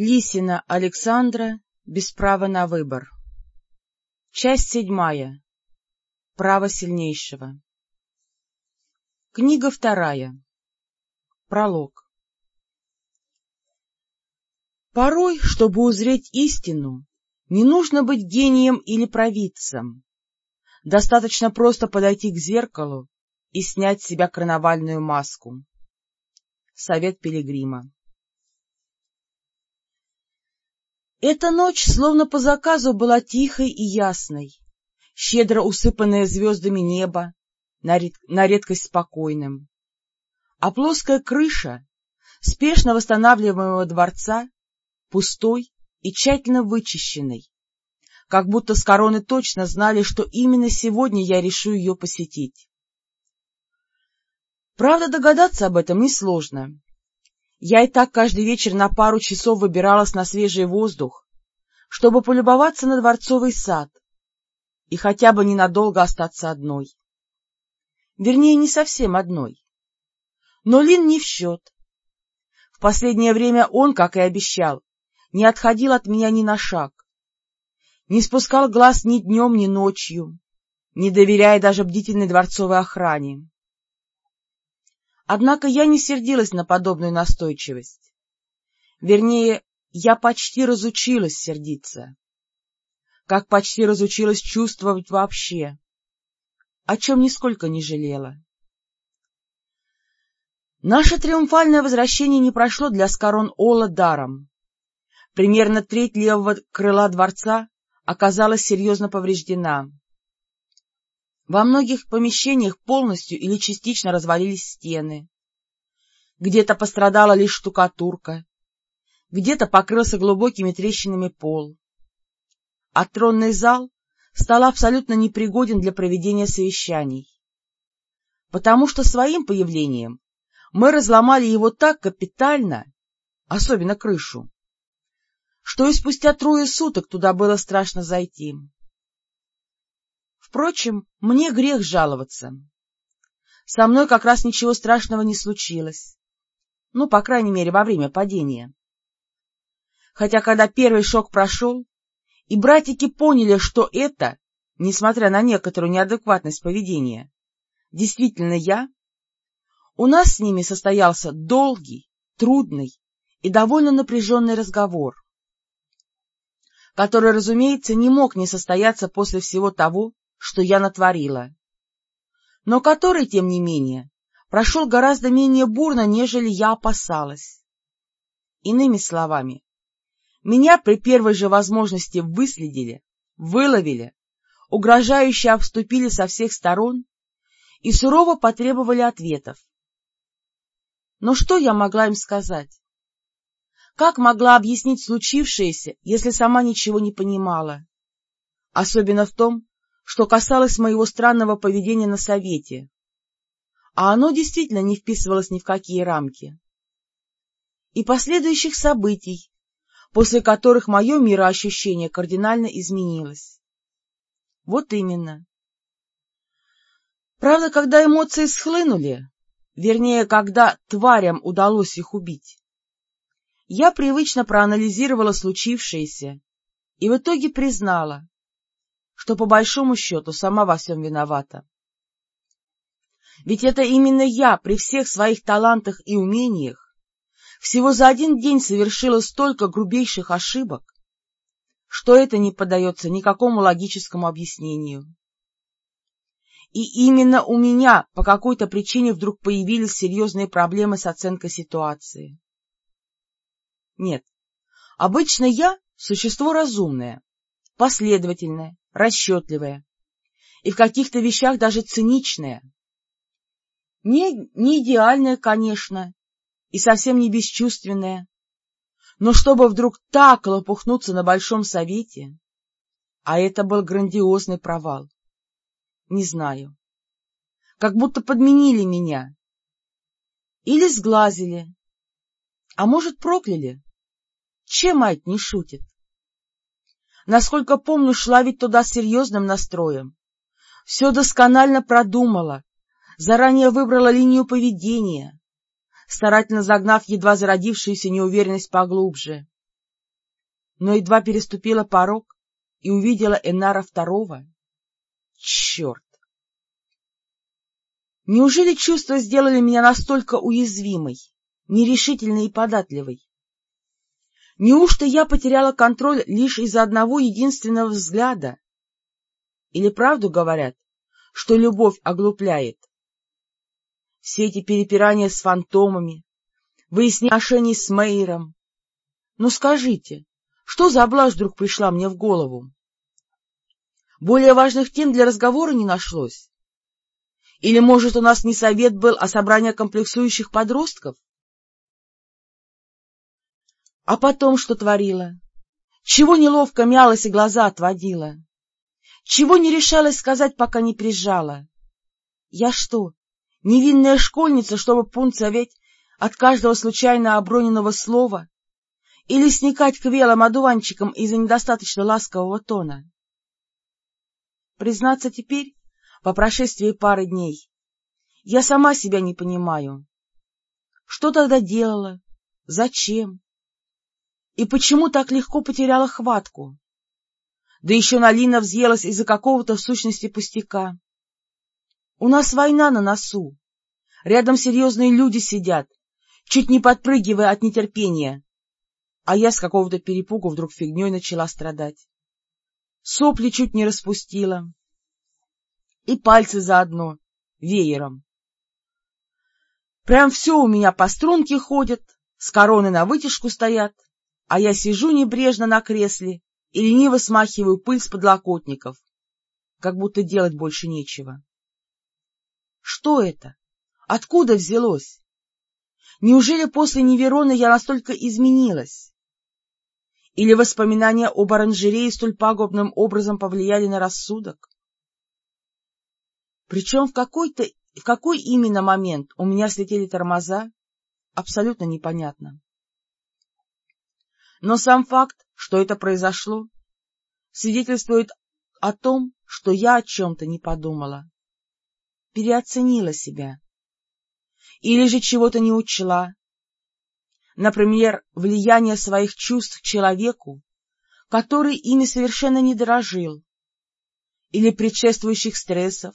Лисина Александра без права на выбор. Часть седьмая. Право сильнейшего. Книга вторая. Пролог. Порой, чтобы узреть истину, не нужно быть гением или провидцем. Достаточно просто подойти к зеркалу и снять с себя карнавальную маску. Совет Пилигрима. Эта ночь, словно по заказу, была тихой и ясной, щедро усыпанная звездами небо, на, ред... на редкость спокойным. А плоская крыша спешно восстанавливаемого дворца, пустой и тщательно вычищенной, как будто с короны точно знали, что именно сегодня я решу ее посетить. Правда, догадаться об этом несложно. Я и так каждый вечер на пару часов выбиралась на свежий воздух, чтобы полюбоваться на дворцовый сад и хотя бы ненадолго остаться одной. Вернее, не совсем одной. Но Лин не в счет. В последнее время он, как и обещал, не отходил от меня ни на шаг, не спускал глаз ни днем, ни ночью, не доверяя даже бдительной дворцовой охране. Однако я не сердилась на подобную настойчивость. Вернее, я почти разучилась сердиться. Как почти разучилась чувствовать вообще, о чем нисколько не жалела. Наше триумфальное возвращение не прошло для Скорон Ола даром. Примерно треть левого крыла дворца оказалась серьезно повреждена. Во многих помещениях полностью или частично развалились стены. Где-то пострадала лишь штукатурка, где-то покрылся глубокими трещинами пол. А тронный зал стал абсолютно непригоден для проведения совещаний. Потому что своим появлением мы разломали его так капитально, особенно крышу, что и спустя трое суток туда было страшно зайти. Впрочем, мне грех жаловаться. Со мной как раз ничего страшного не случилось. Ну, по крайней мере, во время падения. Хотя, когда первый шок прошел, и братики поняли, что это, несмотря на некоторую неадекватность поведения, действительно я, у нас с ними состоялся долгий, трудный и довольно напряженный разговор, который, разумеется, не мог не состояться после всего того, что я натворила, но который, тем не менее, прошел гораздо менее бурно, нежели я опасалась. Иными словами, меня при первой же возможности выследили, выловили, угрожающе обступили со всех сторон и сурово потребовали ответов. Но что я могла им сказать? Как могла объяснить случившееся, если сама ничего не понимала? Особенно в том, что касалось моего странного поведения на совете. А оно действительно не вписывалось ни в какие рамки. И последующих событий, после которых мое мироощущение кардинально изменилось. Вот именно. Правда, когда эмоции схлынули, вернее, когда тварям удалось их убить, я привычно проанализировала случившееся и в итоге признала, что по большому счету сама во всем виновата. Ведь это именно я при всех своих талантах и умениях всего за один день совершила столько грубейших ошибок, что это не поддается никакому логическому объяснению. И именно у меня по какой-то причине вдруг появились серьезные проблемы с оценкой ситуации. Нет, обычно я — существо разумное, последовательное, расчетливая и в каких-то вещах даже циничная. Не, не идеальная, конечно, и совсем не бесчувственная, но чтобы вдруг так лопухнуться на Большом Совете, а это был грандиозный провал, не знаю, как будто подменили меня. Или сглазили, а может, прокляли, чем мать не шутит. Насколько помню, шла ведь туда серьезным настроем. Все досконально продумала, заранее выбрала линию поведения, старательно загнав едва зародившуюся неуверенность поглубже. но едва переступила порог и увидела Энара второго. Черт! Неужели чувства сделали меня настолько уязвимой, нерешительной и податливой? Неужто я потеряла контроль лишь из-за одного единственного взгляда? Или правду говорят, что любовь оглупляет? Все эти перепирания с фантомами, выяснение отношений с Мейером. Ну скажите, что за блажь вдруг пришла мне в голову? Более важных тем для разговора не нашлось? Или, может, у нас не совет был, а собрание комплексующих подростков? А потом что творила? Чего неловко мялась и глаза отводила? Чего не решалась сказать, пока не прижала? Я что, невинная школьница, чтобы пунцоветь от каждого случайно оброненного слова или сникать к велам одуванчикам из-за недостаточно ласкового тона? Признаться теперь, по прошествии пары дней. Я сама себя не понимаю. Что тогда делала? Зачем? И почему так легко потеряла хватку? Да еще Налина взъелась из-за какого-то в сущности пустяка. У нас война на носу. Рядом серьезные люди сидят, чуть не подпрыгивая от нетерпения. А я с какого-то перепугу вдруг фигней начала страдать. Сопли чуть не распустила и пальцы заодно, веером. Прям все у меня по струнке ходят, с короны на вытяжку стоят, а я сижу небрежно на кресле и лениво смахиваю пыль с подлокотников, как будто делать больше нечего. Что это? Откуда взялось? Неужели после Неверона я настолько изменилась? Или воспоминания об оранжерее столь пагубным образом повлияли на рассудок? Причем в какой-то в какой именно момент у меня слетели тормоза, абсолютно непонятно. Но сам факт, что это произошло, свидетельствует о том, что я о чем-то не подумала, переоценила себя. Или же чего-то не учла, например, влияние своих чувств человеку, который ими совершенно не дорожил, или предшествующих стрессов,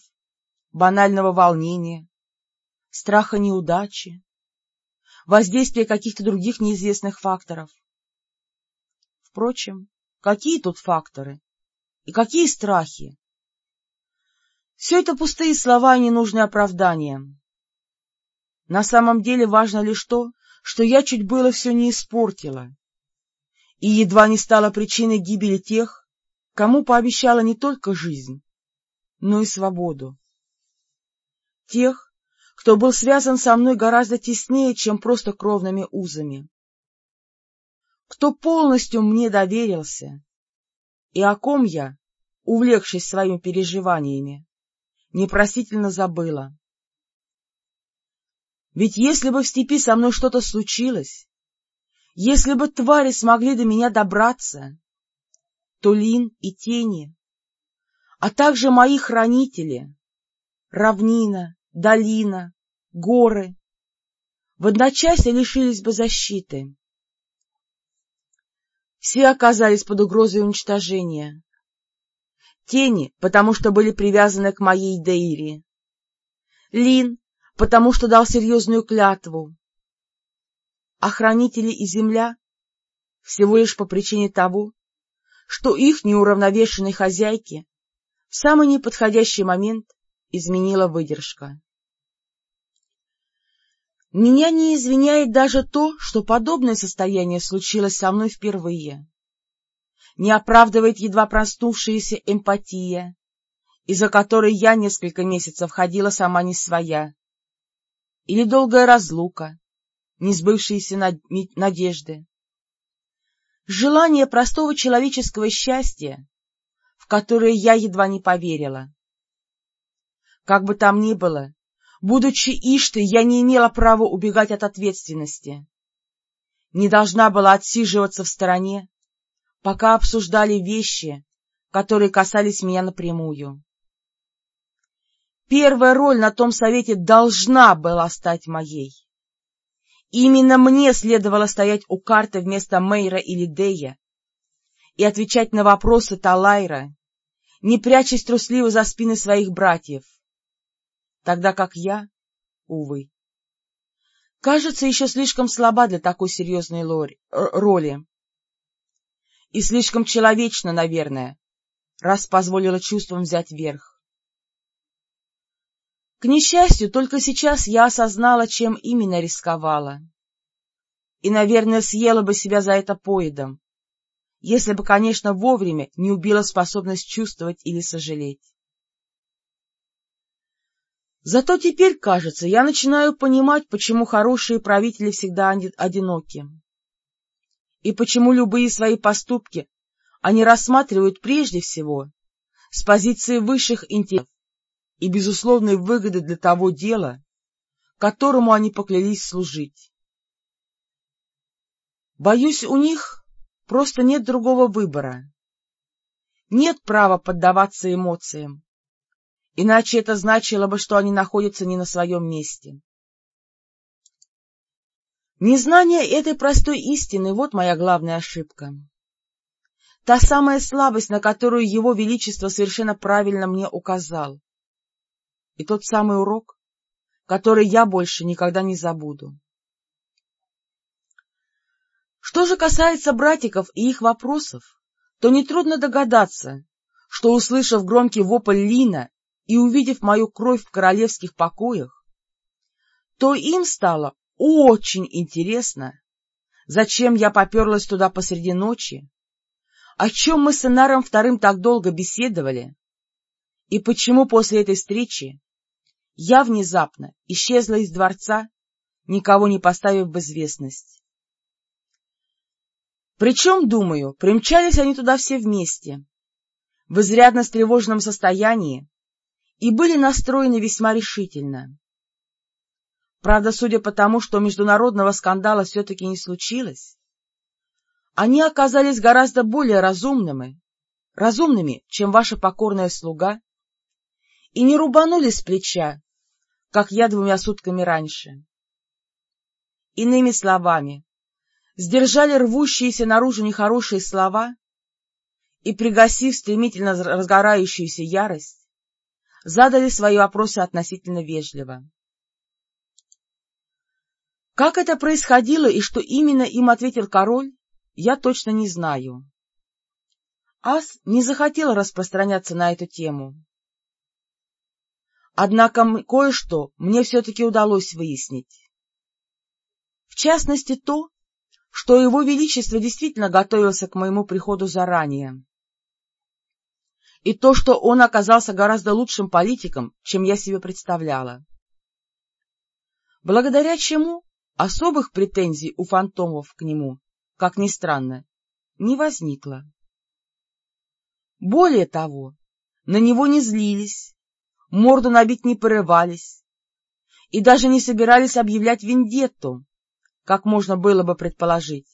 банального волнения, страха неудачи, воздействия каких-то других неизвестных факторов. Впрочем, какие тут факторы и какие страхи? Все это пустые слова и ненужные оправдания. На самом деле важно лишь то, что я чуть было все не испортила и едва не стала причиной гибели тех, кому пообещала не только жизнь, но и свободу тех, кто был связан со мной гораздо теснее, чем просто кровными узами, кто полностью мне доверился, и о ком я, увлекшись своими переживаниями, непростительно забыла. Ведь если бы в степи со мной что-то случилось, если бы твари смогли до меня добраться, то Лин и Тени, а также мои хранители, равнина, долина, горы в одночасье лишились бы защиты. Все оказались под угрозой уничтожения. Тени, потому что были привязаны к моей Дейре. Лин, потому что дал серьезную клятву. Охранители и земля всего лишь по причине того, что их неуравновешенной хозяйке в самый неподходящий момент изменила выдержка. Меня не извиняет даже то, что подобное состояние случилось со мной впервые. Не оправдывает едва проснувшаяся эмпатия, из-за которой я несколько месяцев ходила сама не своя, или долгая разлука, не сбывшиеся надежды. Желание простого человеческого счастья, в которое я едва не поверила. Как бы там ни было, будучи Иштой, я не имела права убегать от ответственности. Не должна была отсиживаться в стороне, пока обсуждали вещи, которые касались меня напрямую. Первая роль на том совете должна была стать моей. Именно мне следовало стоять у карты вместо Мейра или Дея, и отвечать на вопросы Талайра, не прячась трусливо за спины своих братьев, тогда как я, увы, кажется, еще слишком слаба для такой серьезной роли. И слишком человечно, наверное, раз позволила чувствам взять верх. К несчастью, только сейчас я осознала, чем именно рисковала. И, наверное, съела бы себя за это поедом, если бы, конечно, вовремя не убила способность чувствовать или сожалеть. Зато теперь, кажется, я начинаю понимать, почему хорошие правители всегда одиноки. И почему любые свои поступки они рассматривают прежде всего с позиции высших интересов и безусловной выгоды для того дела, которому они поклялись служить. Боюсь, у них просто нет другого выбора. Нет права поддаваться эмоциям, иначе это значило бы, что они находятся не на своем месте. Незнание этой простой истины — вот моя главная ошибка. Та самая слабость, на которую Его Величество совершенно правильно мне указал. И тот самый урок, который я больше никогда не забуду. Что же касается братиков и их вопросов, то нетрудно догадаться, что, услышав громкий вопль Лина и увидев мою кровь в королевских покоях, то им стало очень интересно, зачем я поперлась туда посреди ночи, о чем мы с Инаром Вторым так долго беседовали, и почему после этой встречи я внезапно исчезла из дворца, никого не поставив в известность. Причем, думаю, примчались они туда все вместе, в изрядно встревоженном состоянии, и были настроены весьма решительно. Правда, судя по тому, что международного скандала все-таки не случилось, они оказались гораздо более разумными, разумными, чем ваша покорная слуга, и не рубанули с плеча, как я двумя сутками раньше. Иными словами, сдержали рвущиеся наружу нехорошие слова и, пригасив стремительно разгорающуюся ярость, задали свои вопросы относительно вежливо. Как это происходило и что именно им ответил король, я точно не знаю. Ас не захотел распространяться на эту тему. Однако кое-что мне все-таки удалось выяснить. В частности, то, что его величество действительно готовился к моему приходу заранее и то, что он оказался гораздо лучшим политиком, чем я себе представляла. Благодаря чему особых претензий у фантомов к нему, как ни странно, не возникло. Более того, на него не злились, морду набить не порывались и даже не собирались объявлять вендетту, как можно было бы предположить.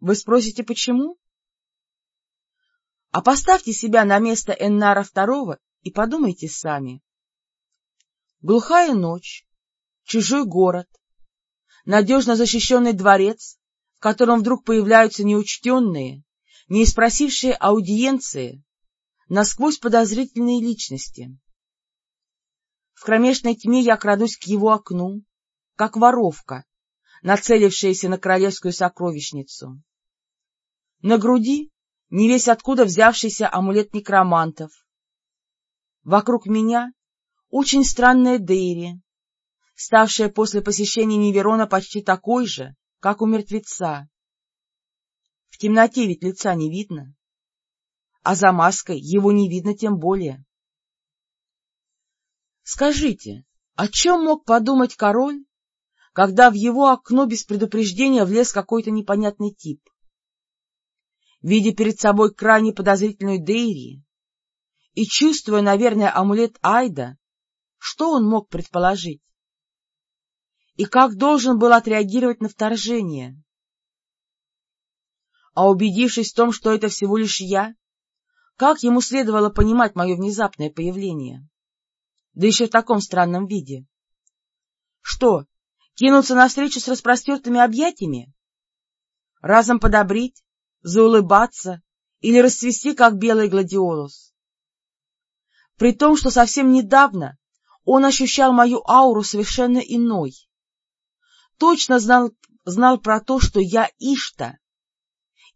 Вы спросите, почему? А поставьте себя на место Эннара II и подумайте сами. Глухая ночь, чужой город, надежно защищенный дворец, в котором вдруг появляются неучтенные, не спросившие аудиенции, насквозь подозрительные личности. В кромешной тьме я крадусь к его окну, как воровка, нацелившаяся на королевскую сокровищницу. На груди не весь откуда взявшийся амулет некромантов. Вокруг меня очень странная Дейри, ставшая после посещения Неверона почти такой же, как у мертвеца. В темноте ведь лица не видно, а за маской его не видно тем более. Скажите, о чем мог подумать король, когда в его окно без предупреждения влез какой-то непонятный тип? Видя перед собой крайне подозрительную Дейри и чувствуя, наверное, амулет Айда, что он мог предположить? И как должен был отреагировать на вторжение? А убедившись в том, что это всего лишь я, как ему следовало понимать мое внезапное появление? Да еще в таком странном виде. Что, кинуться навстречу с распростертыми объятиями? Разом подобрить? Заулыбаться или расцвести, как белый гладиолус. При том, что совсем недавно он ощущал мою ауру совершенно иной. Точно знал, знал про то, что я Ишта,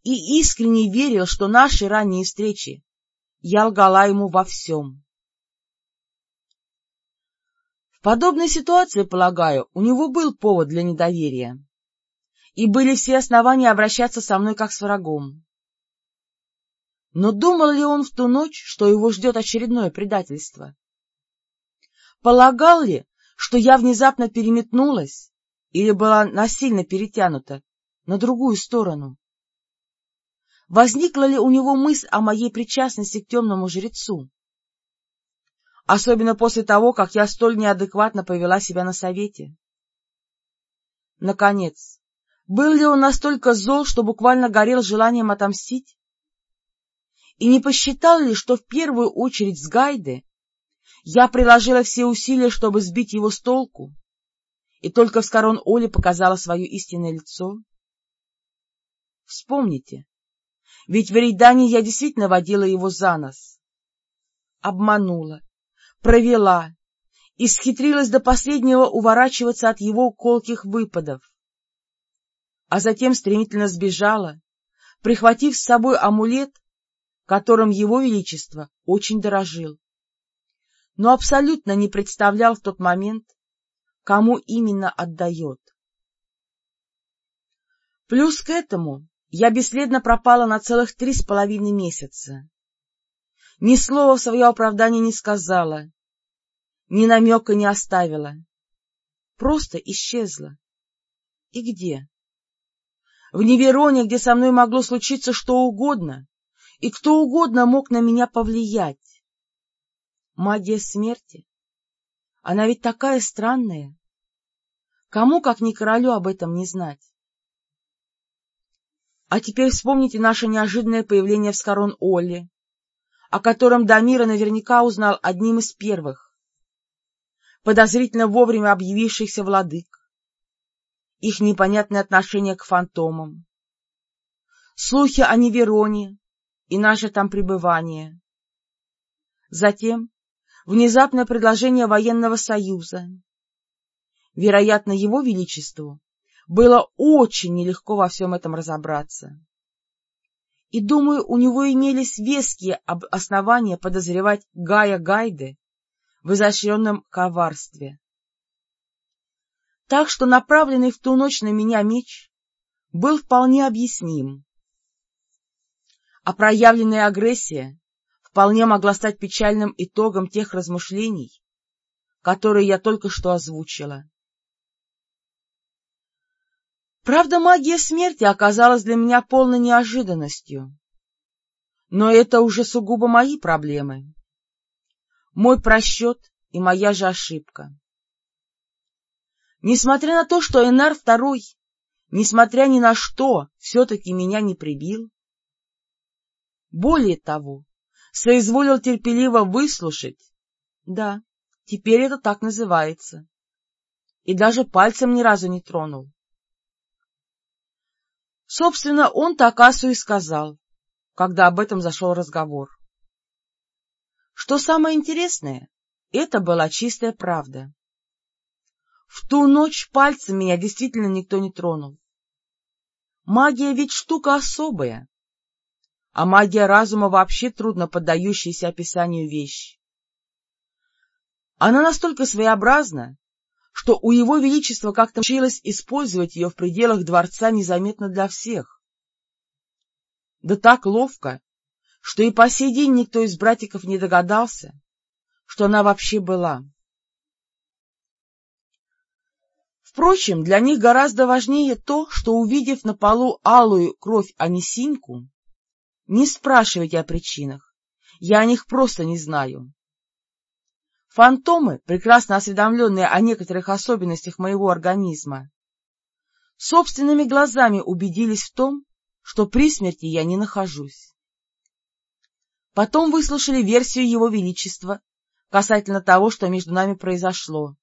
и искренне верил, что наши ранние встречи я лгала ему во всем. В подобной ситуации, полагаю, у него был повод для недоверия, и были все основания обращаться со мной как с врагом. Но думал ли он в ту ночь, что его ждет очередное предательство? Полагал ли, что я внезапно переметнулась или была насильно перетянута на другую сторону? Возникла ли у него мысль о моей причастности к темному жрецу? Особенно после того, как я столь неадекватно повела себя на совете. Наконец, был ли он настолько зол, что буквально горел желанием отомстить? И не посчитал ли, что в первую очередь с Гайды я приложила все усилия, чтобы сбить его с толку, и только в скорон Оли показала свое истинное лицо? Вспомните, ведь в Рейдане я действительно водила его за нос. Обманула, провела, и схитрилась до последнего уворачиваться от его колких выпадов. А затем стремительно сбежала, прихватив с собой амулет, которым его величество очень дорожил, но абсолютно не представлял в тот момент, кому именно отдает. Плюс к этому я бесследно пропала на целых три с половиной месяца. Ни слова в свое оправдание не сказала, ни намека не оставила. Просто исчезла. И где? В Невероне, где со мной могло случиться что угодно, и кто угодно мог на меня повлиять. Магия смерти? Она ведь такая странная. Кому, как ни королю, об этом не знать? А теперь вспомните наше неожиданное появление в Скорон Олли, о котором Дамира наверняка узнал одним из первых, подозрительно вовремя объявившихся владык, их непонятное отношение к фантомам, слухи о Невероне и наше там пребывание. Затем внезапное предложение военного союза. Вероятно, его величеству было очень нелегко во всем этом разобраться. И, думаю, у него имелись веские основания подозревать Гая Гайды в изощренном коварстве. Так что направленный в ту ночь на меня меч был вполне объясним. А проявленная агрессия вполне могла стать печальным итогом тех размышлений, которые я только что озвучила. Правда, магия смерти оказалась для меня полной неожиданностью. Но это уже сугубо мои проблемы. Мой просчет и моя же ошибка. Несмотря на то, что Энар второй, несмотря ни на что, все-таки меня не прибил. Более того, соизволил терпеливо выслушать. Да, теперь это так называется. И даже пальцем ни разу не тронул. Собственно, он Такасу и сказал, когда об этом зашел разговор. Что самое интересное, это была чистая правда. В ту ночь пальцем меня действительно никто не тронул. Магия ведь штука особая, а магия разума вообще трудно поддающаяся описанию вещь. Она настолько своеобразна, что у его величества как-то училось использовать ее в пределах дворца незаметно для всех. Да так ловко, что и по сей день никто из братиков не догадался, что она вообще была. Впрочем, для них гораздо важнее то, что, увидев на полу алую кровь Анисиньку, не спрашивайте о причинах, я о них просто не знаю. Фантомы, прекрасно осведомленные о некоторых особенностях моего организма, собственными глазами убедились в том, что при смерти я не нахожусь. Потом выслушали версию Его Величества касательно того, что между нами произошло.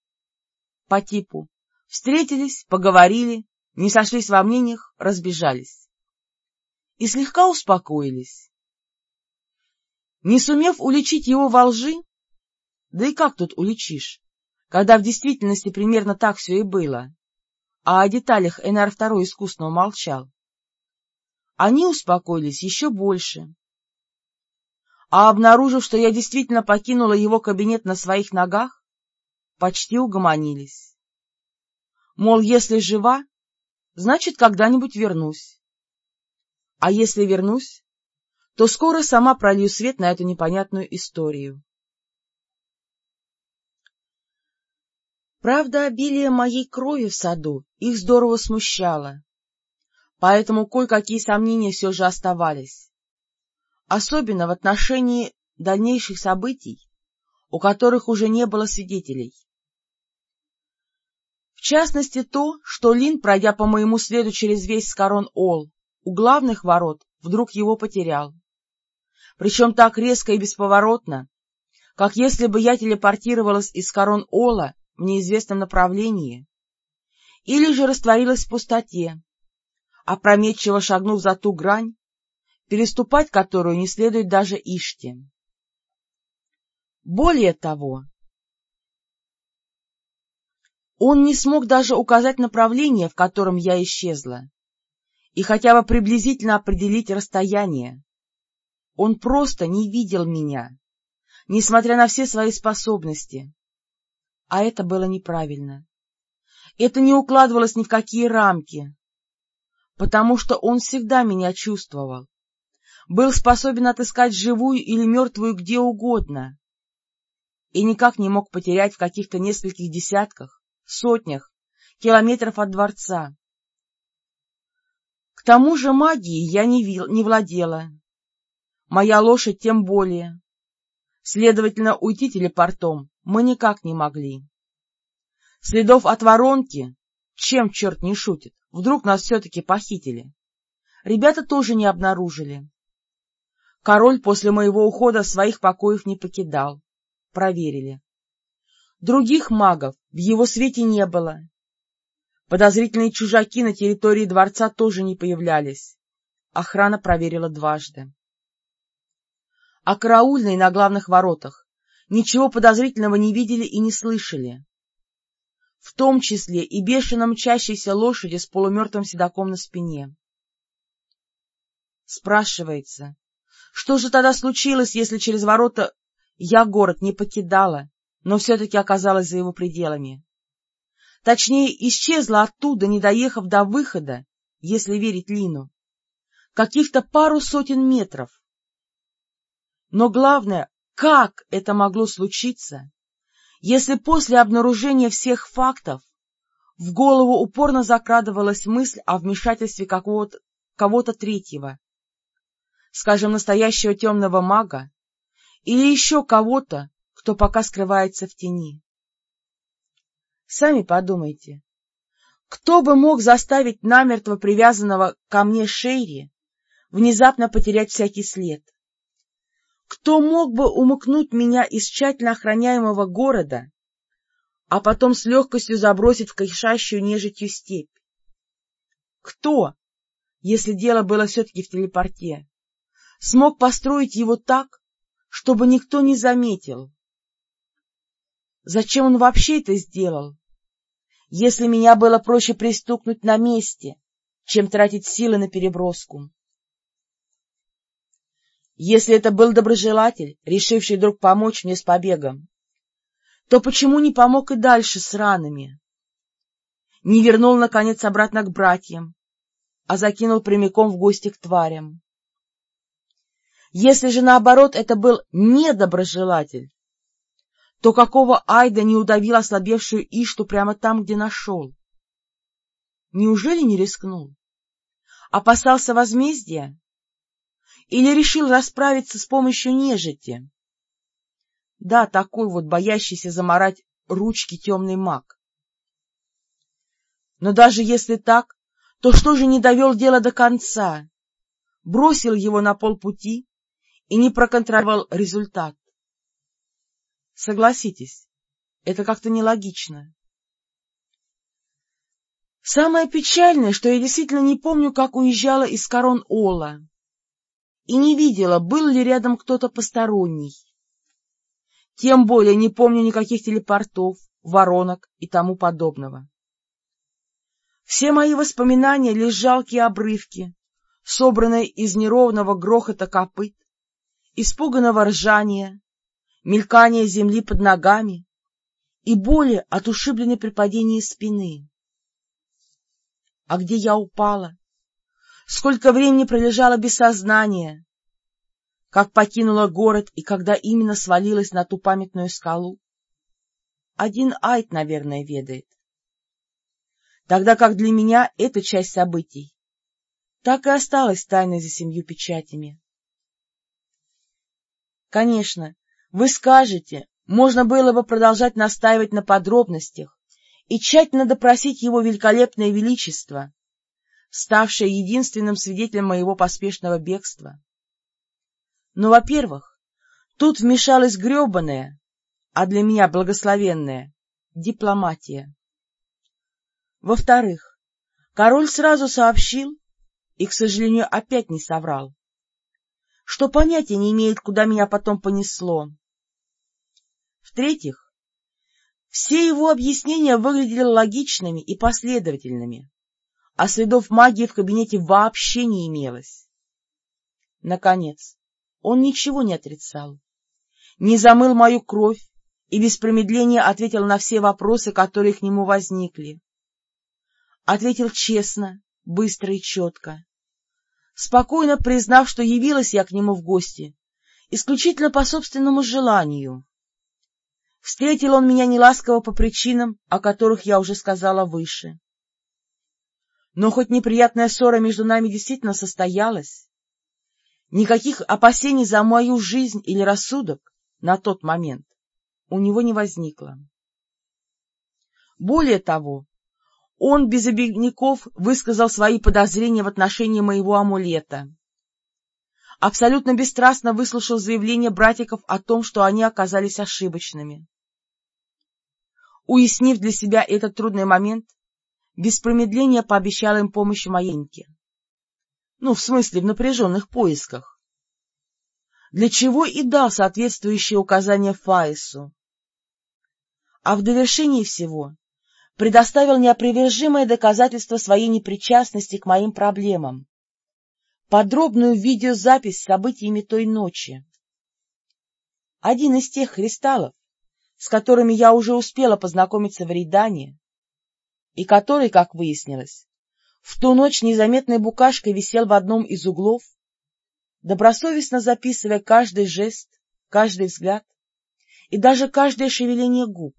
По типу встретились, поговорили, не сошлись во мнениях, разбежались. и слегка успокоились. Не сумев уличить его во лжи, да и как тут уличишь, когда в действительности примерно так все и было, а о деталях Энар второй искусно умолчал, они успокоились еще больше. А обнаружив, что я действительно покинула его кабинет на своих ногах, почти угомонились. Мол, если жива, значит, когда-нибудь вернусь. А если вернусь, то скоро сама пролью свет на эту непонятную историю. Правда, обилие моей крови в саду их здорово смущало, поэтому кое-какие сомнения все же оставались, особенно в отношении дальнейших событий, у которых уже не было свидетелей. В частности, то, что Лин, пройдя по моему следу через весь Скорон-Ол, у главных ворот вдруг его потерял. Причем так резко и бесповоротно, как если бы я телепортировалась из Корон-Ола в неизвестном направлении, или же растворилась в пустоте, опрометчиво шагнув за ту грань, переступать которую не следует даже Иште. Более того, он не смог даже указать направление, в котором я исчезла, и хотя бы приблизительно определить расстояние. Он просто не видел меня, несмотря на все свои способности. А это было неправильно. Это не укладывалось ни в какие рамки, потому что он всегда меня чувствовал, был способен отыскать живую или мертвую где угодно и никак не мог потерять в каких-то нескольких десятках, сотнях километров от дворца. К тому же магией я не, вил, не владела. Моя лошадь тем более. Следовательно, уйти телепортом мы никак не могли. Следов от воронки, чем черт не шутит, вдруг нас все-таки похитили, ребята тоже не обнаружили. Король после моего ухода своих покоев не покидал. Проверили. Других магов в его свете не было. Подозрительные чужаки на территории дворца тоже не появлялись. Охрана проверила дважды. А караульные на главных воротах ничего подозрительного не видели и не слышали. В том числе и бешено мчащейся лошади с полумертвым седаком на спине. Спрашивается, что же тогда случилось, если через ворота я город не покидала, но все-таки оказалась за его пределами. Точнее, исчезла оттуда, не доехав до выхода, если верить Лину, каких-то пару сотен метров. Но главное, как это могло случиться, если после обнаружения всех фактов в голову упорно закрадывалась мысль о вмешательстве какого-то кого-то третьего, скажем, настоящего темного мага или еще кого-то, кто пока скрывается в тени. Сами подумайте, кто бы мог заставить намертво привязанного ко мне Шейри внезапно потерять всякий след? Кто мог бы умыкнуть меня из тщательно охраняемого города, а потом с легкостью забросить в кишащую нежитью степь? Кто, если дело было все-таки в телепорте, смог построить его так, чтобы никто не заметил? Зачем он вообще это сделал? Если меня было проще пристукнуть на месте, чем тратить силы на переброску. Если это был доброжелатель, решивший вдруг помочь мне с побегом, то почему не помог и дальше с ранами? Не вернул, наконец, обратно к братьям, а закинул прямиком в гости к тварям. Если же, наоборот, это был недоброжелатель, то какого Айда не удавил ослабевшую Ишту прямо там, где нашел? Неужели не рискнул? Опасался возмездия? Или решил расправиться с помощью нежити? Да, такой вот боящийся заморать ручки темный маг. Но даже если так, то что же не довел дело до конца? Бросил его на полпути и не проконтролировал результат. Согласитесь, это как-то нелогично. Самое печальное, что я действительно не помню, как уезжала из корон Ола, и не видела, был ли рядом кто-то посторонний. Тем более не помню никаких телепортов, воронок и тому подобного. Все мои воспоминания — лишь жалкие обрывки, собранные из неровного грохота копыт, испуганного ржания, мелькания земли под ногами и боли от ушибленной при падении спины. А где я упала? Сколько времени пролежала без сознания? Как покинула город и когда именно свалилась на ту памятную скалу? Один Айт, наверное, ведает. Тогда как для меня эта часть событий так и осталась тайной за семью печатями. Конечно, вы скажете, можно было бы продолжать настаивать на подробностях, и тщательно допросить его великолепное величество, ставшее единственным свидетелем моего поспешного бегства. Но, во-первых, тут вмешалась гребаная, а для меня благословенная, дипломатия. Во-вторых, король сразу сообщил, и, к сожалению, опять не соврал, что понятия не имеет, куда меня потом понесло. В-третьих, все его объяснения выглядели логичными и последовательными, а следов магии в кабинете вообще не имелось. Наконец, он ничего не отрицал, не замыл мою кровь и без промедления ответил на все вопросы, которые к нему возникли. Ответил честно, быстро и четко, спокойно признав, что явилась я к нему в гости исключительно по собственному желанию Встретил он меня неласково по причинам, о которых я уже сказала выше. Но хоть неприятная ссора между нами действительно состоялась, никаких опасений за мою жизнь или рассудок на тот момент у него не возникло. Более того, он без обиняков высказал свои подозрения в отношении моего амулета. Абсолютно бесстрастно выслушал заявление братиков о том, что они оказались ошибочными. Уяснив для себя этот трудный момент, без промедления пообещал им помощь Маеньке. Ну, в смысле, в напряженных поисках. Для чего и дал соответствующие указания Фаису. А в довершении всего предоставил неопровержимое доказательство своей непричастности к моим проблемам, подробную видеозапись событиями той ночи. Один из тех кристаллов, с которыми я уже успела познакомиться в Рейдане, и который, как выяснилось, в ту ночь незаметной букашкой висел в одном из углов, добросовестно записывая каждый жест, каждый взгляд и даже каждое шевеление губ.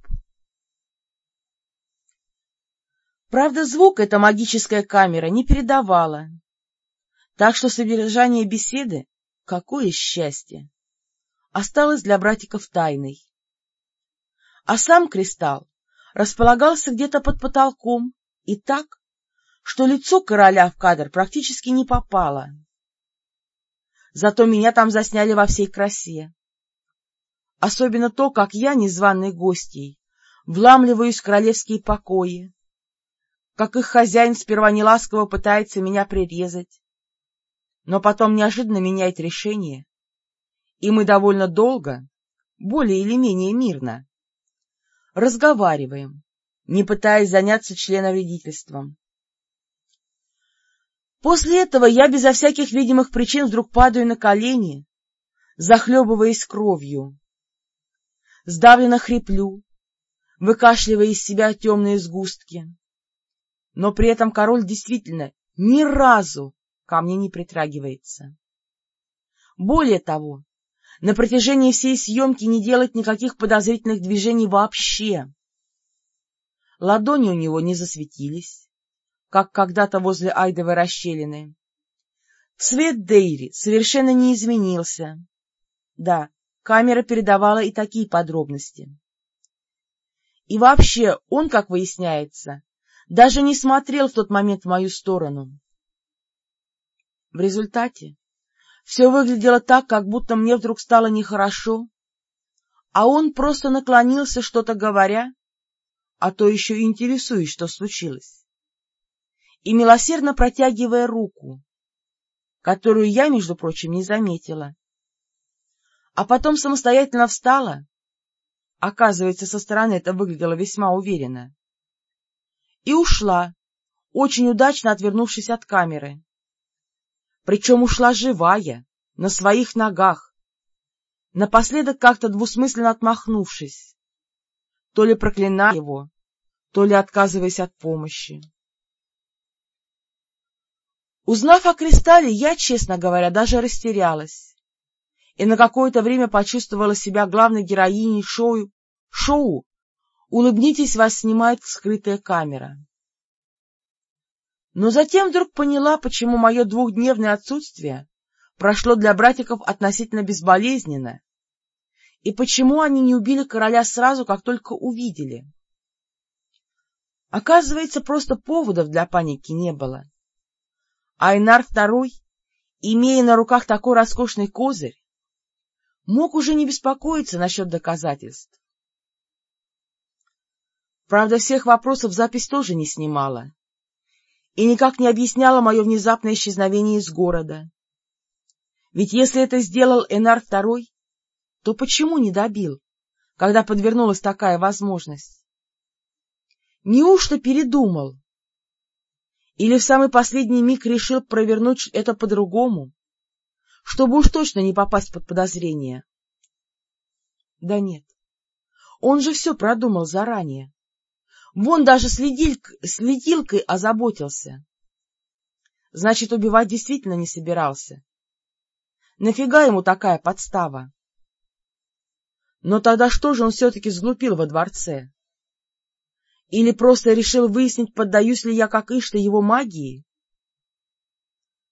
Правда, звук эта магическая камера не передавала, так что содержание беседы, какое счастье, осталось для братиков тайной а сам кристалл располагался где-то под потолком и так, что лицо короля в кадр практически не попало. Зато меня там засняли во всей красе. Особенно то, как я, незваный гостей, вламливаюсь в королевские покои, как их хозяин сперва неласково пытается меня прирезать, но потом неожиданно меняет решение, и мы довольно долго, более или менее мирно, разговариваем, не пытаясь заняться членовредительством. После этого я безо всяких видимых причин вдруг падаю на колени, захлебываясь кровью. Сдавленно хриплю, выкашливая из себя темные сгустки. Но при этом король действительно ни разу ко мне не притрагивается. Более того, на протяжении всей съемки не делать никаких подозрительных движений вообще. Ладони у него не засветились, как когда-то возле Айдовой расщелины. Цвет Дейри совершенно не изменился. Да, камера передавала и такие подробности. И вообще он, как выясняется, даже не смотрел в тот момент в мою сторону. В результате все выглядело так, как будто мне вдруг стало нехорошо, а он просто наклонился, что-то говоря, а то еще интересуясь, что случилось. и милосердно протягивая руку, которую я, между прочим, не заметила. А потом самостоятельно встала, оказывается, со стороны это выглядело весьма уверенно, и ушла, очень удачно отвернувшись от камеры. Причем ушла живая, на своих ногах, напоследок как-то двусмысленно отмахнувшись, то ли проклиная его, то ли отказываясь от помощи. Узнав о кристалле, я, честно говоря, даже растерялась и на какое-то время почувствовала себя главной героиней шоу, шоу «Улыбнитесь, вас снимает скрытая камера». Но затем вдруг поняла, почему мое двухдневное отсутствие прошло для братиков относительно безболезненно, и почему они не убили короля сразу, как только увидели. Оказывается, просто поводов для паники не было. Айнар II, имея на руках такой роскошный козырь, мог уже не беспокоиться насчет доказательств. Правда, всех вопросов запись тоже не снимала и никак не объясняла мое внезапное исчезновение из города. Ведь если это сделал Энар II, то почему не добил, когда подвернулась такая возможность? Неужто передумал? Или в самый последний миг решил провернуть это по-другому, чтобы уж точно не попасть под подозрение? Да нет, он же все продумал заранее. Вон даже следилкой озаботился. Значит, убивать действительно не собирался. Нафига ему такая подстава? Но тогда что же он все-таки сглупил во дворце? Или просто решил выяснить, поддаюсь ли я, как Ишта, его магии?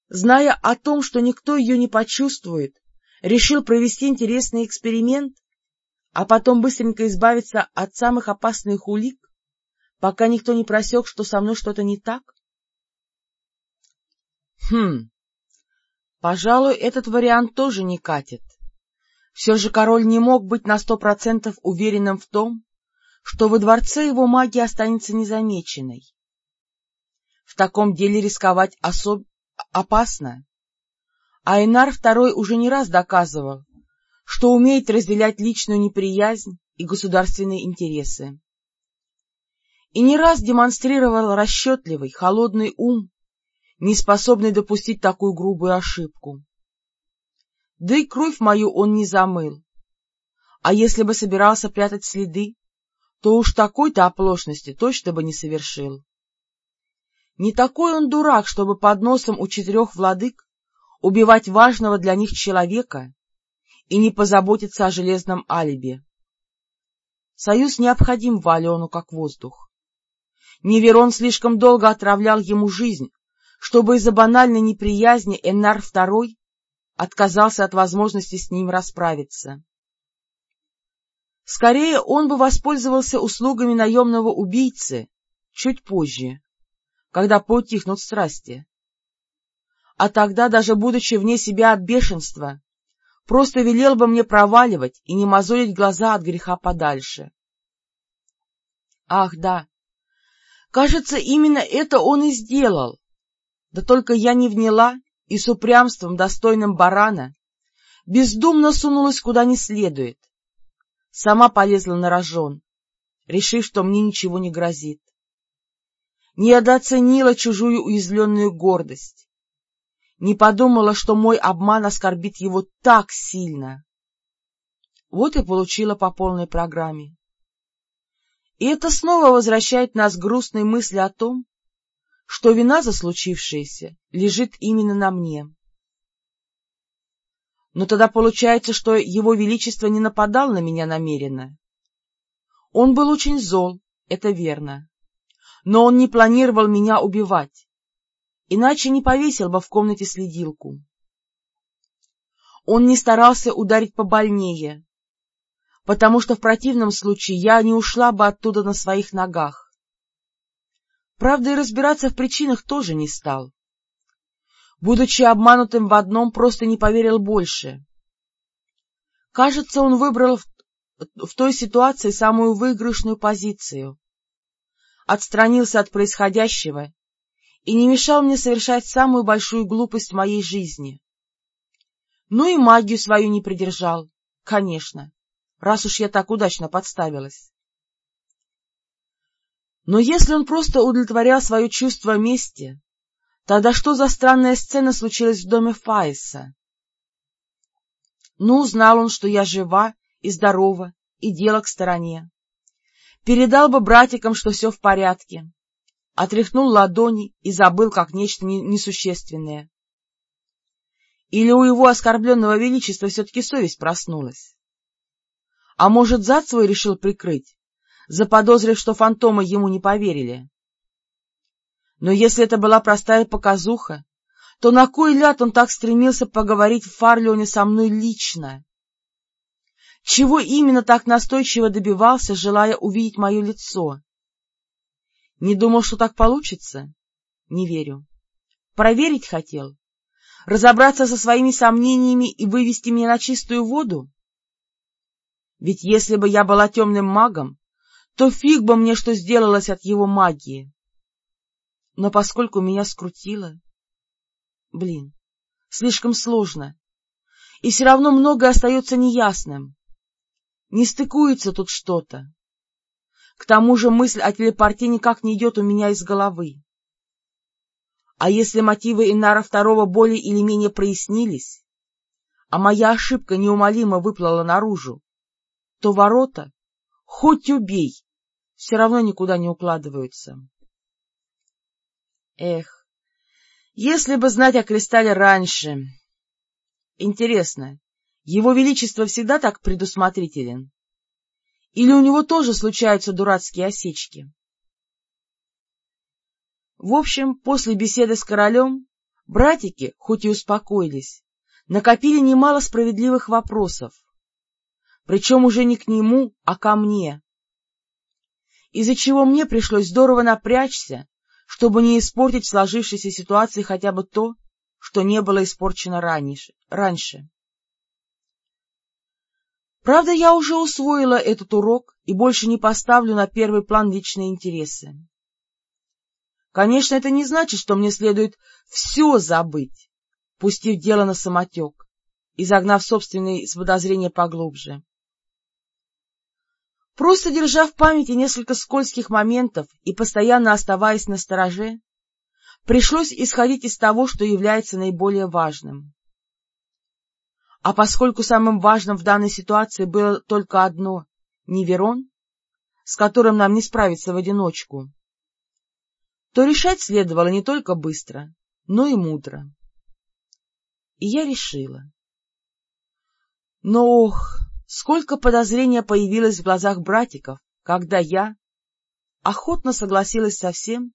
Зная о том, что никто ее не почувствует, решил провести интересный эксперимент, а потом быстренько избавиться от самых опасных улик, пока никто не просек, что со мной что-то не так? Хм, пожалуй, этот вариант тоже не катит. Все же король не мог быть на сто процентов уверенным в том, что во дворце его магия останется незамеченной. В таком деле рисковать особ... опасно. Айнар II уже не раз доказывал, что умеет разделять личную неприязнь и государственные интересы. И не раз демонстрировал расчетливый, холодный ум, не способный допустить такую грубую ошибку. Да и кровь мою он не замыл. А если бы собирался прятать следы, то уж такой-то оплошности точно бы не совершил. Не такой он дурак, чтобы под носом у четырех владык убивать важного для них человека и не позаботиться о железном алиби. Союз необходим Валиону как воздух. Неверон слишком долго отравлял ему жизнь, чтобы из-за банальной неприязни Эннар II отказался от возможности с ним расправиться. Скорее, он бы воспользовался услугами наемного убийцы чуть позже, когда поутихнут страсти. А тогда, даже будучи вне себя от бешенства, просто велел бы мне проваливать и не мозолить глаза от греха подальше. Ах, да, кажется, именно это он и сделал, да только я не вняла и с упрямством, достойным барана, бездумно сунулась куда не следует, Сама полезла на рожон, решив, что мне ничего не грозит. Недооценила чужую уязвленную гордость. Не подумала, что мой обман оскорбит его так сильно. Вот и получила по полной программе. И это снова возвращает нас к грустной мысли о том, что вина за случившееся лежит именно на мне. Но тогда получается, что его величество не нападал на меня намеренно. Он был очень зол, это верно. Но он не планировал меня убивать, иначе не повесил бы в комнате следилку. Он не старался ударить побольнее, потому что в противном случае я не ушла бы оттуда на своих ногах. Правда, и разбираться в причинах тоже не стал будучи обманутым в одном, просто не поверил больше. Кажется, он выбрал в, в той ситуации самую выигрышную позицию. Отстранился от происходящего и не мешал мне совершать самую большую глупость в моей жизни. Ну и магию свою не придержал, конечно, раз уж я так удачно подставилась. Но если он просто удовлетворял свое чувство мести, тогда что за странная сцена случилась в доме Фаиса? Ну, узнал он, что я жива и здорова, и дело к стороне. Передал бы братикам, что все в порядке. Отряхнул ладони и забыл, как нечто несущественное. Или у его оскорбленного величества все-таки совесть проснулась? А может, зад свой решил прикрыть, заподозрив, что фантомы ему не поверили? Но если это была простая показуха, то на кой ляд он так стремился поговорить в Фарлионе со мной лично? Чего именно так настойчиво добивался, желая увидеть мое лицо? Не думал, что так получится? Не верю. Проверить хотел? Разобраться со своими сомнениями и вывести меня на чистую воду? Ведь если бы я была темным магом, то фиг бы мне что сделалось от его магии. Но поскольку меня скрутило... Блин, слишком сложно. И все равно многое остается неясным. Не стыкуется тут что-то. К тому же мысль о телепорте никак не идет у меня из головы. А если мотивы Инара Второго более или менее прояснились, а моя ошибка неумолимо выплыла наружу, то ворота, хоть убей, все равно никуда не укладываются. Эх, если бы знать о кристалле раньше... Интересно, его Величество всегда так предусмотрителен? Или у него тоже случаются дурацкие осечки? В общем, после беседы с королем братики, хоть и успокоились, накопили немало справедливых вопросов, причем уже не к нему, а ко мне, из-за чего мне пришлось здорово напрячься, чтобы не испортить в сложившейся ситуации хотя бы то, что не было испорчено раньше. Правда, я уже усвоила этот урок и больше не поставлю на первый план личные интересы. Конечно, это не значит, что мне следует все забыть, пустив дело на самотек и загнав собственные подозрения поглубже. Просто держа в памяти несколько скользких моментов и постоянно оставаясь на стороже, пришлось исходить из того, что является наиболее важным. А поскольку самым важным в данной ситуации было только одно — Неверон, с которым нам не справиться в одиночку, то решать следовало не только быстро, но и мудро. И я решила. Но, ох, сколько подозрения появилось в глазах братиков, когда я охотно согласилась со всем,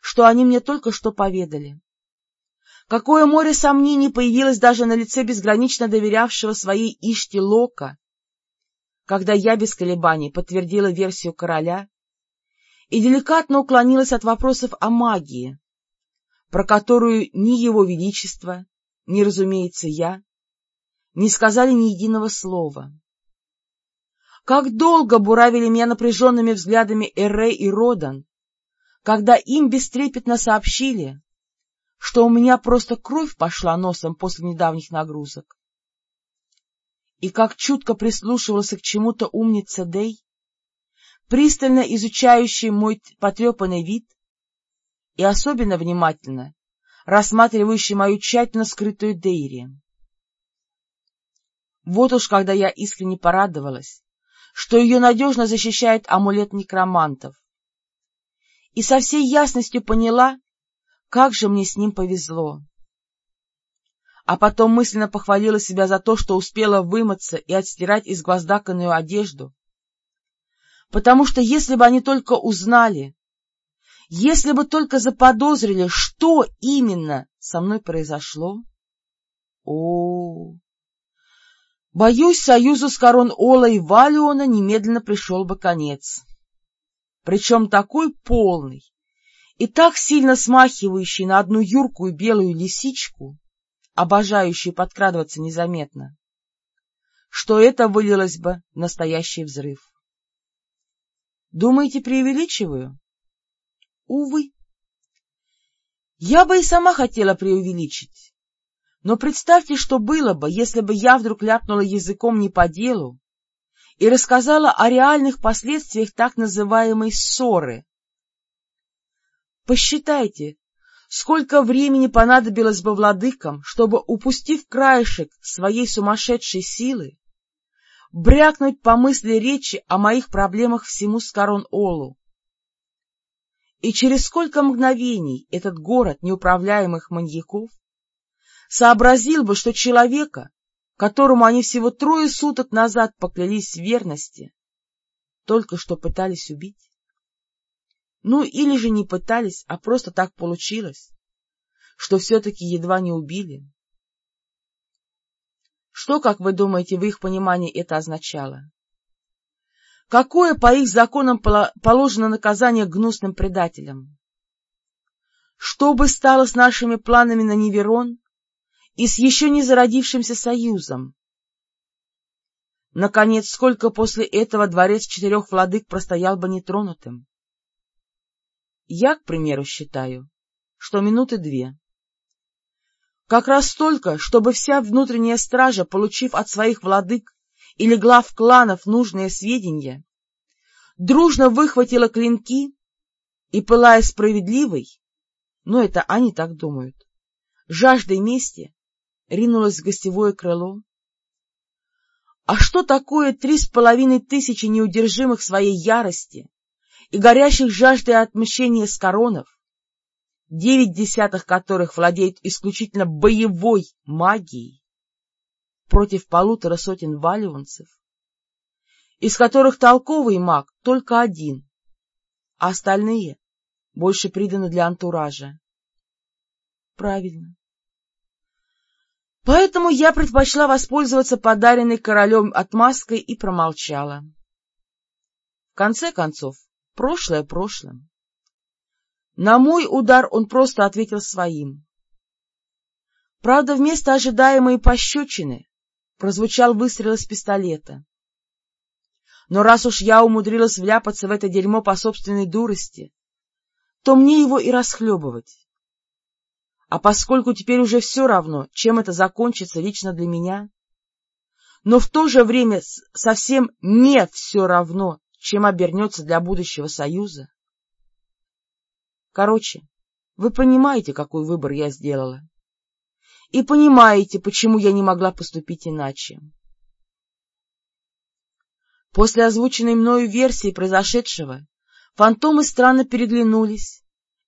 что они мне только что поведали. Какое море сомнений появилось даже на лице безгранично доверявшего своей Ишти Лока, когда я без колебаний подтвердила версию короля и деликатно уклонилась от вопросов о магии, про которую ни его величество, ни, разумеется, я не сказали ни единого слова. Как долго буравили меня напряженными взглядами Эррей и Родан, когда им бестрепетно сообщили, что у меня просто кровь пошла носом после недавних нагрузок. И как чутко прислушивался к чему-то умница Дэй, пристально изучающий мой потрепанный вид и особенно внимательно рассматривающий мою тщательно скрытую Дейри. Вот уж когда я искренне порадовалась, что ее надежно защищает амулет некромантов, и со всей ясностью поняла, как же мне с ним повезло! А потом мысленно похвалила себя за то, что успела вымыться и отстирать изгвоздаканную одежду. Потому что если бы они только узнали, если бы только заподозрили, что именно со мной произошло... О, Боюсь, союзу с корон Ола и Валиона немедленно пришел бы конец. Причем такой полный, и так сильно смахивающий на одну юркую белую лисичку, обожающую подкрадываться незаметно, что это вылилось бы в настоящий взрыв. Думаете, преувеличиваю? Увы. Я бы и сама хотела преувеличить. Но представьте, что было бы, если бы я вдруг ляпнула языком не по делу и рассказала о реальных последствиях так называемой ссоры. Посчитайте, сколько времени понадобилось бы владыкам, чтобы, упустив краешек своей сумасшедшей силы, брякнуть по мысли речи о моих проблемах всему Скорон-Олу, и через сколько мгновений этот город неуправляемых маньяков сообразил бы, что человека, которому они всего трое суток назад поклялись в верности, только что пытались убить? Ну, или же не пытались, а просто так получилось, что все-таки едва не убили. Что, как вы думаете, в их понимании это означало? Какое по их законам положено наказание гнусным предателям? Что бы стало с нашими планами на Неверон и с еще не зародившимся союзом? Наконец, сколько после этого дворец четырех владык простоял бы нетронутым? Я, к примеру, считаю, что минуты две. Как раз столько, чтобы вся внутренняя стража, получив от своих владык или глав кланов нужные сведения, дружно выхватила клинки и, пылая справедливой, но это они так думают, жаждой мести, ринулась в гостевое крыло. А что такое три с половиной тысячи неудержимых своей ярости и горящих жаждой отмщения скоронов, девять десятых которых владеют исключительно боевой магией, против полутора сотен валионцев, из которых толковый маг только один, а остальные больше приданы для антуража. Правильно. Поэтому я предпочла воспользоваться подаренной королем отмазкой и промолчала. В конце концов, прошлое прошлым. На мой удар он просто ответил своим. Правда, вместо ожидаемой пощечины прозвучал выстрел из пистолета. Но раз уж я умудрилась вляпаться в это дерьмо по собственной дурости, то мне его и расхлебывать. А поскольку теперь уже все равно, чем это закончится лично для меня, но в то же время совсем не все равно, чем обернется для будущего союза. Короче, вы понимаете, какой выбор я сделала. И понимаете, почему я не могла поступить иначе. После озвученной мною версии произошедшего фантомы странно переглянулись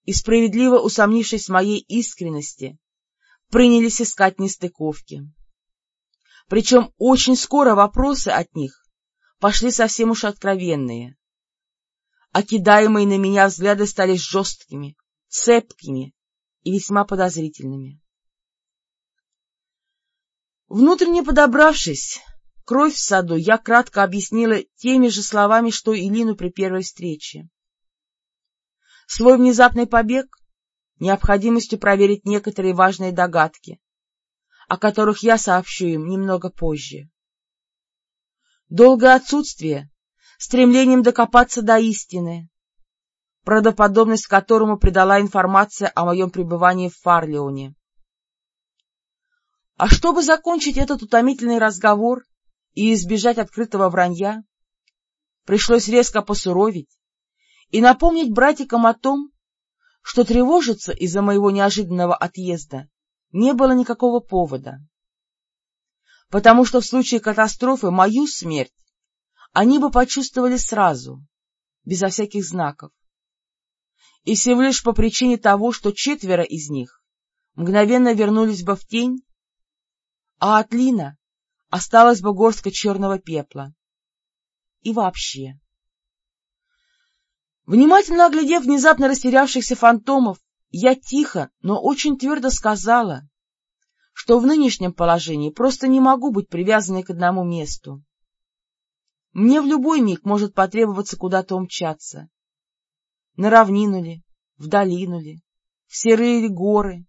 и, справедливо усомнившись в моей искренности, принялись искать нестыковки. Причем очень скоро вопросы от них пошли совсем уж откровенные. Окидаемые на меня взгляды стали жесткими, цепкими и весьма подозрительными. Внутренне подобравшись, кровь в саду я кратко объяснила теми же словами, что и Лину при первой встрече. Свой внезапный побег — необходимостью проверить некоторые важные догадки, о которых я сообщу им немного позже. Долгое отсутствие, стремлением докопаться до истины, правдоподобность которому придала информация о моем пребывании в Фарлеоне. А чтобы закончить этот утомительный разговор и избежать открытого вранья, пришлось резко посуровить и напомнить братикам о том, что тревожиться из-за моего неожиданного отъезда не было никакого повода потому что в случае катастрофы мою смерть они бы почувствовали сразу, безо всяких знаков. И всего лишь по причине того, что четверо из них мгновенно вернулись бы в тень, а от Лина осталась бы горстка черного пепла. И вообще. Внимательно оглядев внезапно растерявшихся фантомов, я тихо, но очень твердо сказала, что в нынешнем положении просто не могу быть привязанной к одному месту. Мне в любой миг может потребоваться куда-то умчаться. На равнину ли, в долину ли, в серые ли горы.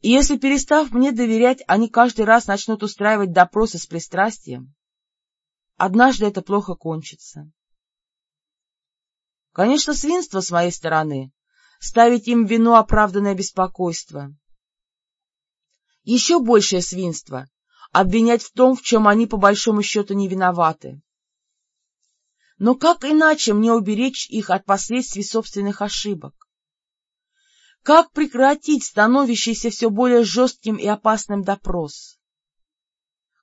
И если, перестав мне доверять, они каждый раз начнут устраивать допросы с пристрастием, однажды это плохо кончится. Конечно, свинство с моей стороны ставить им вину оправданное беспокойство. Еще большее свинство — обвинять в том, в чем они по большому счету не виноваты. Но как иначе мне уберечь их от последствий собственных ошибок? Как прекратить становящийся все более жестким и опасным допрос?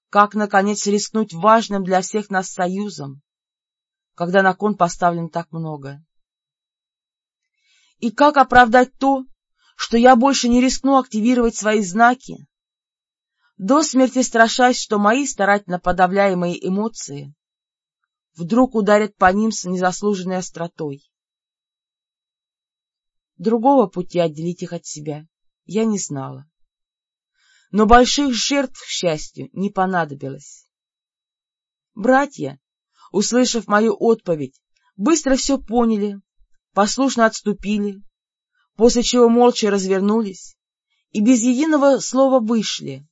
Как, наконец, рискнуть важным для всех нас союзом, когда на кон поставлен так много? И как оправдать то, что я больше не рискну активировать свои знаки, до смерти страшась, что мои старательно подавляемые эмоции вдруг ударят по ним с незаслуженной остротой. Другого пути отделить их от себя я не знала. Но больших жертв, к счастью, не понадобилось. Братья, услышав мою отповедь, быстро все поняли, послушно отступили, после чего молча развернулись и без единого слова вышли.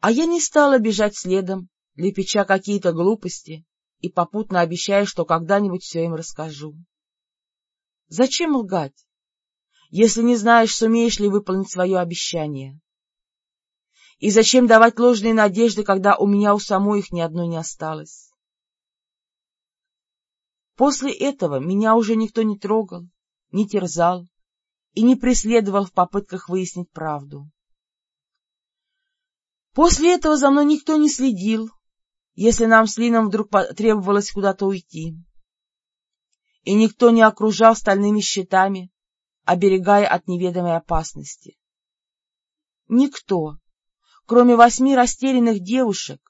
А я не стала бежать следом, лепеча какие-то глупости и попутно обещая, что когда-нибудь все им расскажу. Зачем лгать, если не знаешь, сумеешь ли выполнить свое обещание? И зачем давать ложные надежды, когда у меня у самой их ни одной не осталось? После этого меня уже никто не трогал, не терзал и не преследовал в попытках выяснить правду. После этого за мной никто не следил, если нам с Лином вдруг требовалось куда-то уйти. И никто не окружал стальными щитами, оберегая от неведомой опасности. Никто, кроме восьми растерянных девушек,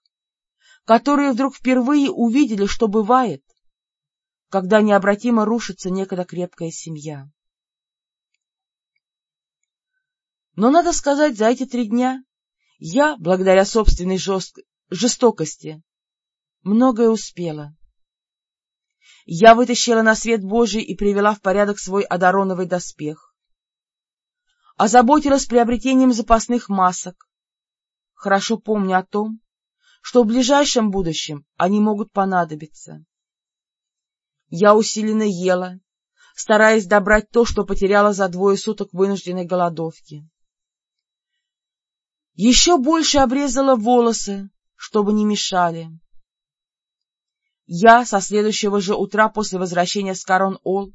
которые вдруг впервые увидели, что бывает, когда необратимо рушится некогда крепкая семья. Но, надо сказать, за эти три дня я, благодаря собственной жест... жестокости, многое успела. Я вытащила на свет Божий и привела в порядок свой одароновый доспех. Озаботилась приобретением запасных масок. Хорошо помню о том, что в ближайшем будущем они могут понадобиться. Я усиленно ела, стараясь добрать то, что потеряла за двое суток вынужденной голодовки. Еще больше обрезала волосы, чтобы не мешали. Я со следующего же утра после возвращения с Карон-Ол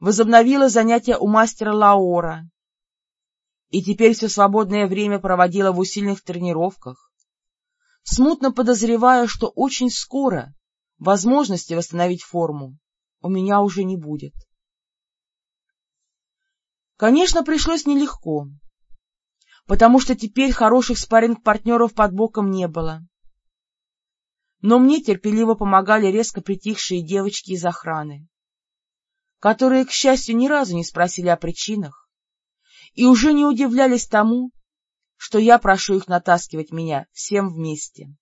возобновила занятия у мастера Лаора и теперь все свободное время проводила в усиленных тренировках, смутно подозревая, что очень скоро возможности восстановить форму у меня уже не будет. Конечно, пришлось нелегко, потому что теперь хороших спарринг-партнеров под боком не было но мне терпеливо помогали резко притихшие девочки из охраны, которые, к счастью, ни разу не спросили о причинах и уже не удивлялись тому, что я прошу их натаскивать меня всем вместе.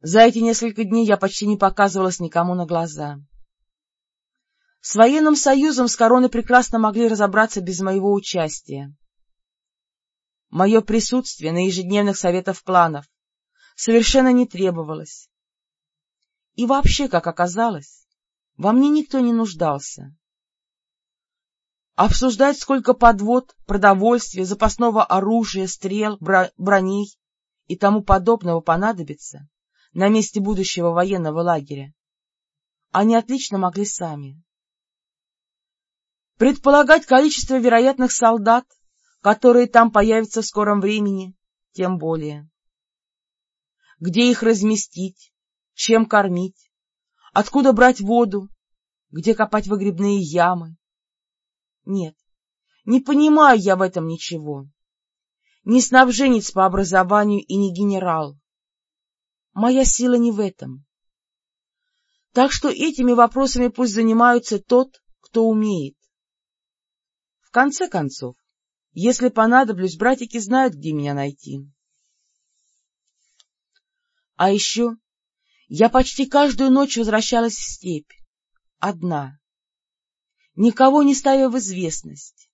За эти несколько дней я почти не показывалась никому на глаза. С военным союзом с короной прекрасно могли разобраться без моего участия. Мое присутствие на ежедневных советах кланов совершенно не требовалось. И вообще, как оказалось, во мне никто не нуждался. Обсуждать, сколько подвод, продовольствия, запасного оружия, стрел, броней и тому подобного понадобится на месте будущего военного лагеря, они отлично могли сами. Предполагать количество вероятных солдат которые там появятся в скором времени, тем более. Где их разместить, чем кормить, откуда брать воду, где копать выгребные ямы? Нет, не понимаю я в этом ничего. Не снабженец по образованию и не генерал. Моя сила не в этом. Так что этими вопросами пусть занимается тот, кто умеет. В конце концов, если понадоблюсь, братики знают, где меня найти. А еще я почти каждую ночь возвращалась в степь. Одна. Никого не ставя в известность.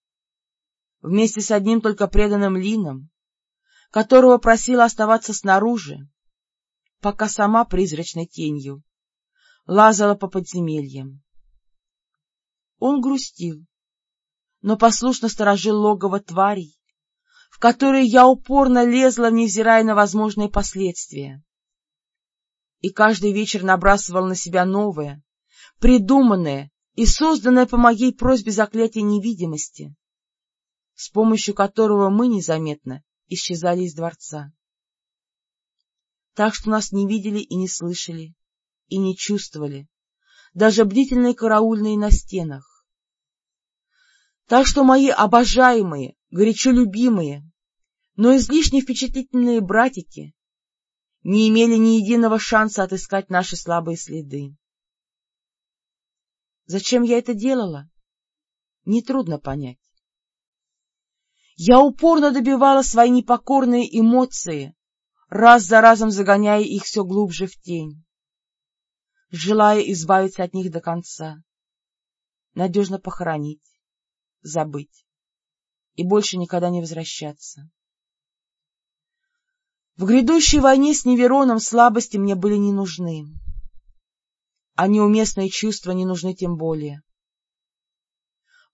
Вместе с одним только преданным Лином, которого просила оставаться снаружи, пока сама призрачной тенью лазала по подземельям. Он грустил, но послушно сторожил логово тварей, в которые я упорно лезла, невзирая на возможные последствия. И каждый вечер набрасывал на себя новое, придуманное и созданное по моей просьбе заклятие невидимости, с помощью которого мы незаметно исчезали из дворца. Так что нас не видели и не слышали, и не чувствовали, даже бдительные караульные на стенах. Так что мои обожаемые, горячо любимые, но излишне впечатлительные братики не имели ни единого шанса отыскать наши слабые следы. Зачем я это делала? Нетрудно понять. Я упорно добивала свои непокорные эмоции, раз за разом загоняя их все глубже в тень, желая избавиться от них до конца, надежно похоронить, забыть и больше никогда не возвращаться. В грядущей войне с Невероном слабости мне были не нужны, а неуместные чувства не нужны тем более.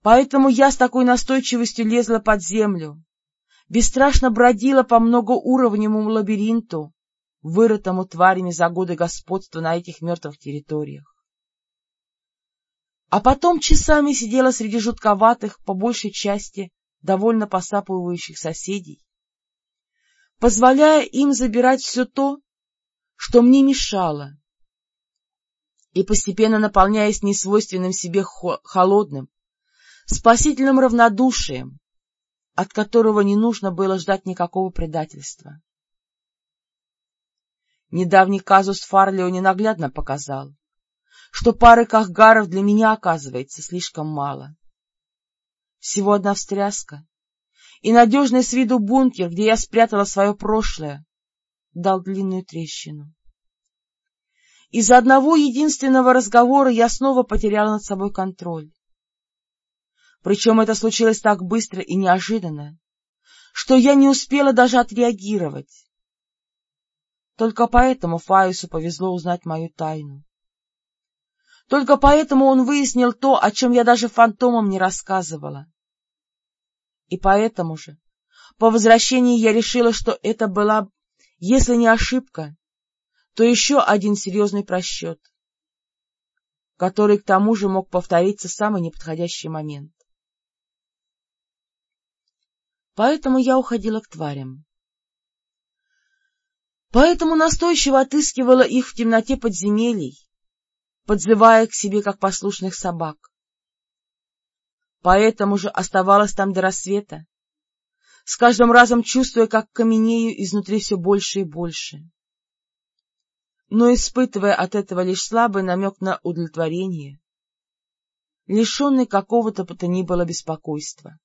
Поэтому я с такой настойчивостью лезла под землю, бесстрашно бродила по многоуровневому лабиринту, вырытому тварями за годы господства на этих мертвых территориях. А потом часами сидела среди жутковатых, по большей части, довольно посапывающих соседей, позволяя им забирать все то, что мне мешало, и постепенно наполняясь несвойственным себе холодным, спасительным равнодушием, от которого не нужно было ждать никакого предательства. Недавний казус Фарлио ненаглядно показал, что пары кахгаров для меня оказывается слишком мало. Всего одна встряска, и надежный с виду бункер, где я спрятала свое прошлое, дал длинную трещину. Из-за одного единственного разговора я снова потеряла над собой контроль. Причем это случилось так быстро и неожиданно, что я не успела даже отреагировать. Только поэтому Фаюсу повезло узнать мою тайну. Только поэтому он выяснил то, о чем я даже фантомам не рассказывала. И поэтому же, по возвращении я решила, что это была, если не ошибка, то еще один серьезный просчет, который к тому же мог повториться в самый неподходящий момент. Поэтому я уходила к тварям. Поэтому настойчиво отыскивала их в темноте подземелий, подзывая к себе как послушных собак. Поэтому же оставалась там до рассвета, с каждым разом чувствуя, как каменею изнутри все больше и больше, но испытывая от этого лишь слабый намек на удовлетворение, лишенный какого-то то ни было беспокойства.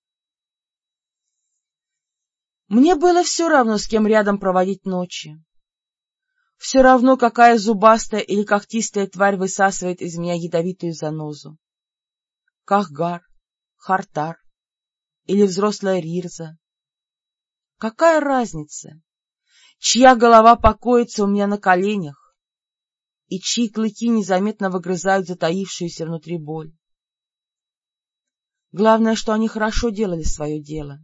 Мне было все равно, с кем рядом проводить ночи. Все равно, какая зубастая или когтистая тварь высасывает из меня ядовитую занозу. Кахгар, Хартар или взрослая Рирза. Какая разница, чья голова покоится у меня на коленях и чьи клыки незаметно выгрызают затаившуюся внутри боль? Главное, что они хорошо делали свое дело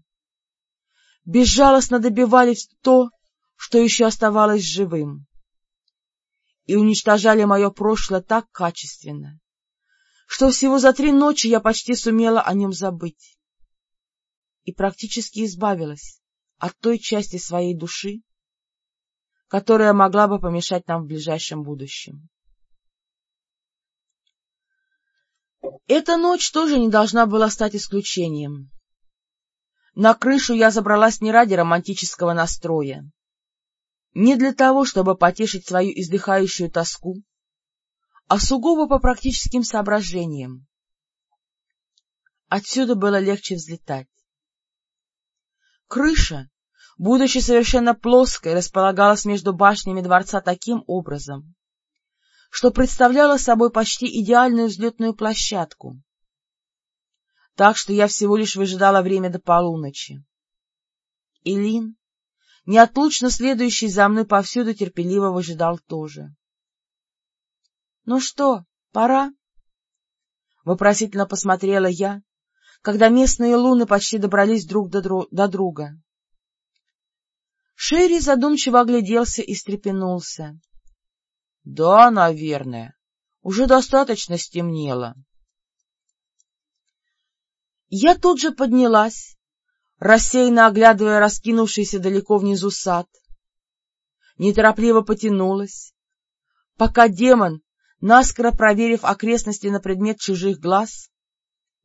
безжалостно добивались то, что еще оставалось живым, и уничтожали мое прошлое так качественно, что всего за три ночи я почти сумела о нем забыть и практически избавилась от той части своей души, которая могла бы помешать нам в ближайшем будущем. Эта ночь тоже не должна была стать исключением. На крышу я забралась не ради романтического настроя, не для того, чтобы потешить свою издыхающую тоску, а сугубо по практическим соображениям. Отсюда было легче взлетать. Крыша, будучи совершенно плоской, располагалась между башнями дворца таким образом, что представляла собой почти идеальную взлетную площадку, так что я всего лишь выжидала время до полуночи. Илин, неотлучно следующий за мной повсюду, терпеливо выжидал тоже. — Ну что, пора? — вопросительно посмотрела я, когда местные луны почти добрались друг до, дру до друга. Шерри задумчиво огляделся и встрепенулся. — Да, наверное. Уже достаточно стемнело. Я тут же поднялась, рассеянно оглядывая раскинувшийся далеко внизу сад. Неторопливо потянулась, пока демон, наскоро проверив окрестности на предмет чужих глаз,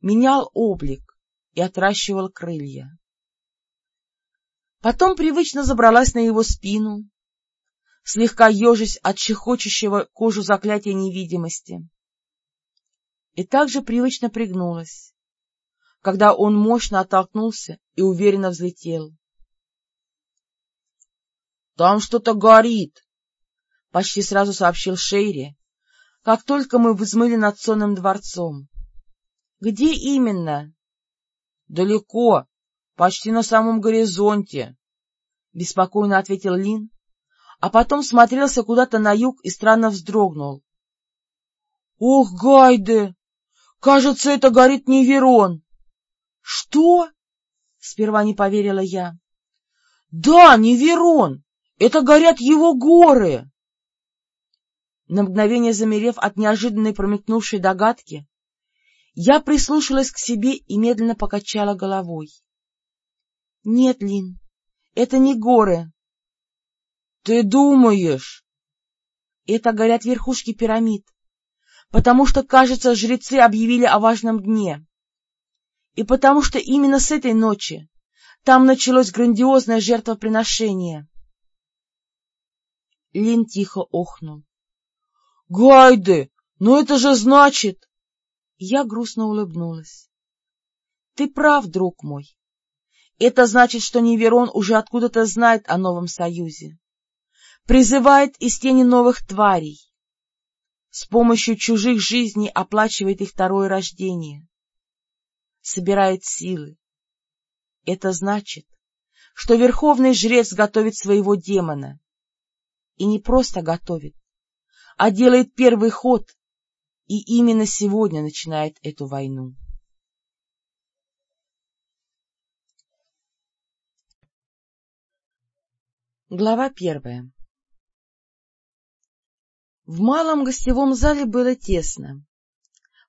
менял облик и отращивал крылья. Потом привычно забралась на его спину, слегка ежась от чехочущего кожу заклятия невидимости, и также привычно пригнулась, когда он мощно оттолкнулся и уверенно взлетел. — Там что-то горит! — почти сразу сообщил Шейри, как только мы взмыли над сонным дворцом. — Где именно? — Далеко, почти на самом горизонте, — беспокойно ответил Лин, а потом смотрелся куда-то на юг и странно вздрогнул. — Ох, Гайде! Кажется, это горит Неверон! — Что? — сперва не поверила я. — Да, Неверон! Это горят его горы! На мгновение замерев от неожиданной промелькнувшей догадки, я прислушалась к себе и медленно покачала головой. — Нет, Лин, это не горы. — Ты думаешь? — Это горят верхушки пирамид, потому что, кажется, жрецы объявили о важном дне. И потому что именно с этой ночи там началось грандиозное жертвоприношение. Лин тихо охнул. — Гайды, но это же значит... Я грустно улыбнулась. — Ты прав, друг мой. Это значит, что Неверон уже откуда-то знает о новом союзе. Призывает из тени новых тварей. С помощью чужих жизней оплачивает их второе рождение. Собирает силы. Это значит, что верховный жрец готовит своего демона. И не просто готовит, а делает первый ход и именно сегодня начинает эту войну. Глава первая В малом гостевом зале было тесно.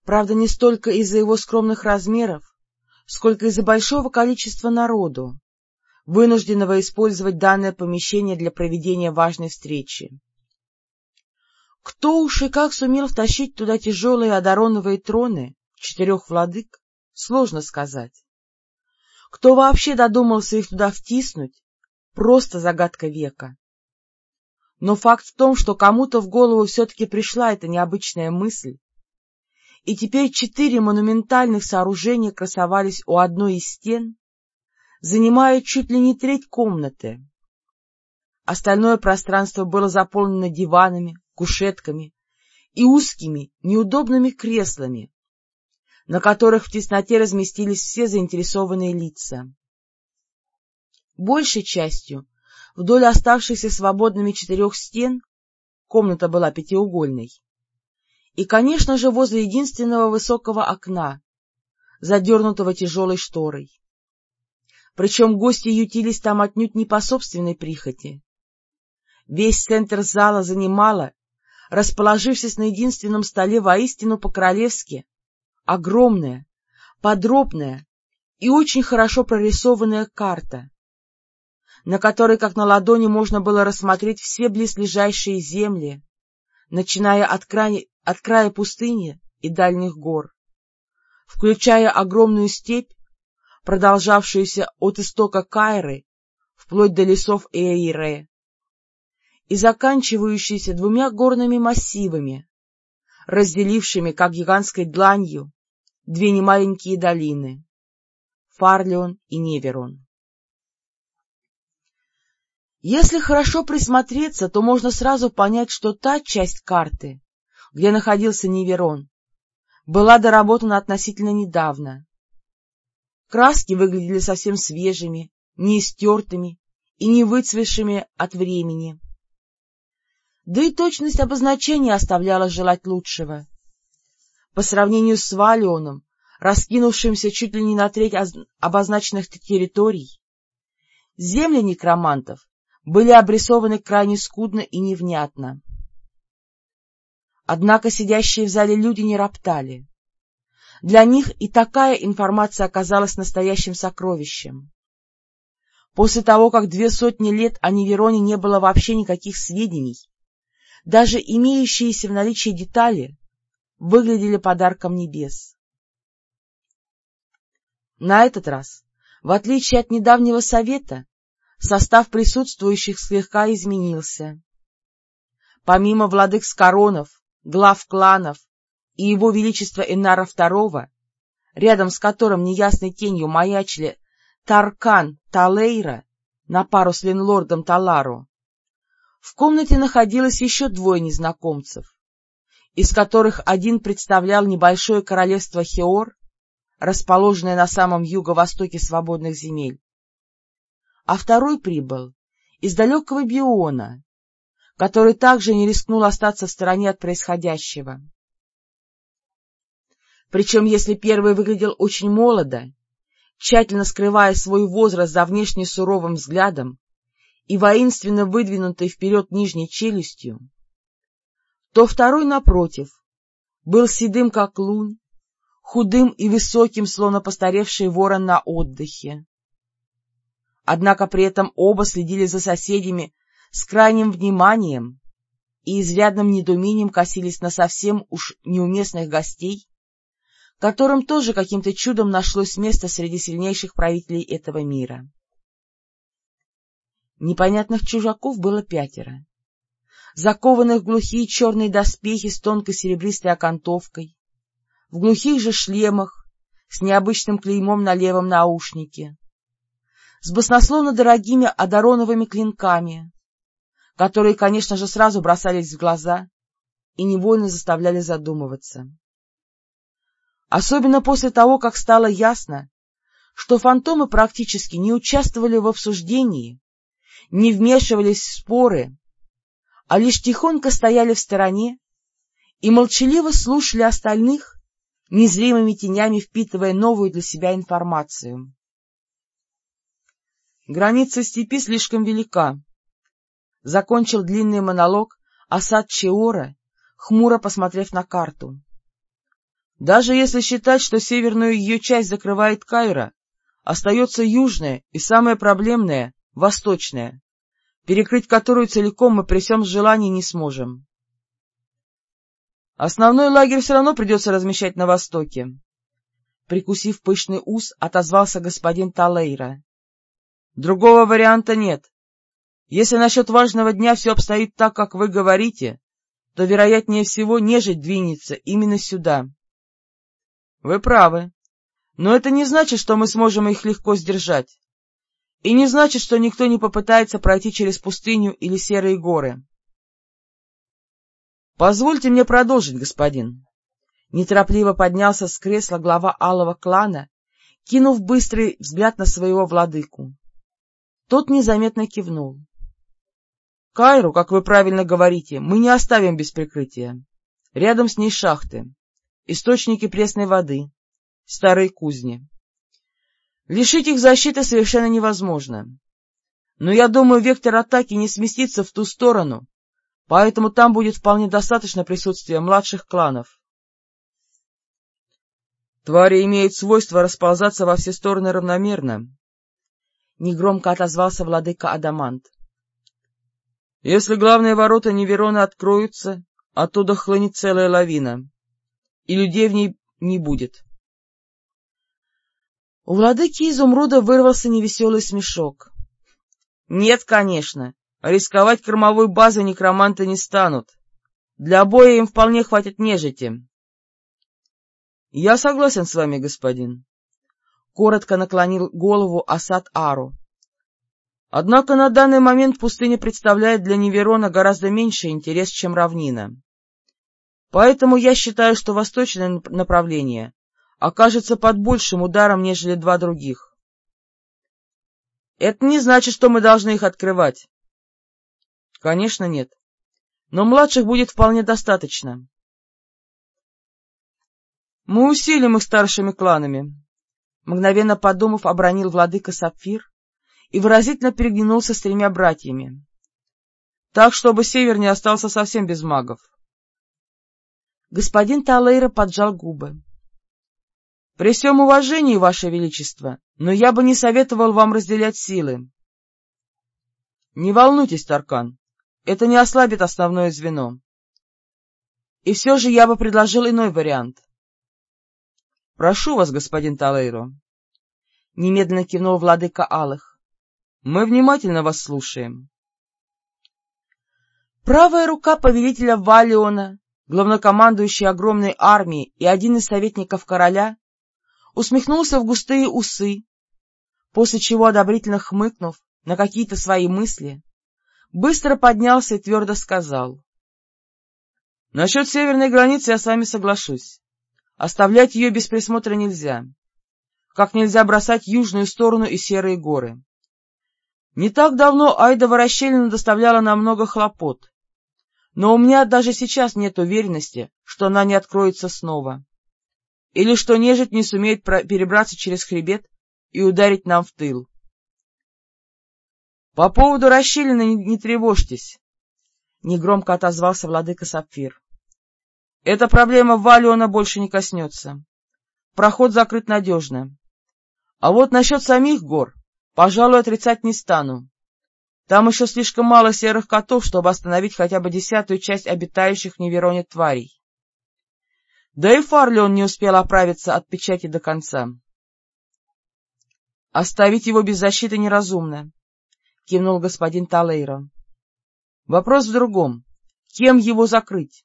Правда, не столько из-за его скромных размеров, сколько из-за большого количества народу, вынужденного использовать данное помещение для проведения важной встречи. Кто уж и как сумел втащить туда тяжелые одароновые троны четырех владык, сложно сказать. Кто вообще додумался их туда втиснуть, просто загадка века. Но факт в том, что кому-то в голову все-таки пришла эта необычная мысль, и теперь четыре монументальных сооружения красовались у одной из стен, занимая чуть ли не треть комнаты. Остальное пространство было заполнено диванами, кушетками и узкими, неудобными креслами, на которых в тесноте разместились все заинтересованные лица. Большей частью вдоль оставшихся свободными четырех стен комната была пятиугольной. И, конечно же, возле единственного высокого окна, задернутого тяжелой шторой. Причем гости ютились там отнюдь не по собственной прихоти. Весь центр зала занимала расположившись на единственном столе воистину по-королевски, огромная, подробная и очень хорошо прорисованная карта, на которой, как на ладони, можно было рассмотреть все близлежащие земли, начиная от края, от края пустыни и дальних гор, включая огромную степь, продолжавшуюся от истока Кайры вплоть до лесов Эйре, и заканчивающийся двумя горными массивами, разделившими, как гигантской дланью, две немаленькие долины — Фарлион и Неверон. Если хорошо присмотреться, то можно сразу понять, что та часть карты, где находился Неверон, была доработана относительно недавно. Краски выглядели совсем свежими, не истертыми и не выцвевшими от времени да и точность обозначения оставляла желать лучшего. по сравнению с Валионом, раскинувшимся чуть ли не на треть обозначенных территорий, земли некромантов были обрисованы крайне скудно и невнятно. Однако сидящие в зале люди не роптали. Для них и такая информация оказалась настоящим сокровищем. После того, как две сотни лет о Невероне не было вообще никаких сведений, даже имеющиеся в наличии детали выглядели подарком небес. На этот раз, в отличие от недавнего совета, состав присутствующих слегка изменился. Помимо владык Скоронов, глав кланов и его величества Энара II, рядом с которым неясной тенью маячили Таркан Талейра на пару с Ленлордом Талару, в комнате находилось еще двое незнакомцев, из которых один представлял небольшое королевство Хеор, расположенное на самом юго-востоке свободных земель, а второй прибыл из далекого Биона, который также не рискнул остаться в стороне от происходящего. Причем, если первый выглядел очень молодо, тщательно скрывая свой возраст за внешне суровым взглядом и воинственно выдвинутой вперед нижней челюстью, то второй, напротив, был седым, как лунь, худым и высоким, словно постаревший ворон на отдыхе. Однако при этом оба следили за соседями с крайним вниманием и изрядным недоумением косились на совсем уж неуместных гостей, которым тоже каким-то чудом нашлось место среди сильнейших правителей этого мира. Непонятных чужаков было пятеро, закованных в глухие черные доспехи с тонкой серебристой окантовкой, в глухих же шлемах с необычным клеймом на левом наушнике, с баснословно дорогими одароновыми клинками, которые, конечно же, сразу бросались в глаза и невольно заставляли задумываться. Особенно после того, как стало ясно, что фантомы практически не участвовали в обсуждении, не вмешивались в споры, а лишь тихонько стояли в стороне и молчаливо слушали остальных, незримыми тенями впитывая новую для себя информацию. Граница степи слишком велика. Закончил длинный монолог Асад Чеора, хмуро посмотрев на карту. Даже если считать, что северную ее часть закрывает Кайра, остается южная и самая проблемная — восточная, перекрыть которую целиком мы при всем желании не сможем. Основной лагерь все равно придется размещать на востоке. Прикусив пышный ус, отозвался господин Талейра. Другого варианта нет. Если насчет важного дня все обстоит так, как вы говорите, то, вероятнее всего, нежить двинется именно сюда. Вы правы. Но это не значит, что мы сможем их легко сдержать. И не значит, что никто не попытается пройти через пустыню или серые горы. Позвольте мне продолжить, господин. Неторопливо поднялся с кресла глава алого клана, кинув быстрый взгляд на своего владыку. Тот незаметно кивнул. — Кайру, как вы правильно говорите, мы не оставим без прикрытия. Рядом с ней шахты, источники пресной воды, старые кузни. Лишить их защиты совершенно невозможно. Но я думаю, вектор атаки не сместится в ту сторону, поэтому там будет вполне достаточно присутствия младших кланов. Твари имеют свойство расползаться во все стороны равномерно, — негромко отозвался владыка Адамант. — Если главные ворота Неверона откроются, оттуда хлынет целая лавина, и людей в ней не будет. У владыки Изумруда вырвался невеселый смешок. — Нет, конечно, рисковать кормовой базой некроманты не станут. Для боя им вполне хватит нежити. — Я согласен с вами, господин, коротко наклонил голову Асад Ару. Однако на данный момент пустыня представляет для Неверона гораздо меньше интерес, чем равнина. Поэтому я считаю, что восточное направление окажется под большим ударом, нежели два других. Это не значит, что мы должны их открывать. Конечно, нет. Но младших будет вполне достаточно. Мы усилим их старшими кланами. Мгновенно подумав, обронил владыка Сапфир и выразительно переглянулся с тремя братьями. Так, чтобы север не остался совсем без магов. Господин Талейра поджал губы. — При всем уважении, Ваше Величество, но я бы не советовал вам разделять силы. — Не волнуйтесь, Таркан, это не ослабит основное звено. И все же я бы предложил иной вариант. — Прошу вас, господин Талейро. Немедленно кивнул владыка Алых. — Мы внимательно вас слушаем. Правая рука повелителя Валиона, главнокомандующий огромной армией и один из советников короля, усмехнулся в густые усы, после чего, одобрительно хмыкнув на какие-то свои мысли, быстро поднялся и твердо сказал. — Насчет северной границы я с вами соглашусь. Оставлять ее без присмотра нельзя. Как нельзя бросать южную сторону и серые горы. Не так давно Айдова расщелина доставляла нам много хлопот, но у меня даже сейчас нет уверенности, что она не откроется снова. Или что нежить не сумеет перебраться через хребет и ударить нам в тыл. — По поводу расщелины не, не тревожьтесь, — негромко отозвался владыка Сапфир. — Эта проблема Валиона больше не коснется. Проход закрыт надежно. А вот насчет самих гор, пожалуй, отрицать не стану. Там еще слишком мало серых котов, чтобы остановить хотя бы десятую часть обитающих в Невероне тварей. Да и Фарлион не успел оправиться от печати до конца. — Оставить его без защиты неразумно, — кивнул господин Талейро. — Вопрос в другом. Кем его закрыть?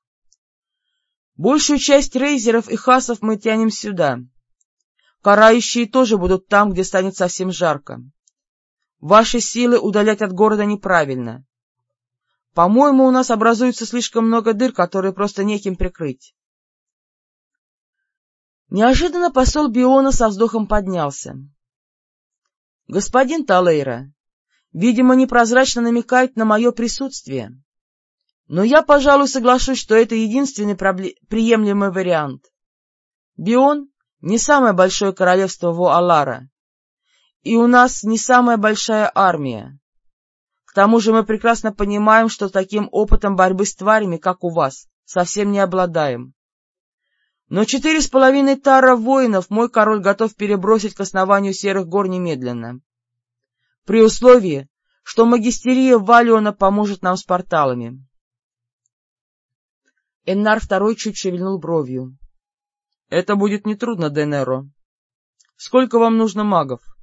Большую часть рейзеров и хасов мы тянем сюда. Карающие тоже будут там, где станет совсем жарко. Ваши силы удалять от города неправильно. По-моему, у нас образуется слишком много дыр, которые просто неким прикрыть. Неожиданно посол Биона со вздохом поднялся. — Господин Талейра, видимо, непрозрачно намекает на мое присутствие. Но я, пожалуй, соглашусь, что это единственный приемлемый вариант. Бион — не самое большое королевство Вуалара, и у нас не самая большая армия. К тому же мы прекрасно понимаем, что таким опытом борьбы с тварями, как у вас, совсем не обладаем. Но четыре с половиной тара воинов мой король готов перебросить к основанию Серых гор немедленно. При условии, что магистерия Валиона поможет нам с порталами. Эннар второй чуть шевельнул бровью. — Это будет нетрудно, Денеро. Сколько вам нужно магов? —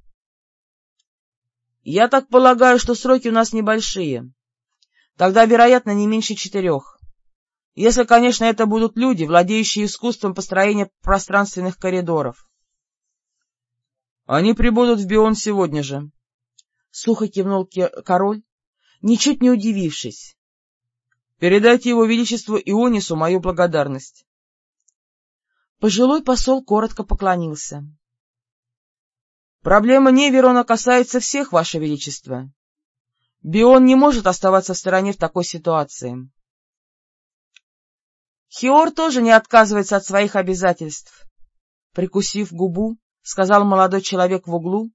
я так полагаю, что сроки у нас небольшие. Тогда, вероятно, не меньше четырех. Если, конечно, это будут люди, владеющие искусством построения пространственных коридоров. — Они прибудут в Бион сегодня же. Сухо кивнул король, ничуть не удивившись. — Передайте его величеству Ионису мою благодарность. Пожилой посол коротко поклонился. Проблема Неверона касается всех, Ваше Величество. Бион не может оставаться в стороне в такой ситуации. Хиор тоже не отказывается от своих обязательств. Прикусив губу, сказал молодой человек в углу,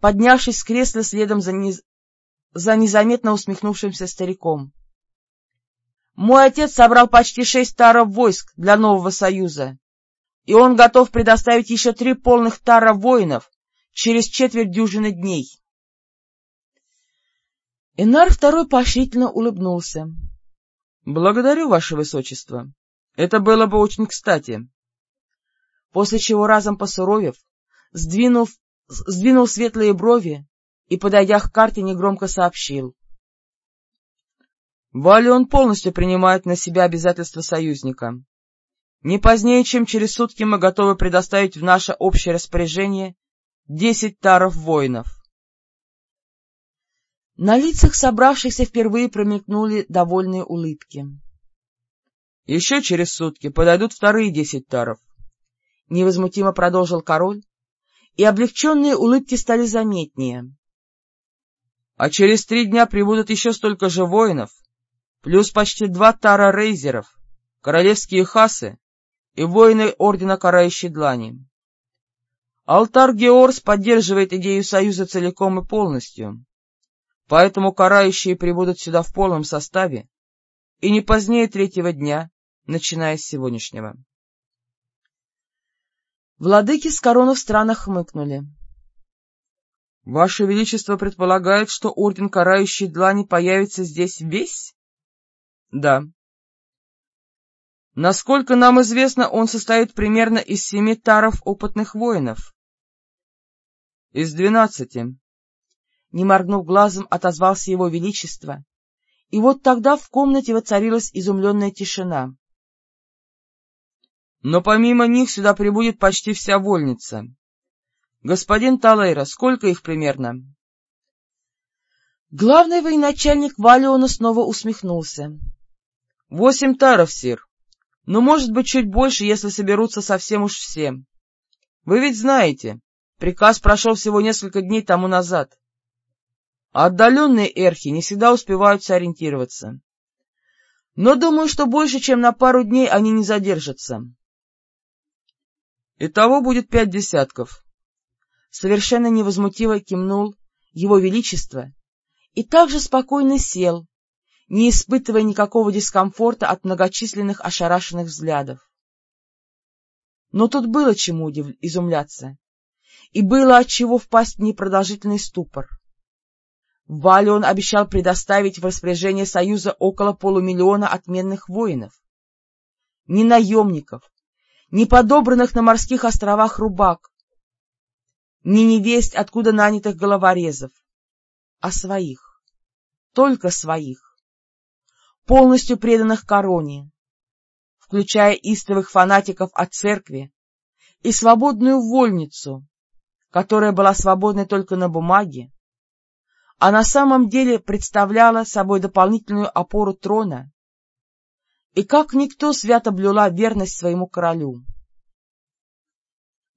поднявшись с кресла следом за, не... за незаметно усмехнувшимся стариком. Мой отец собрал почти шесть таров войск для нового союза, и он готов предоставить еще три полных тара воинов, через четверть дюжины дней. Энар второй поощрительно улыбнулся. — Благодарю, ваше высочество. Это было бы очень кстати. После чего, разом посуровев, сдвинув, сдвинул светлые брови и, подойдя к карте, негромко сообщил. — Валион полностью принимает на себя обязательства союзника. Не позднее, чем через сутки мы готовы предоставить в наше общее распоряжение десять таров воинов. На лицах собравшихся впервые промелькнули довольные улыбки. — Еще через сутки подойдут вторые десять таров, — невозмутимо продолжил король, и облегченные улыбки стали заметнее. — А через три дня прибудут еще столько же воинов, плюс почти два тара рейзеров, королевские хасы и воины Ордена Карающей Длани. Алтар Георс поддерживает идею Союза целиком и полностью, поэтому карающие прибудут сюда в полном составе и не позднее третьего дня, начиная с сегодняшнего. Владыки с короны в странах хмыкнули. — Ваше Величество предполагает, что Орден Карающей Длани появится здесь весь? — Да. Насколько нам известно, он состоит примерно из семи таров опытных воинов. — Из двенадцати. Не моргнув глазом, отозвался его величество, и вот тогда в комнате воцарилась изумленная тишина. — Но помимо них сюда прибудет почти вся вольница. Господин Талейра, сколько их примерно? Главный военачальник Валиона снова усмехнулся. — Восемь таров, сир. Ну, может быть, чуть больше, если соберутся совсем уж все. Вы ведь знаете, приказ прошел всего несколько дней тому назад. А отдаленные эрхи не всегда успевают сориентироваться. Но думаю, что больше, чем на пару дней они не задержатся. Итого будет пять десятков. Совершенно невозмутиво кивнул его величество и также спокойно сел, не испытывая никакого дискомфорта от многочисленных ошарашенных взглядов. Но тут было чему изумляться, и было отчего впасть в непродолжительный ступор. Вале он обещал предоставить в распоряжение Союза около полумиллиона отменных воинов. Ни наемников, ни подобранных на морских островах рубак, ни невесть, откуда нанятых головорезов, а своих, только своих полностью преданных короне, включая истовых фанатиков от церкви и свободную вольницу, которая была свободной только на бумаге, а на самом деле представляла собой дополнительную опору трона и как никто свято блюла верность своему королю.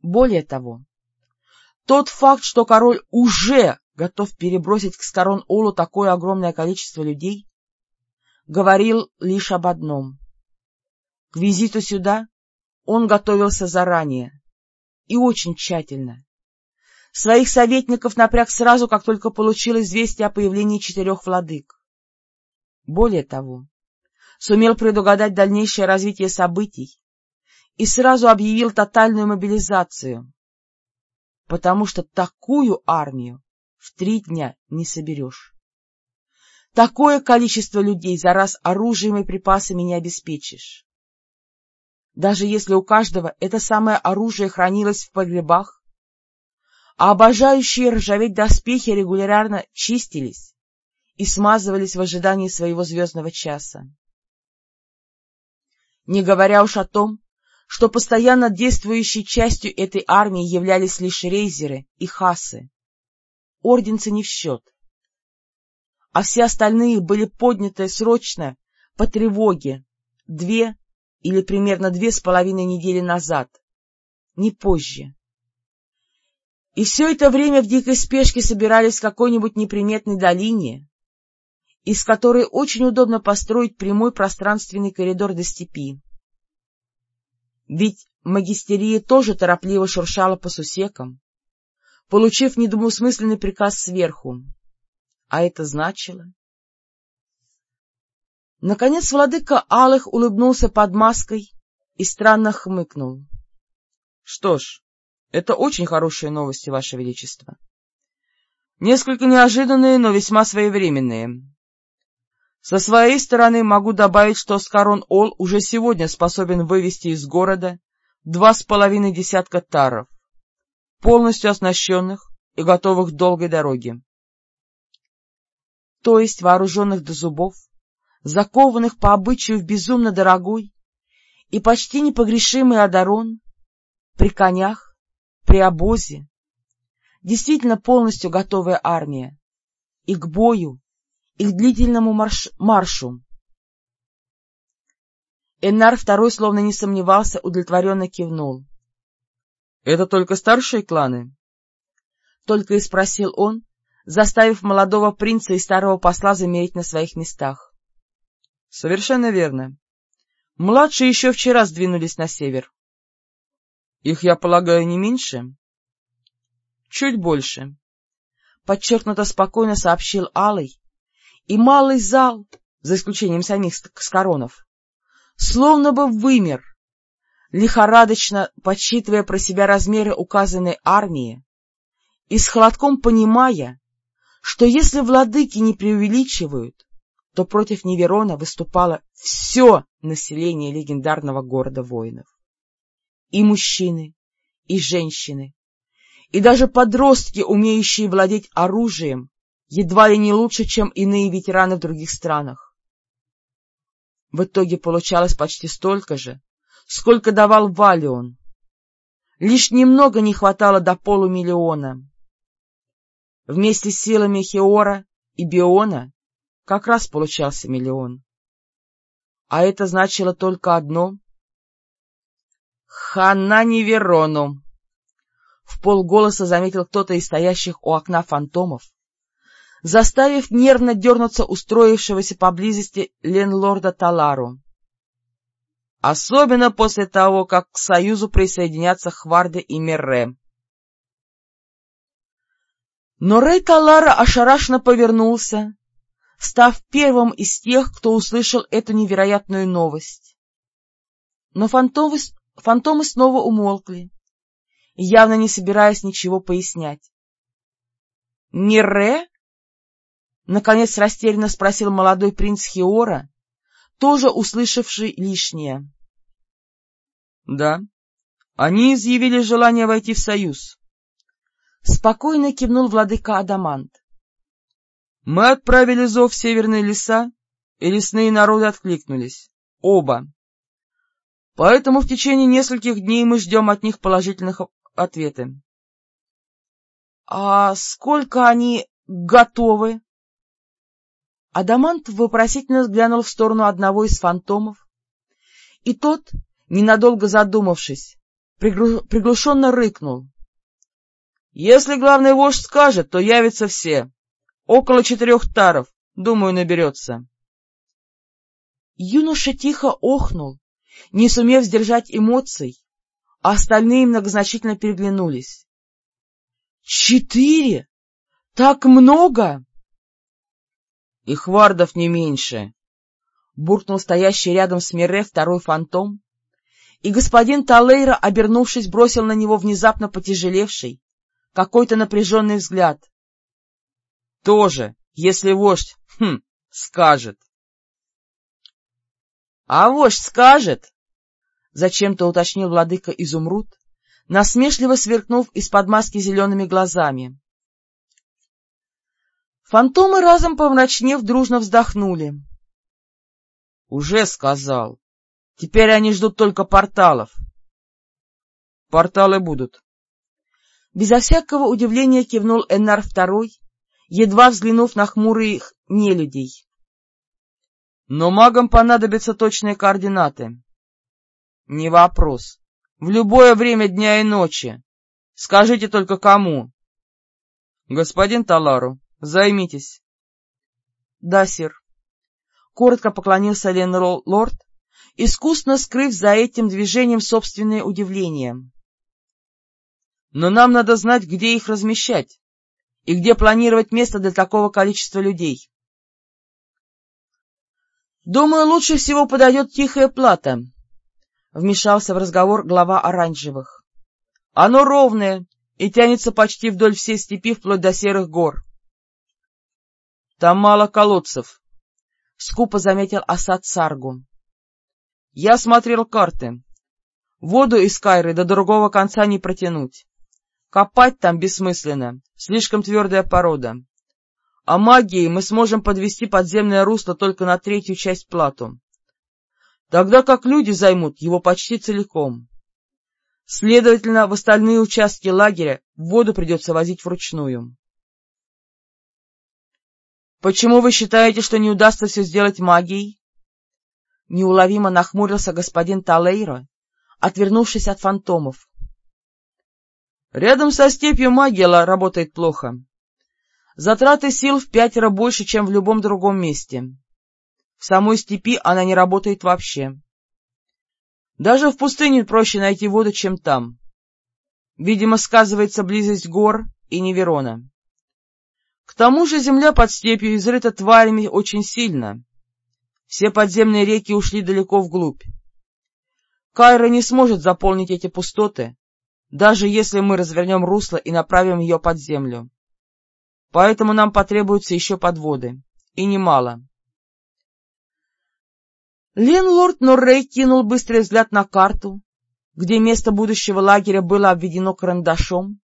Более того, тот факт, что король уже готов перебросить к сторон Олу такое огромное количество людей, говорил лишь об одном. К визиту сюда он готовился заранее и очень тщательно. Своих советников напряг сразу, как только получил известие о появлении четырех владык. Более того, сумел предугадать дальнейшее развитие событий и сразу объявил тотальную мобилизацию, потому что такую армию в три дня не соберешь. Такое количество людей за раз оружием и припасами не обеспечишь. Даже если у каждого это самое оружие хранилось в погребах, а обожающие ржаветь доспехи регулярно чистились и смазывались в ожидании своего звездного часа. Не говоря уж о том, что постоянно действующей частью этой армии являлись лишь рейзеры и хасы. Орденцы не в счет а все остальные были подняты срочно по тревоге две или примерно две с половиной недели назад, не позже. И все это время в дикой спешке собирались в какой-нибудь неприметной долине, из которой очень удобно построить прямой пространственный коридор до степи. Ведь магистерия тоже торопливо шуршала по сусекам, получив недвусмысленный приказ сверху а это значило? Наконец владыка Алых улыбнулся под маской и странно хмыкнул. — Что ж, это очень хорошие новости, Ваше Величество. Несколько неожиданные, но весьма своевременные. Со своей стороны могу добавить, что Скарон Ол уже сегодня способен вывести из города два с половиной десятка таров, полностью оснащенных и готовых к долгой дороге то есть вооруженных до зубов, закованных по обычаю в безумно дорогой и почти непогрешимый одарон, при конях, при обозе, действительно полностью готовая армия, и к бою, и к длительному марш маршу. Эннар второй, словно не сомневался, удовлетворенно кивнул. — Это только старшие кланы? — только и спросил он, заставив молодого принца и старого посла замереть на своих местах. — Совершенно верно. Младшие еще вчера сдвинулись на север. — Их, я полагаю, не меньше? — Чуть больше, — подчеркнуто спокойно сообщил Алый, и малый зал, за исключением самих скоронов, словно бы вымер, лихорадочно подсчитывая про себя размеры указанной армии и с холодком понимая, что если владыки не преувеличивают, то против Неверона выступало все население легендарного города воинов. И мужчины, и женщины, и даже подростки, умеющие владеть оружием, едва ли не лучше, чем иные ветераны в других странах. В итоге получалось почти столько же, сколько давал Валион. Лишь немного не хватало до полумиллиона. Вместе с силами Хеора и Биона как раз получался миллион. А это значило только одно — «Хана Неверону!» В полголоса заметил кто-то из стоящих у окна фантомов, заставив нервно дернуться устроившегося поблизости ленлорда Талару. Особенно после того, как к Союзу присоединятся Хварды и Мерре. Но Рей Талара ошарашенно повернулся, став первым из тех, кто услышал эту невероятную новость. Но фантомы, фантомы снова умолкли, явно не собираясь ничего пояснять. — Мире? — наконец растерянно спросил молодой принц Хиора, тоже услышавший лишнее. — Да, они изъявили желание войти в союз. Спокойно кивнул владыка Адамант. Мы отправили зов в северные леса, и лесные народы откликнулись. Оба. Поэтому в течение нескольких дней мы ждем от них положительных ответов. — А сколько они готовы? Адамант вопросительно взглянул в сторону одного из фантомов, и тот, ненадолго задумавшись, приглушенно рыкнул. — Если главный вождь скажет, то явятся все. Около четырех таров, думаю, наберется. Юноша тихо охнул, не сумев сдержать эмоций, а остальные многозначительно переглянулись. — Четыре? Так много? — И хвардов не меньше, — буркнул стоящий рядом с Мире второй фантом, и господин Талейра, обернувшись, бросил на него внезапно потяжелевший, какой-то напряженный взгляд. Тоже, если вождь, хм, скажет. — А вождь скажет? — зачем-то уточнил владыка Изумруд, насмешливо сверкнув из-под маски зелеными глазами. Фантомы, разом помрачнев, дружно вздохнули. — Уже сказал. Теперь они ждут только порталов. — Порталы будут. Безо всякого удивления кивнул Эннар Второй, едва взглянув на хмурых нелюдей. — Но магам понадобятся точные координаты. — Не вопрос. В любое время дня и ночи. Скажите только кому. — Господин Талару, займитесь. — Да, сир. Коротко поклонился Лен Лорд, искусно скрыв за этим движением собственное удивление. — Но нам надо знать, где их размещать и где планировать место для такого количества людей. — Думаю, лучше всего подойдет Тихая Плата, — вмешался в разговор глава Оранжевых. — Оно ровное и тянется почти вдоль всей степи вплоть до Серых гор. — Там мало колодцев, — скупо заметил Асад Саргу. — Я смотрел карты. Воду из Кайры до другого конца не протянуть. Копать там бессмысленно, слишком твердая порода. А магией мы сможем подвести подземное русло только на третью часть плату. Тогда как люди займут его почти целиком. Следовательно, в остальные участки лагеря воду придется возить вручную. — Почему вы считаете, что не удастся все сделать магией? Неуловимо нахмурился господин Талейро, отвернувшись от фантомов. Рядом со степью магия работает плохо. Затраты сил в пятеро больше, чем в любом другом месте. В самой степи она не работает вообще. Даже в пустыне проще найти воду, чем там. Видимо, сказывается близость гор и Неверона. К тому же земля под степью изрыта тварями очень сильно. Все подземные реки ушли далеко вглубь. Кайра не сможет заполнить эти пустоты, даже если мы развернем русло и направим ее под землю. Поэтому нам потребуются еще подводы, и немало. Ленлорд Норрей кинул быстрый взгляд на карту, где место будущего лагеря было обведено карандашом,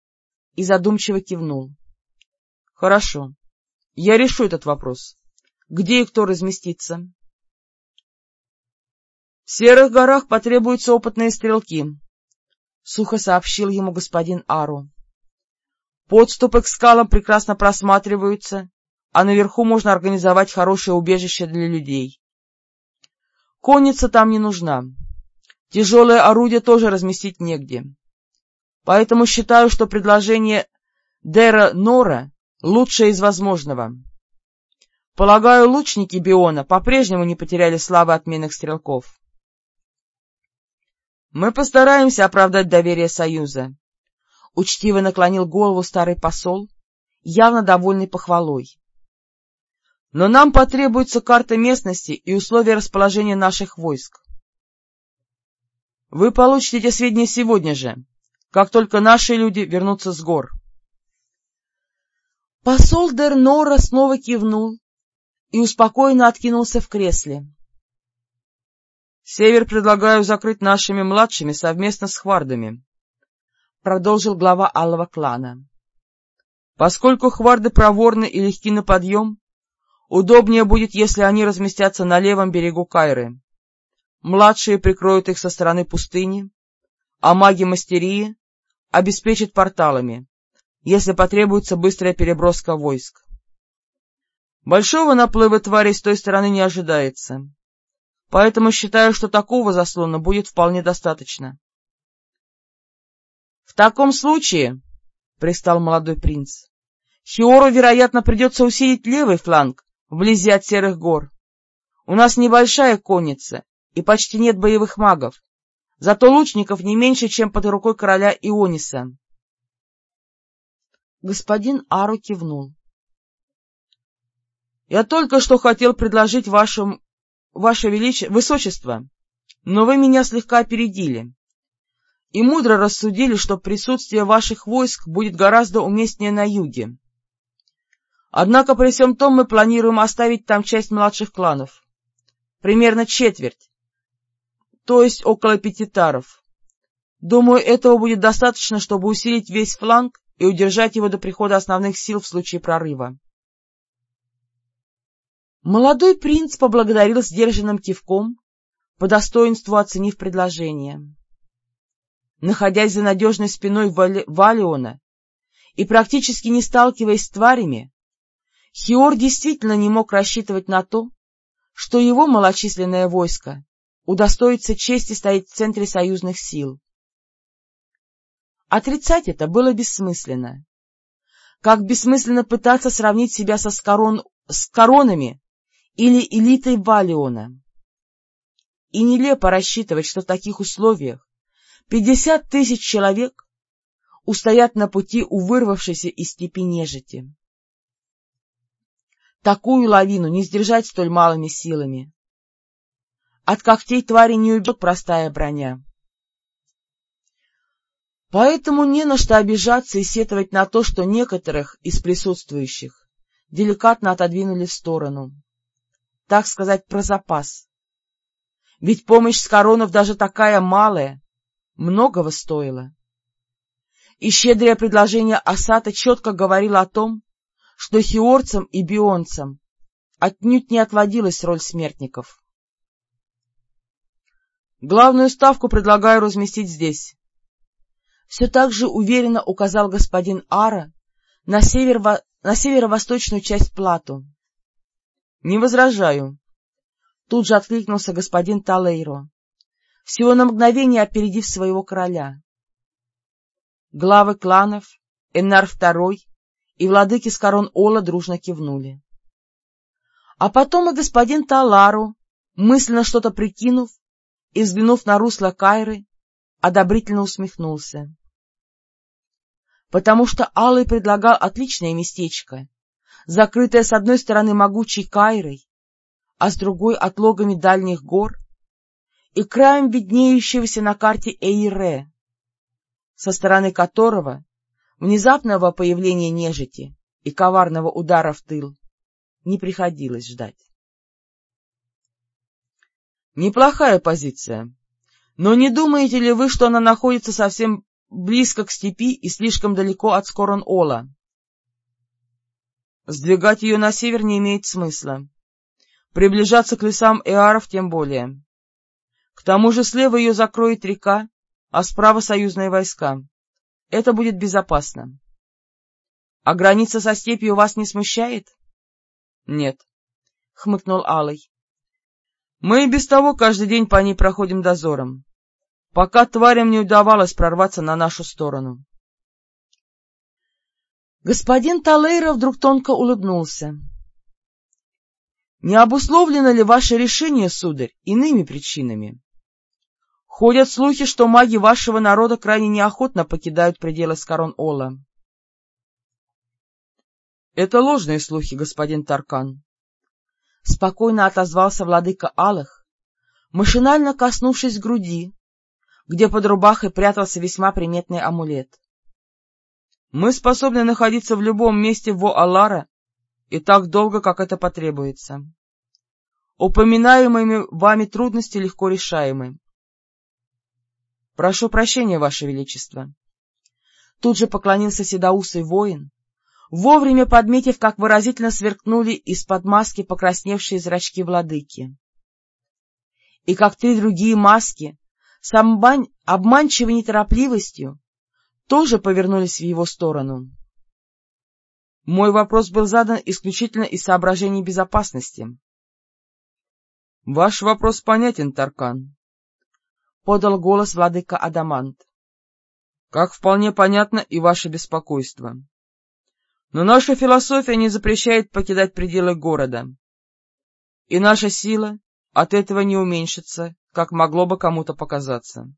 и задумчиво кивнул. — Хорошо, я решу этот вопрос. Где и кто разместится? — В Серых горах потребуются опытные стрелки, — сухо сообщил ему господин Ару. — Подступы к скалам прекрасно просматриваются, а наверху можно организовать хорошее убежище для людей. Конница там не нужна. Тяжелое орудие тоже разместить негде. Поэтому считаю, что предложение Дера Нора лучшее из возможного. Полагаю, лучники Биона по-прежнему не потеряли славы отменных стрелков. Мы постараемся оправдать доверие Союза. Учтиво наклонил голову старый посол, явно довольный похвалой. Но нам потребуется карта местности и условия расположения наших войск. Вы получите эти сведения сегодня же, как только наши люди вернутся с гор. Посол Дернора снова кивнул и успокоенно откинулся в кресле. — Север предлагаю закрыть нашими младшими совместно с хвардами, — продолжил глава алого клана. — Поскольку хварды проворны и легки на подъем, удобнее будет, если они разместятся на левом берегу Кайры. Младшие прикроют их со стороны пустыни, а маги мастерии обеспечат порталами, если потребуется быстрая переброска войск. Большого наплыва тварей с той стороны не ожидается, поэтому считаю, что такого заслона будет вполне достаточно. — В таком случае, — пристал молодой принц, — Хиору, вероятно, придется усилить левый фланг вблизи от Серых гор. У нас небольшая конница и почти нет боевых магов, зато лучников не меньше, чем под рукой короля Иониса. Господин Ару кивнул. — Я только что хотел предложить вашим, ваше величие, высочество, но вы меня слегка опередили и мудро рассудили, что присутствие ваших войск будет гораздо уместнее на юге. Однако при всем том мы планируем оставить там часть младших кланов, примерно четверть, то есть около пяти таров. Думаю, этого будет достаточно, чтобы усилить весь фланг и удержать его до прихода основных сил в случае прорыва. Молодой принц поблагодарил сдержанным кивком, по достоинству оценив предложение. Находясь за надежной спиной Валиона и практически не сталкиваясь с тварями, Хиор действительно не мог рассчитывать на то, что его малочисленное войско удостоится чести стоять в центре союзных сил. Отрицать это было бессмысленно. Как бессмысленно пытаться сравнить себя со скорон... с коронами или элитой Валиона. И нелепо рассчитывать, что в таких условиях пятьдесят тысяч человек устоят на пути у вырвавшейся из степи нежити. Такую лавину не сдержать столь малыми силами. От когтей твари не убьет простая броня. Поэтому не на что обижаться и сетовать на то, что некоторых из присутствующих деликатно отодвинули в сторону. Так сказать, про запас. Ведь помощь с коронов даже такая малая, многого стоила. И щедрое предложение Асата четко говорило о том, что хиорцам и бионцам отнюдь не отводилась роль смертников. Главную ставку предлагаю разместить здесь все так же уверенно указал господин Ара на, север, на северо-восточную часть плату. — Не возражаю. Тут же откликнулся господин Талейро, всего на мгновение опередив своего короля. Главы кланов, Эннар II и владыки с корон Ола дружно кивнули. А потом и господин Талару, мысленно что-то прикинув, и, взглянув на русло Кайры, одобрительно усмехнулся. Потому что Алый предлагал отличное местечко, закрытое с одной стороны могучей Кайрой, а с другой — отлогами дальних гор и краем виднеющегося на карте Эйре, со стороны которого внезапного появления нежити и коварного удара в тыл не приходилось ждать. Неплохая позиция. Но не думаете ли вы, что она находится совсем близко к степи и слишком далеко от Скорон-Ола? Сдвигать ее на север не имеет смысла. Приближаться к лесам Эаров тем более. К тому же слева ее закроет река, а справа союзные войска. Это будет безопасно. А граница со степью вас не смущает? — Нет, — хмыкнул Алый. Мы и без того каждый день по ней проходим дозором, пока тварям не удавалось прорваться на нашу сторону. Господин Талейра вдруг тонко улыбнулся. — Не обусловлено ли ваше решение, сударь, иными причинами? Ходят слухи, что маги вашего народа крайне неохотно покидают пределы Скорон-Ола. — Это ложные слухи, господин Таркан, — спокойно отозвался владыка Алых, машинально коснувшись груди, где под рубахой прятался весьма приметный амулет. — Мы способны находиться в любом месте Во-Алара и так долго, как это потребуется. Упоминаемыми вами трудности легко решаемы. — Прошу прощения, Ваше Величество. Тут же поклонился седоусый воин, вовремя подметив, как выразительно сверкнули из-под маски покрасневшие зрачки владыки. И как три другие маски с обманчивой неторопливостью тоже повернулись в его сторону. Мой вопрос был задан исключительно из соображений безопасности. — Ваш вопрос понятен, Таркан, — подал голос владыка Адамант. — Как вполне понятно и ваше беспокойство. Но наша философия не запрещает покидать пределы города. И наша сила от этого не уменьшится, как могло бы кому-то показаться.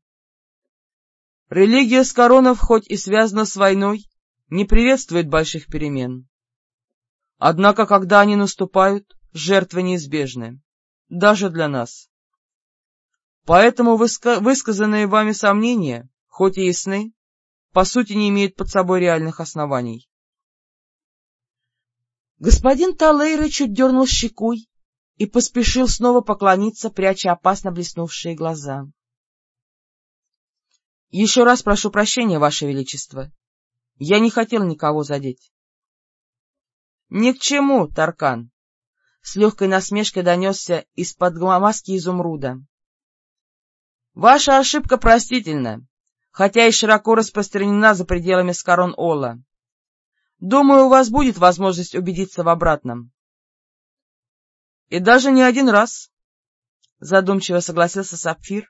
Религия Скоронов, хоть и связана с войной, не приветствует больших перемен. Однако, когда они наступают, жертвы неизбежны, даже для нас. Поэтому выска высказанные вами сомнения, хоть и ясны, по сути не имеют под собой реальных оснований. Господин Талейра чуть дернул щекой и поспешил снова поклониться, пряча опасно блеснувшие глаза. — Еще раз прошу прощения, Ваше Величество. Я не хотел никого задеть. — Ни к чему, Таркан! — с легкой насмешкой донесся из-под маски изумруда. — Ваша ошибка простительна, хотя и широко распространена за пределами Скорон-Ола. Думаю, у вас будет возможность убедиться в обратном. — И даже не один раз, — задумчиво согласился Сапфир,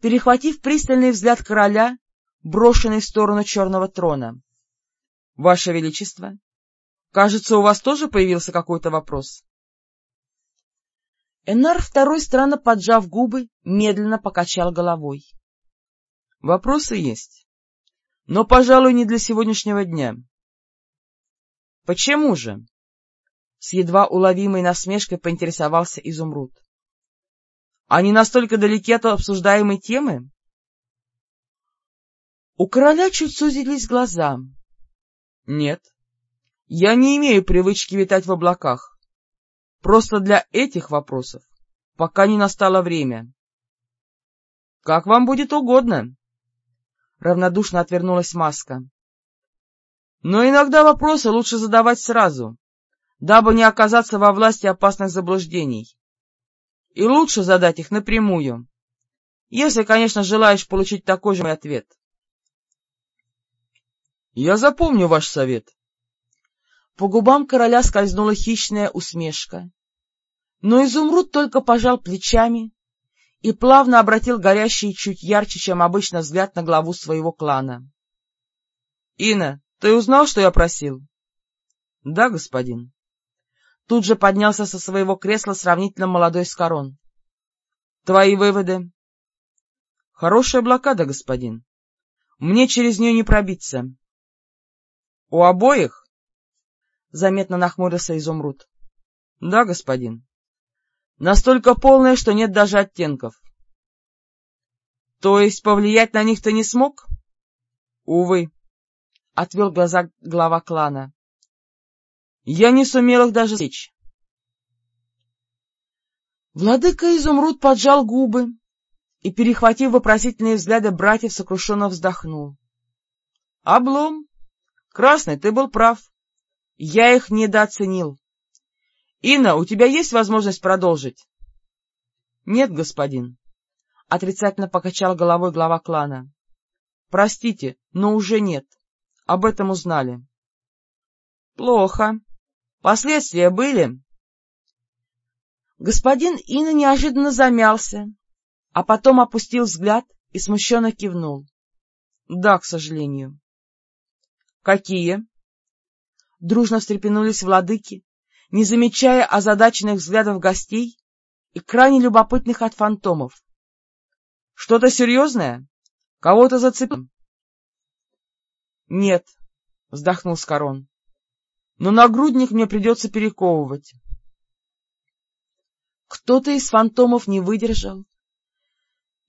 перехватив пристальный взгляд короля, брошенный в сторону черного трона. — Ваше Величество, кажется, у вас тоже появился какой-то вопрос? Энар второй, странно поджав губы, медленно покачал головой. — Вопросы есть, но, пожалуй, не для сегодняшнего дня. — Почему же? — с едва уловимой насмешкой поинтересовался Изумруд. — Они настолько далеки от обсуждаемой темы? У короля чуть сузились глаза. — Нет, я не имею привычки витать в облаках. Просто для этих вопросов пока не настало время. — Как вам будет угодно, — равнодушно отвернулась маска. Но иногда вопросы лучше задавать сразу, дабы не оказаться во власти опасных заблуждений. И лучше задать их напрямую, если, конечно, желаешь получить такой же мой ответ. — Я запомню ваш совет. По губам короля скользнула хищная усмешка. Но изумруд только пожал плечами и плавно обратил горящий чуть ярче, чем обычно, взгляд на главу своего клана. — Ина, ты узнал, что я просил? — Да, господин. Тут же поднялся со своего кресла сравнительно молодой Скорон. — Твои выводы? Хорошая блокада, господин. Мне через нее не пробиться. — У обоих? — заметно нахмурился Изумруд. — Да, господин. Настолько полная, что нет даже оттенков. — То есть повлиять на них ты не смог? — Увы, — отвел глаза глава клана. — Я не сумел их даже сечь. Владыка Изумруд поджал губы и, перехватив вопросительные взгляды братьев, сокрушенно вздохнул. — Облом. Красный, ты был прав. Я их недооценил. — Инна, у тебя есть возможность продолжить? — Нет, господин. — отрицательно покачал головой глава клана. — Простите, но уже нет. Об этом узнали. — Плохо. Последствия были? Господин Инна неожиданно замялся, а потом опустил взгляд и смущенно кивнул. — Да, к сожалению. — Какие? Дружно встрепенулись владыки, не замечая озадаченных взглядов гостей и крайне любопытных от фантомов. — Что-то серьезное? Кого-то зацепил? — Нет, — вздохнул Скорон, — но нагрудник мне придется перековывать. Кто-то из фантомов не выдержал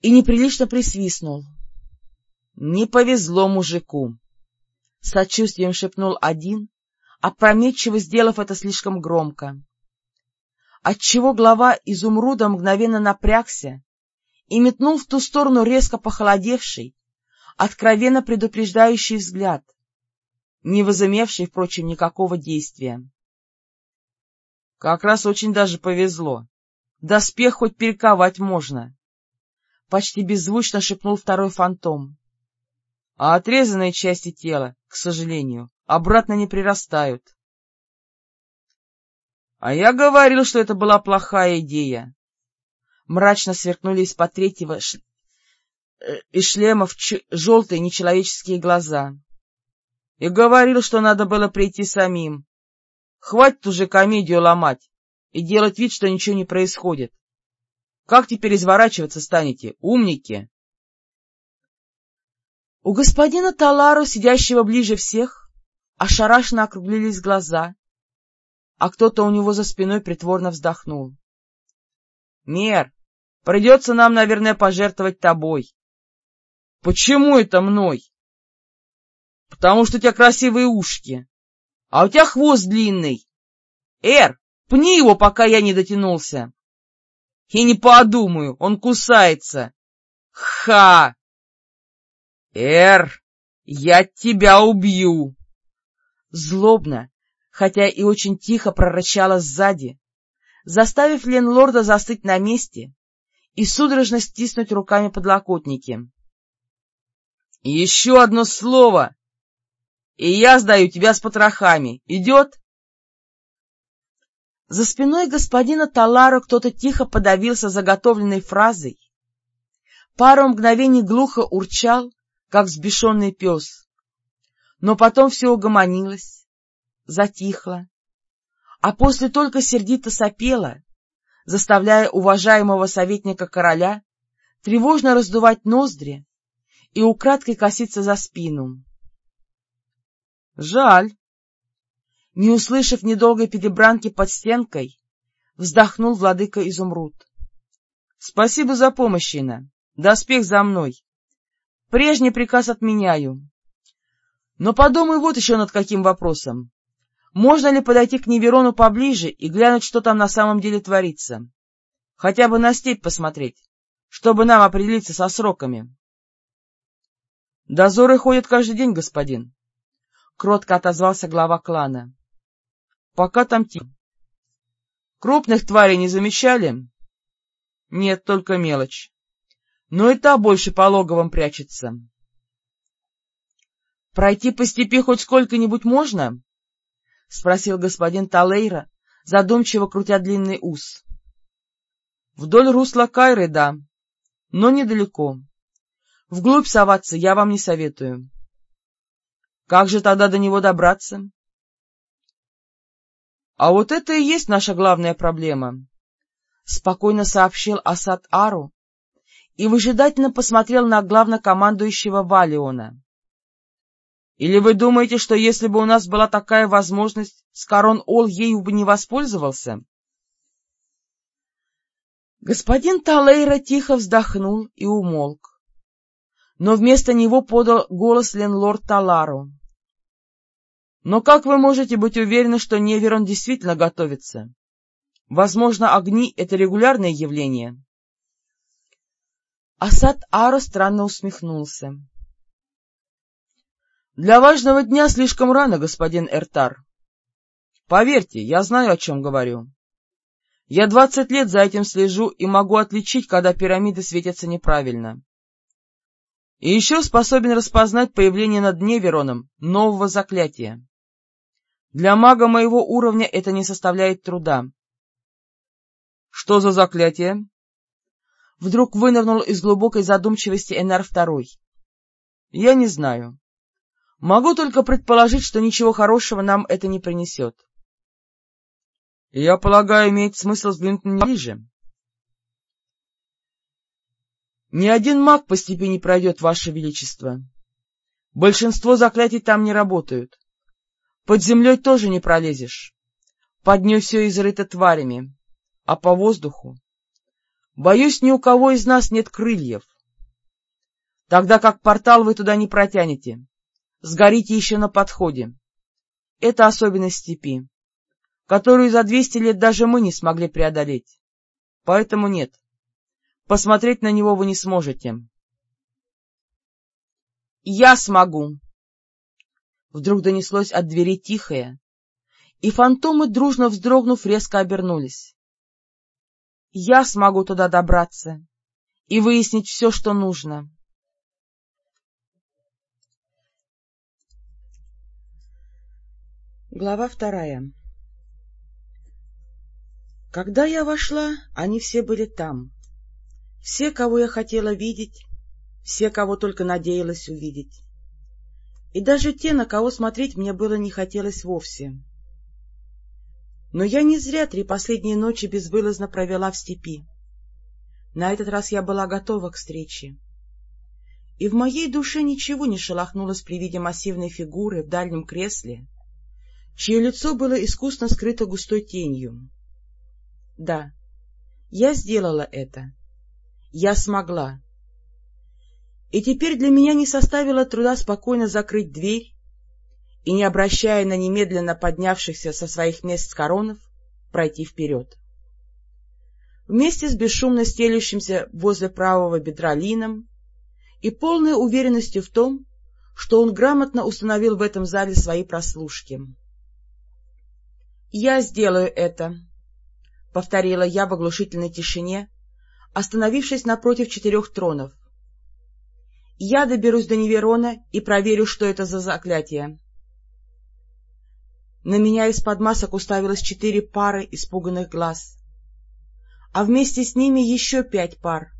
и неприлично присвистнул. — Не повезло мужику! — сочувствием шепнул один, опрометчиво сделав это слишком громко. Отчего глава изумруда мгновенно напрягся и метнул в ту сторону резко похолодевший, откровенно предупреждающий взгляд, не возымевший, впрочем, никакого действия. — Как раз очень даже повезло. Доспех хоть перековать можно. Почти беззвучно шепнул второй фантом. А отрезанные части тела, к сожалению, обратно не прирастают. А я говорил, что это была плохая идея. Мрачно сверкнули из-под третьего ш... Э, из шлемов ч... желтые нечеловеческие глаза. И говорил, что надо было прийти самим. Хватит уже комедию ломать и делать вид, что ничего не происходит. Как теперь изворачиваться станете, умники? У господина Талару, сидящего ближе всех, ошарашенно округлились глаза, а кто-то у него за спиной притворно вздохнул. — Мер, придется нам, наверное, пожертвовать тобой. — Почему это мной? — Потому что у тебя красивые ушки, а у тебя хвост длинный. — Эр, Пни его, пока я не дотянулся. И не подумаю, он кусается. Ха! Эр, я тебя убью! Злобно, хотя и очень тихо прорычала сзади, заставив Ленлорда застыть на месте и судорожно стиснуть руками подлокотники. — Еще одно слово, и я сдаю тебя с потрохами. Идет? За спиной господина Талара кто-то тихо подавился заготовленной фразой. Пару мгновений глухо урчал, как взбешенный пес. Но потом все угомонилось, затихло, а после только сердито сопело, заставляя уважаемого советника короля тревожно раздувать ноздри и украдкой коситься за спину. — Жаль, не услышав недолгой перебранки под стенкой, вздохнул владыка Изумруд. — Спасибо за помощь, Ина. Доспех за мной. Прежний приказ отменяю. Но подумай вот еще над каким вопросом. Можно ли подойти к Неверону поближе и глянуть, что там на самом деле творится? Хотя бы на степь посмотреть, чтобы нам определиться со сроками. — Дозоры ходят каждый день, господин. — кротко отозвался глава клана. Пока там тихо. Крупных тварей не замечали? Нет, только мелочь. Но и та больше по логовам прячется. — Пройти по степи хоть сколько-нибудь можно? — спросил господин Талейра, задумчиво крутя длинный ус. — Вдоль русла Кайры, да, но недалеко. Вглубь соваться я вам не советую. — Как же тогда до него добраться? А вот это и есть наша главная проблема, — спокойно сообщил Асад Ару и выжидательно посмотрел на главнокомандующего Валиона. — Или вы думаете, что если бы у нас была такая возможность, Скарон Ол ею бы не воспользовался? Господин Талейра тихо вздохнул и умолк. Но вместо него подал голос Ленлорд Талару. — Но как вы можете быть уверены, что Неверон действительно готовится? Возможно, огни — это регулярное явление. Асад Аро странно усмехнулся. — Для важного дня слишком рано, господин Эртар. Поверьте, я знаю, о чем говорю. Я двадцать лет за этим слежу и могу отличить, когда пирамиды светятся неправильно. И еще способен распознать появление над Невероном нового заклятия. Для мага моего уровня это не составляет труда. — Что за заклятие? Вдруг вынырнул из глубокой задумчивости Энар Второй. — Я не знаю. Могу только предположить, что ничего хорошего нам это не принесет. — я полагаю, имеет смысл взглянуть на ближе. Ни один маг по степи не пройдет, Ваше Величество. Большинство заклятий там не работают. Под землей тоже не пролезешь. Под ней все изрыто тварями. А по воздуху? Боюсь, ни у кого из нас нет крыльев. Тогда как портал вы туда не протянете. Сгорите еще на подходе. Это особенность степи которую за двести лет даже мы не смогли преодолеть. Поэтому нет. Посмотреть на него вы не сможете. — Я смогу! Вдруг донеслось от двери тихое, и фантомы, дружно вздрогнув, резко обернулись. — Я смогу туда добраться и выяснить все, что нужно. Глава вторая когда я вошла, они все были там. Все, кого я хотела видеть, все, кого только надеялась увидеть. И даже те, на кого смотреть мне было не хотелось вовсе. Но я не зря три последние ночи безвылазно провела в степи. На этот раз я была готова к встрече. И в моей душе ничего не шелохнулось при виде массивной фигуры в дальнем кресле, чье лицо было искусно скрыто густой тенью. Да, я сделала это. Я смогла. И теперь для меня не составило труда спокойно закрыть дверь и, не обращая на немедленно поднявшихся со своих мест коронов, пройти вперед. Вместе с бесшумно стелющимся возле правого бедра Лином и полной уверенностью в том, что он грамотно установил в этом зале свои прослушки. «Я сделаю это», — повторила я в оглушительной тишине, остановившись напротив четырех тронов. — Я доберусь до Неверона и проверю, что это за заклятие. На меня из-под масок уставилось четыре пары испуганных глаз, а вместе с ними еще пять пар,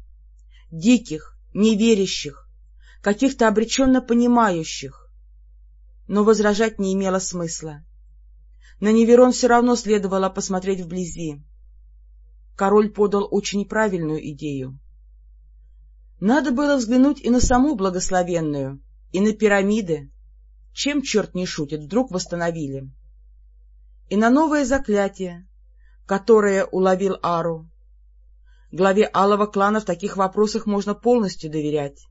диких, неверящих, каких-то обреченно понимающих. Но возражать не имело смысла. На Неверон все равно следовало посмотреть вблизи король подал очень правильную идею. Надо было взглянуть и на саму благословенную, и на пирамиды, чем черт не шутит, вдруг восстановили, и на новое заклятие, которое уловил Ару. Главе алого клана в таких вопросах можно полностью доверять.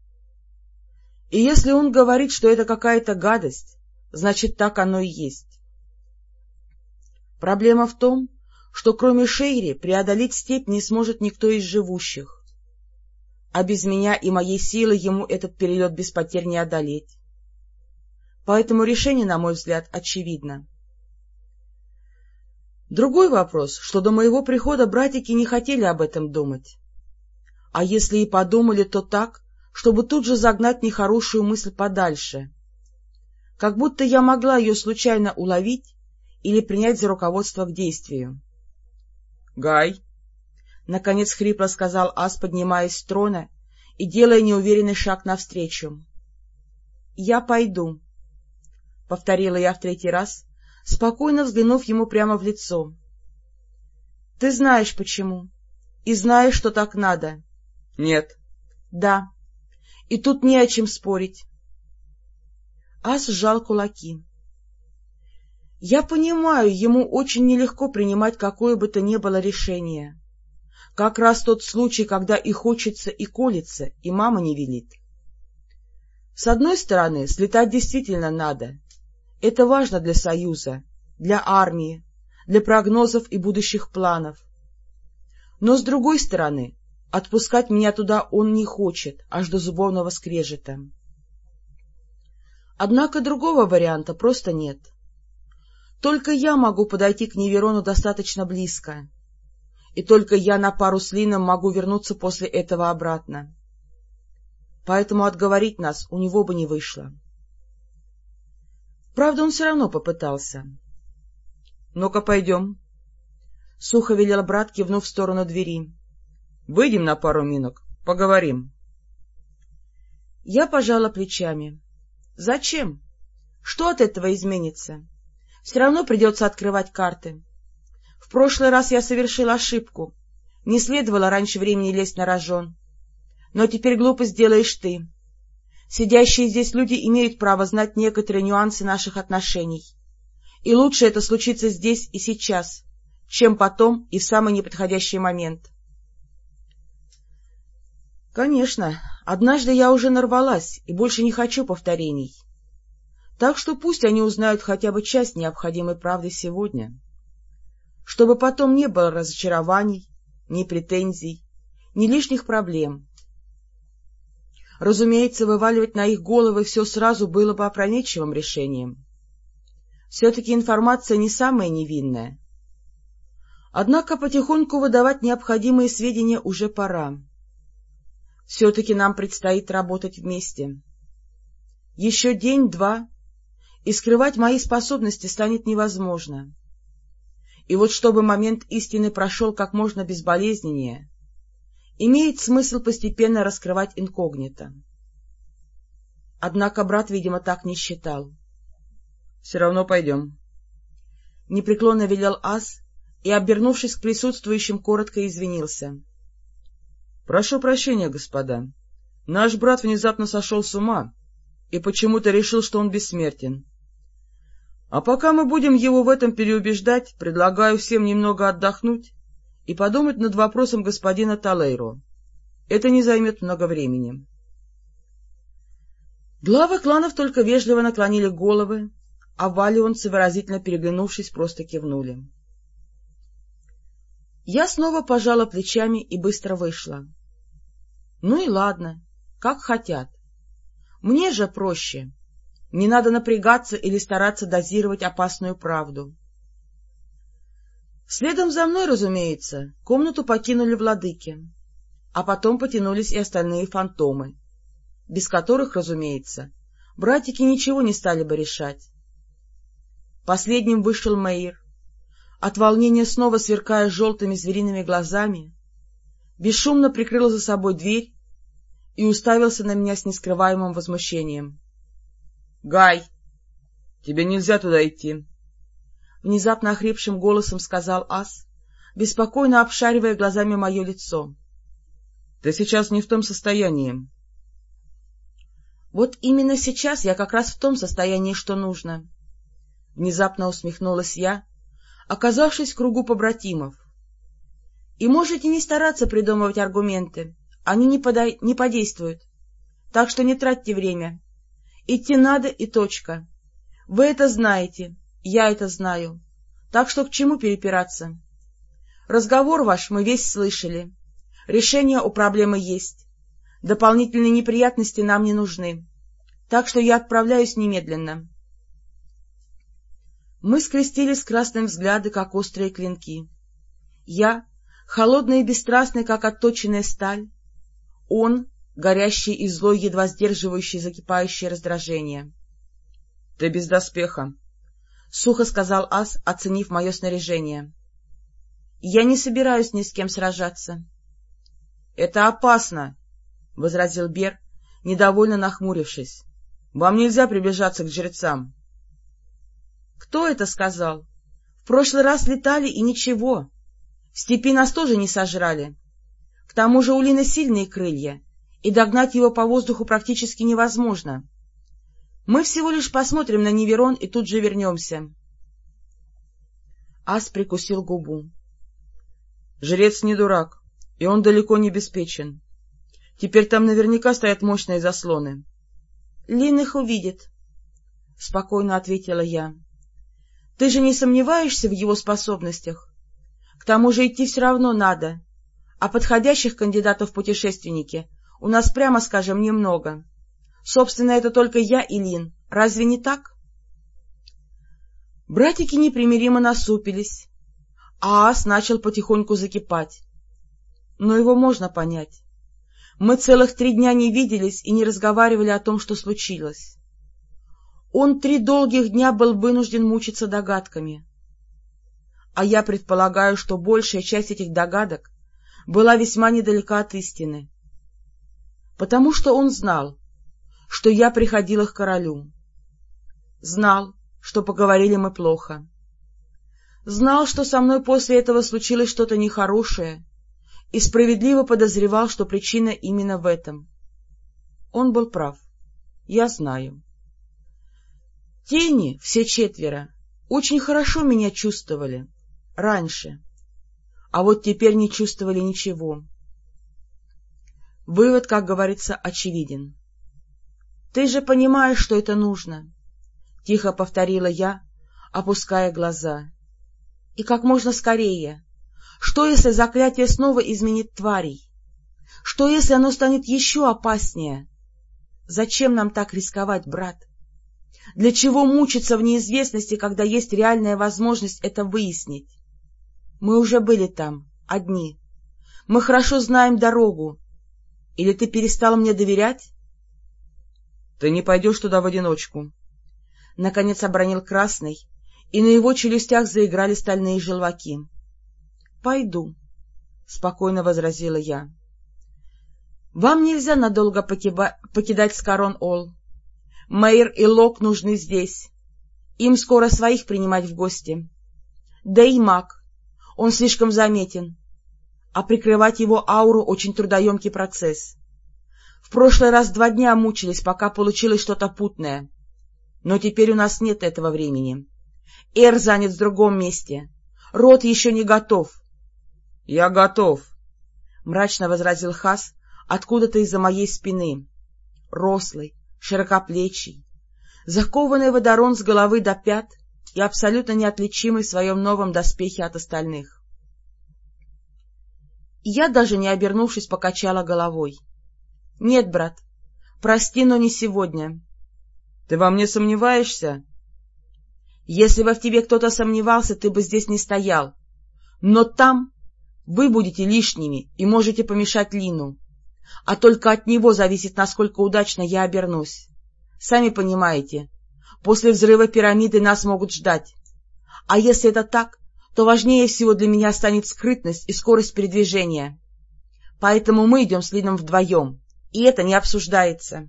И если он говорит, что это какая-то гадость, значит, так оно и есть. Проблема в том, что кроме Шейри преодолеть степь не сможет никто из живущих. А без меня и моей силы ему этот перелет без потерь не одолеть. Поэтому решение, на мой взгляд, очевидно. Другой вопрос, что до моего прихода братики не хотели об этом думать. А если и подумали, то так, чтобы тут же загнать нехорошую мысль подальше. Как будто я могла ее случайно уловить или принять за руководство к действию. Гай! — наконец хрипло сказал Ас, поднимаясь с трона и делая неуверенный шаг навстречу. — Я пойду, — повторила я в третий раз, спокойно взглянув ему прямо в лицо. — Ты знаешь, почему, и знаешь, что так надо. — Нет, — Да. И тут не о чем спорить. Ас сжал кулаки. Я понимаю, ему очень нелегко принимать какое бы то ни было решение. Как раз тот случай, когда и хочется, и колется, и мама не велит. С одной стороны, слетать действительно надо. Это важно для Союза, для армии, для прогнозов и будущих планов. Но с другой стороны, отпускать меня туда он не хочет, аж до зубовного скрежета. Однако другого варианта просто нет. Только я могу подойти к Неверону достаточно близко, и только я на пару с Лином могу вернуться после этого обратно. Поэтому отговорить нас у него бы не вышло. Правда, он все равно попытался. — Ну-ка, пойдем. Сухо велел брат, кивнув в сторону двери. — Выйдем на пару минок, поговорим. Я пожала плечами. — Зачем? Что от этого изменится? Все равно придется открывать карты. В прошлый раз я совершил ошибку. Не следовало раньше времени лезть на рожон. Но теперь глупость делаешь ты. Сидящие здесь люди имеют право знать некоторые нюансы наших отношений. И лучше это случится здесь и сейчас, чем потом и в самый неподходящий момент. Конечно, однажды я уже нарвалась и больше не хочу повторений. Так что пусть они узнают хотя бы часть необходимой правды сегодня, чтобы потом не было разочарований, ни претензий, ни лишних проблем. Разумеется, вываливать на их головы все сразу было бы опрометчивым решением. Все-таки информация не самая невинная. Однако потихоньку выдавать необходимые сведения уже пора. Все-таки нам предстоит работать вместе. Еще день-два, и скрывать мои способности станет невозможно. И вот чтобы момент истины прошел как можно безболезненнее, имеет смысл постепенно раскрывать инкогнито. Однако брат, видимо, так не считал. — Все равно пойдем. Непреклонно велел Ас и, обернувшись к присутствующим, коротко извинился. — Прошу прощения, господа. Наш брат внезапно сошел с ума и почему-то решил, что он бессмертен. А пока мы будем его в этом переубеждать, предлагаю всем немного отдохнуть и подумать над вопросом господина Талейро. Это не займет много времени. Главы кланов только вежливо наклонили головы, а валионцы, выразительно переглянувшись, просто кивнули. Я снова пожала плечами и быстро вышла. Ну и ладно, как хотят. Мне же проще. Не надо напрягаться или стараться дозировать опасную правду. Следом за мной, разумеется, комнату покинули владыки, а потом потянулись и остальные фантомы, без которых, разумеется, братики ничего не стали бы решать. Последним вышел Мэйр, от волнения снова сверкая желтыми звериными глазами, бесшумно прикрыл за собой дверь и уставился на меня с нескрываемым возмущением. — Гай, тебе нельзя туда идти! — внезапно охрипшим голосом сказал Ас, беспокойно обшаривая глазами мое лицо. — Ты сейчас не в том состоянии. — Вот именно сейчас я как раз в том состоянии, что нужно. Внезапно усмехнулась я, оказавшись в кругу побратимов. И можете не стараться придумывать аргументы, они не, подай... не подействуют. Так что не тратьте время. Идти надо и точка. Вы это знаете, я это знаю. Так что к чему перепираться? Разговор ваш мы весь слышали. Решение у проблемы есть. Дополнительные неприятности нам не нужны. Так что я отправляюсь немедленно. Мы скрестили с красным взгляды, как острые клинки. Я, холодный и бесстрастный, как отточенная сталь. Он, горящий и злой, едва сдерживающий закипающее раздражение. — Ты без доспеха, — сухо сказал Ас, оценив мое снаряжение. — Я не собираюсь ни с кем сражаться. — Это опасно, — возразил Бер, недовольно нахмурившись. — Вам нельзя приближаться к жрецам. — Кто это сказал? В прошлый раз летали и ничего. В степи нас тоже не сожрали. К тому же у Лины сильные крылья, и догнать его по воздуху практически невозможно. Мы всего лишь посмотрим на Неверон и тут же вернемся. Ас прикусил губу. Жрец не дурак, и он далеко не беспечен. Теперь там наверняка стоят мощные заслоны. — Лин их увидит, — спокойно ответила я. — Ты же не сомневаешься в его способностях? К тому же идти все равно надо, а подходящих кандидатов в путешественники у нас, прямо скажем, немного. Собственно, это только я и Лин. Разве не так? Братики непримиримо насупились, а ас начал потихоньку закипать. Но его можно понять. Мы целых три дня не виделись и не разговаривали о том, что случилось. Он три долгих дня был вынужден мучиться догадками. А я предполагаю, что большая часть этих догадок была весьма недалека от истины. Потому что он знал, что я приходила к королю. Знал, что поговорили мы плохо. Знал, что со мной после этого случилось что-то нехорошее, и справедливо подозревал, что причина именно в этом. Он был прав. Я знаю. Тени, все четверо, очень хорошо меня чувствовали. Раньше а вот теперь не чувствовали ничего. Вывод, как говорится, очевиден. — Ты же понимаешь, что это нужно, — тихо повторила я, опуская глаза. — И как можно скорее. Что, если заклятие снова изменит тварей? Что, если оно станет еще опаснее? Зачем нам так рисковать, брат? Для чего мучиться в неизвестности, когда есть реальная возможность это выяснить? Мы уже были там, одни. Мы хорошо знаем дорогу. Или ты перестал мне доверять? — Ты не пойдешь туда в одиночку. Наконец обронил Красный, и на его челюстях заиграли стальные желваки. — Пойду, — спокойно возразила я. — Вам нельзя надолго покиба... покидать Скарон-Ол. Мэйр и Лок нужны здесь. Им скоро своих принимать в гости. Да и маг он слишком заметен, а прикрывать его ауру — очень трудоемкий процесс. В прошлый раз два дня мучились, пока получилось что-то путное. Но теперь у нас нет этого времени. Эр занят в другом месте. Рот еще не готов. — Я готов, — мрачно возразил Хас откуда-то из-за моей спины. Рослый, широкоплечий, закованный водорон с головы до пят и абсолютно неотличимый в своем новом доспехе от остальных. Я, даже не обернувшись, покачала головой. — Нет, брат, прости, но не сегодня. — Ты во мне сомневаешься? — Если бы в тебе кто-то сомневался, ты бы здесь не стоял. Но там вы будете лишними и можете помешать Лину. А только от него зависит, насколько удачно я обернусь. Сами понимаете, После взрыва пирамиды нас могут ждать. А если это так, то важнее всего для меня станет скрытность и скорость передвижения. Поэтому мы идем с Лином вдвоем, и это не обсуждается.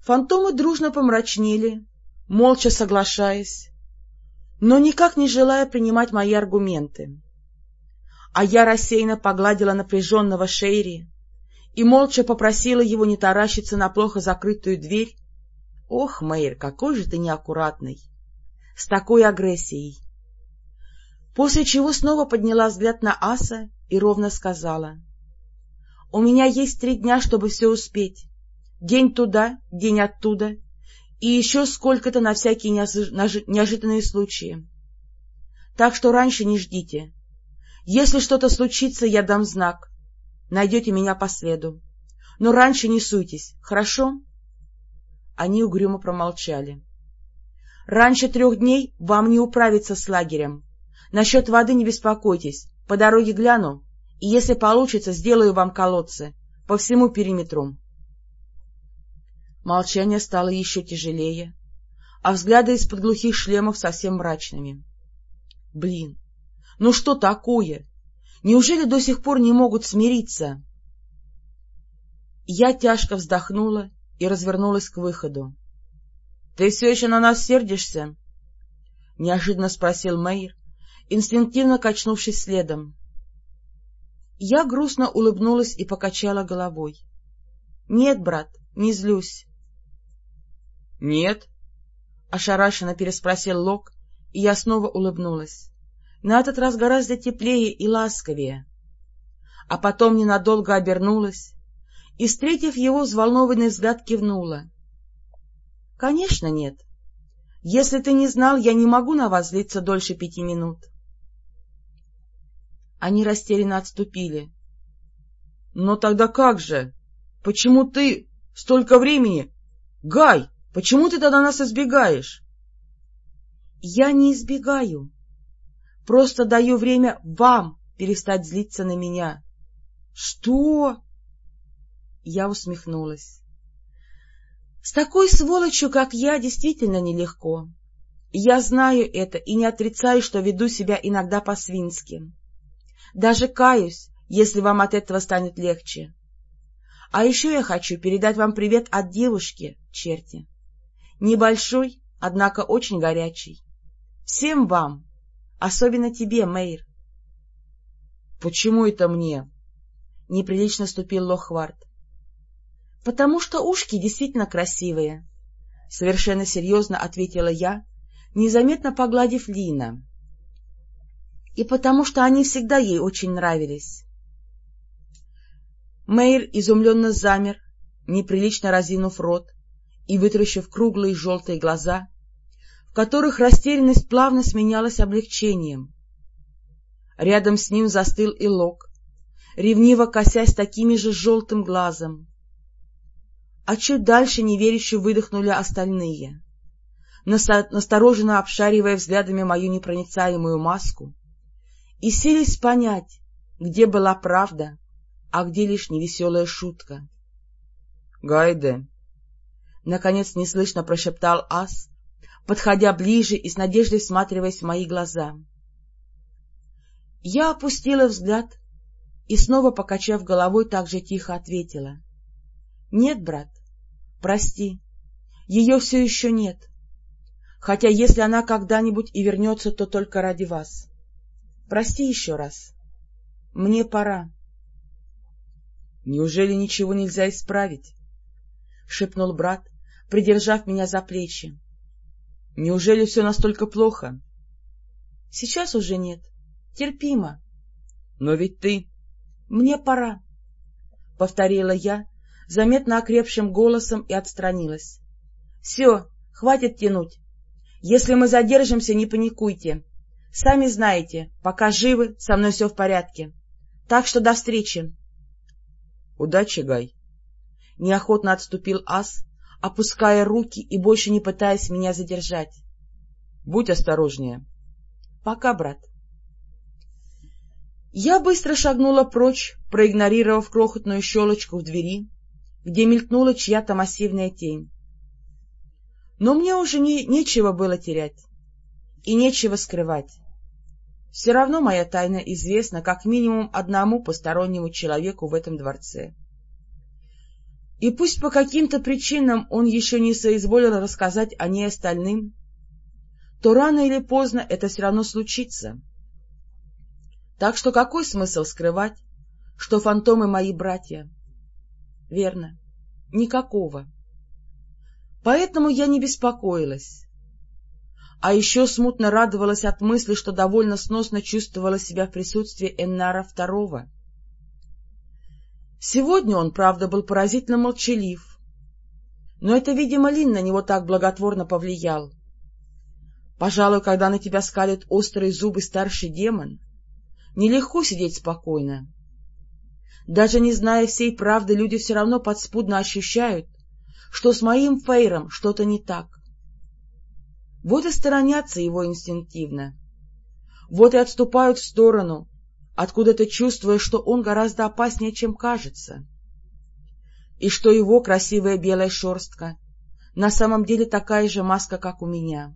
Фантомы дружно помрачнели, молча соглашаясь, но никак не желая принимать мои аргументы. А я рассеянно погладила напряженного Шейри и молча попросила его не таращиться на плохо закрытую дверь Ох, Мэйр, какой же ты неаккуратный! С такой агрессией! После чего снова подняла взгляд на Аса и ровно сказала. — У меня есть три дня, чтобы все успеть. День туда, день оттуда, и еще сколько-то на всякие неожиданные случаи. Так что раньше не ждите. Если что-то случится, я дам знак. Найдете меня по следу. Но раньше не суйтесь, хорошо? — они угрюмо промолчали. — Раньше трех дней вам не управиться с лагерем. Насчет воды не беспокойтесь, по дороге гляну, и если получится, сделаю вам колодцы по всему периметру. Молчание стало еще тяжелее, а взгляды из-под глухих шлемов совсем мрачными. Блин, ну что такое? Неужели до сих пор не могут смириться? Я тяжко вздохнула и развернулась к выходу. — Ты все еще на нас сердишься? — неожиданно спросил Мэйр, инстинктивно качнувшись следом. Я грустно улыбнулась и покачала головой. — Нет, брат, не злюсь. — Нет? — ошарашенно переспросил Лок, и я снова улыбнулась. На этот раз гораздо теплее и ласковее. А потом ненадолго обернулась и, встретив его взволнованный взгляд, кивнула. — Конечно, нет. Если ты не знал, я не могу на вас злиться дольше пяти минут. Они растерянно отступили. — Но тогда как же? Почему ты столько времени... Гай, почему ты тогда нас избегаешь? — Я не избегаю. Просто даю время вам перестать злиться на меня. — Что? Я усмехнулась. — С такой сволочью, как я, действительно нелегко. Я знаю это и не отрицаю, что веду себя иногда по-свински. Даже каюсь, если вам от этого станет легче. А еще я хочу передать вам привет от девушки, черти. Небольшой, однако очень горячий. Всем вам, особенно тебе, Мэйр. — Почему это мне? — неприлично ступил Лохвард. — Потому что ушки действительно красивые, — совершенно серьезно ответила я, незаметно погладив Лина и потому что они всегда ей очень нравились. Мэйр изумленно замер, неприлично разинув рот и вытаращив круглые желтые глаза, в которых растерянность плавно сменялась облегчением. Рядом с ним застыл и Лок, ревниво косясь такими же желтым глазом. А чуть дальше неверяще выдохнули остальные, настороженно обшаривая взглядами мою непроницаемую маску и сились понять, где была правда, а где лишь невеселая шутка. — Гайде! — наконец неслышно прошептал Ас, подходя ближе и с надеждой всматриваясь в мои глаза. Я опустила взгляд и, снова покачав головой, так же тихо ответила. — Нет, брат, прости, ее все еще нет. Хотя если она когда-нибудь и вернется, то только ради вас. Прости еще раз. Мне пора. — Неужели ничего нельзя исправить? — шепнул брат, придержав меня за плечи. — Неужели все настолько плохо? — Сейчас уже нет. Терпимо. — Но ведь ты... — Мне пора, — повторила я, заметно окрепшим голосом и отстранилась. — Все, хватит тянуть. Если мы задержимся, не паникуйте. Сами знаете, пока живы, со мной все в порядке. Так что до встречи. — Удачи, Гай. Неохотно отступил Ас, опуская руки и больше не пытаясь меня задержать. — Будь осторожнее. — Пока, брат. Я быстро шагнула прочь, проигнорировав крохотную щелочку в двери, где мелькнула чья-то массивная тень. Но мне уже не, нечего было терять и нечего скрывать. Все равно моя тайна известна как минимум одному постороннему человеку в этом дворце. И пусть по каким-то причинам он еще не соизволил рассказать о ней остальным, то рано или поздно это все равно случится. Так что какой смысл скрывать, что фантомы мои братья? Верно, никакого. Поэтому я не беспокоилась а еще смутно радовалась от мысли, что довольно сносно чувствовала себя в присутствии Эннара Второго. Сегодня он, правда, был поразительно молчалив, но это, видимо, Лин на него так благотворно повлиял. Пожалуй, когда на тебя скалит острые зубы старший демон, нелегко сидеть спокойно. Даже не зная всей правды, люди все равно подспудно ощущают, что с моим Фейром что-то не так. Вот и сторонятся его инстинктивно. Вот и отступают в сторону, откуда-то чувствуя, что он гораздо опаснее, чем кажется. И что его красивая белая шерстка на самом деле такая же маска, как у меня.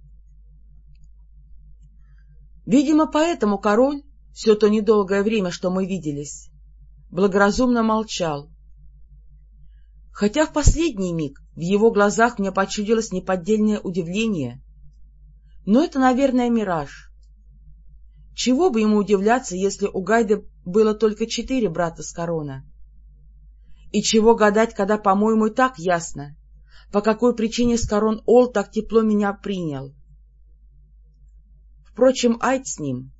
Видимо, поэтому король все то недолгое время, что мы виделись, благоразумно молчал. Хотя в последний миг в его глазах мне почудилось неподдельное удивление — но это, наверное, мираж. Чего бы ему удивляться, если у Гайды было только четыре брата с корона? И чего гадать, когда, по-моему, и так ясно, по какой причине Скорон Ол так тепло меня принял. Впрочем, айд с ним.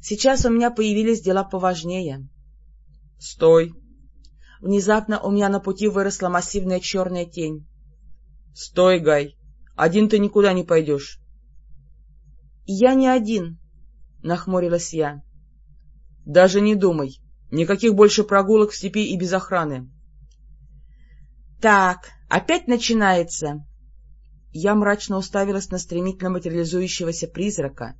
Сейчас у меня появились дела поважнее. — Стой! Внезапно у меня на пути выросла массивная черная тень. — Стой, Гай! Один ты никуда не пойдешь. — Я не один, — нахмурилась я. — Даже не думай. Никаких больше прогулок в степи и без охраны. — Так, опять начинается. Я мрачно уставилась на стремительно материализующегося призрака,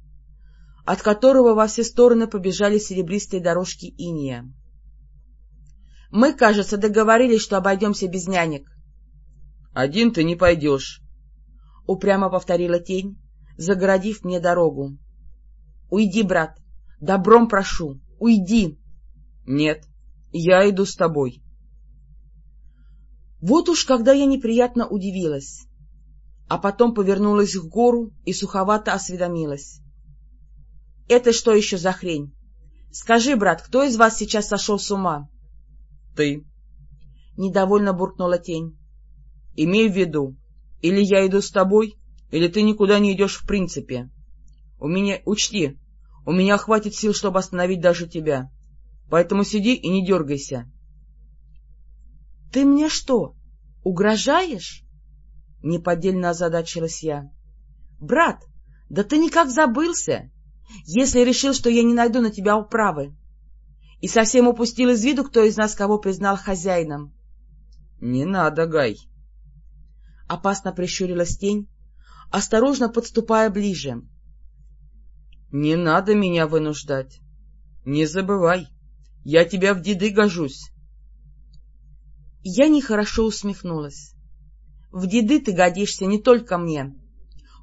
от которого во все стороны побежали серебристые дорожки иния. — Мы, кажется, договорились, что обойдемся без нянек. — Один ты не пойдешь, — упрямо повторила тень, загородив мне дорогу. — Уйди, брат, добром прошу, уйди! — Нет, я иду с тобой. Вот уж когда я неприятно удивилась, а потом повернулась к гору и суховато осведомилась. — Это что еще за хрень? Скажи, брат, кто из вас сейчас сошел с ума? — Ты. — недовольно буркнула тень. — Имей в виду, или я иду с тобой, или ты никуда не идешь в принципе. У меня, учти, у меня хватит сил, чтобы остановить даже тебя. Поэтому сиди и не дергайся. — Ты мне что, угрожаешь? — неподдельно озадачилась я. — Брат, да ты никак забылся, если решил, что я не найду на тебя управы. И совсем упустил из виду, кто из нас кого признал хозяином. — Не надо, Гай. Опасно прищурилась тень, осторожно подступая ближе. — Не надо меня вынуждать. Не забывай, я тебя в деды гожусь. Я нехорошо усмехнулась. — В деды ты годишься не только мне.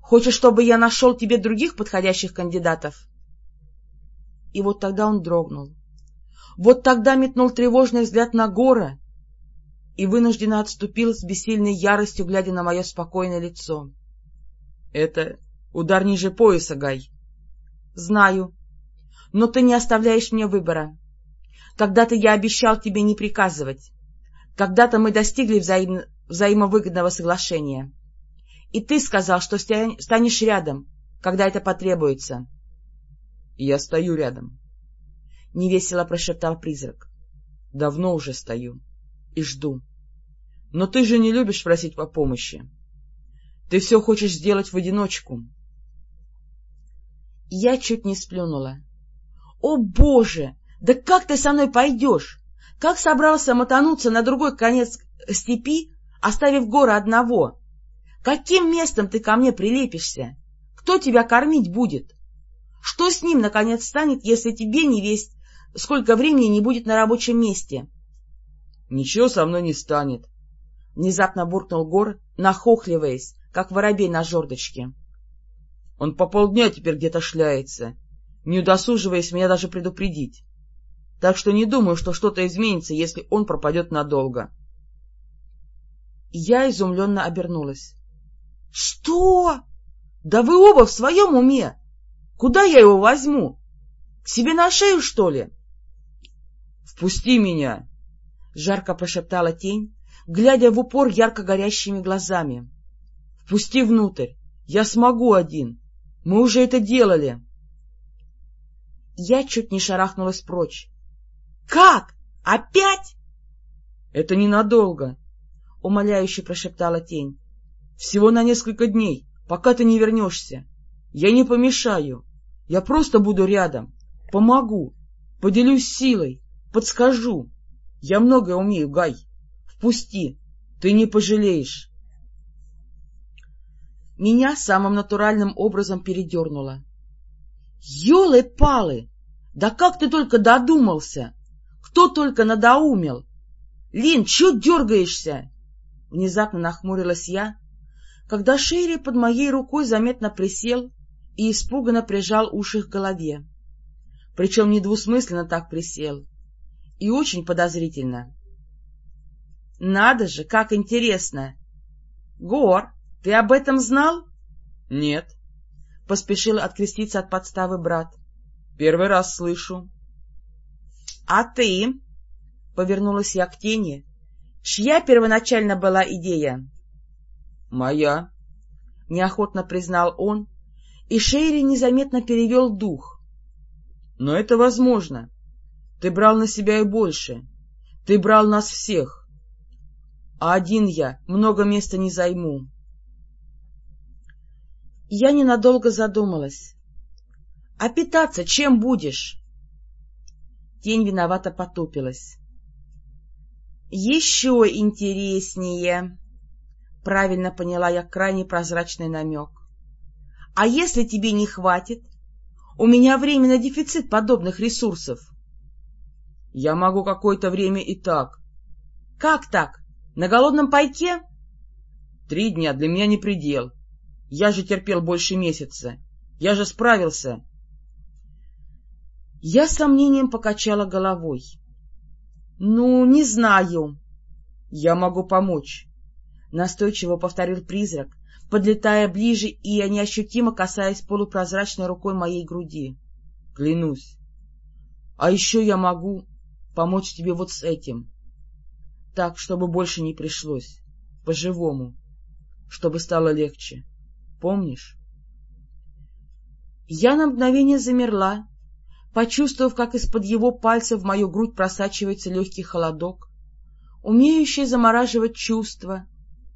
Хочешь, чтобы я нашел тебе других подходящих кандидатов? И вот тогда он дрогнул. Вот тогда метнул тревожный взгляд на гора и вынужденно отступил с бессильной яростью, глядя на мое спокойное лицо. — Это удар ниже пояса, Гай. — Знаю, но ты не оставляешь мне выбора. Когда-то я обещал тебе не приказывать. Когда-то мы достигли взаим... взаимовыгодного соглашения. И ты сказал, что станешь рядом, когда это потребуется. — Я стою рядом. — невесело прошептал призрак. — Давно уже стою и жду. Но ты же не любишь просить по помощи. Ты все хочешь сделать в одиночку. Я чуть не сплюнула. — О, Боже! Да как ты со мной пойдешь? Как собрался мотануться на другой конец степи, оставив горы одного? Каким местом ты ко мне прилепишься? Кто тебя кормить будет? Что с ним, наконец, станет, если тебе не весть, сколько времени не будет на рабочем месте? — Ничего со мной не станет. Внезапно буркнул Гор, нахохливаясь, как воробей на жердочке. Он по полдня теперь где-то шляется, не удосуживаясь меня даже предупредить так что не думаю, что что-то изменится, если он пропадет надолго. Я изумленно обернулась. — Что? Да вы оба в своем уме! Куда я его возьму? К себе на шею, что ли? — Впусти меня! — жарко прошептала тень, глядя в упор ярко горящими глазами. — Впусти внутрь! Я смогу один! Мы уже это делали! Я чуть не шарахнулась прочь. Как? Опять? — Это ненадолго, — умоляюще прошептала тень. — Всего на несколько дней, пока ты не вернешься. Я не помешаю. Я просто буду рядом. Помогу. Поделюсь силой. Подскажу. Я многое умею, Гай. Впусти. Ты не пожалеешь. Меня самым натуральным образом передернуло. — Ёлы-палы! Да как ты только додумался! Кто только надоумел! — Лин, чё дергаешься? Внезапно нахмурилась я, когда Шерри под моей рукой заметно присел и испуганно прижал уши к голове. Причем недвусмысленно так присел. И очень подозрительно. — Надо же, как интересно! — Гор, ты об этом знал? — Нет. — поспешил откреститься от подставы брат. — Первый раз слышу. — А ты? — повернулась я к тени. — Чья первоначально была идея? — Моя, — неохотно признал он, и Шейри незаметно перевел дух. — Но это возможно. Ты брал на себя и больше. Ты брал нас всех. А один я много места не займу. Я ненадолго задумалась. — А питаться чем будешь? Тень виновато потупилась. — Еще интереснее, — правильно поняла я крайне прозрачный намек. — А если тебе не хватит? У меня временно дефицит подобных ресурсов. — Я могу какое-то время и так. — Как так? На голодном пайке? — Три дня для меня не предел. Я же терпел больше месяца. Я же справился. Я с сомнением покачала головой. — Ну, не знаю. — Я могу помочь, — настойчиво повторил призрак, подлетая ближе и неощутимо касаясь полупрозрачной рукой моей груди. — Клянусь. А еще я могу помочь тебе вот с этим. Так, чтобы больше не пришлось. По-живому. Чтобы стало легче. Помнишь? Я на мгновение замерла, почувствовав, как из-под его пальцев в мою грудь просачивается легкий холодок, умеющий замораживать чувства,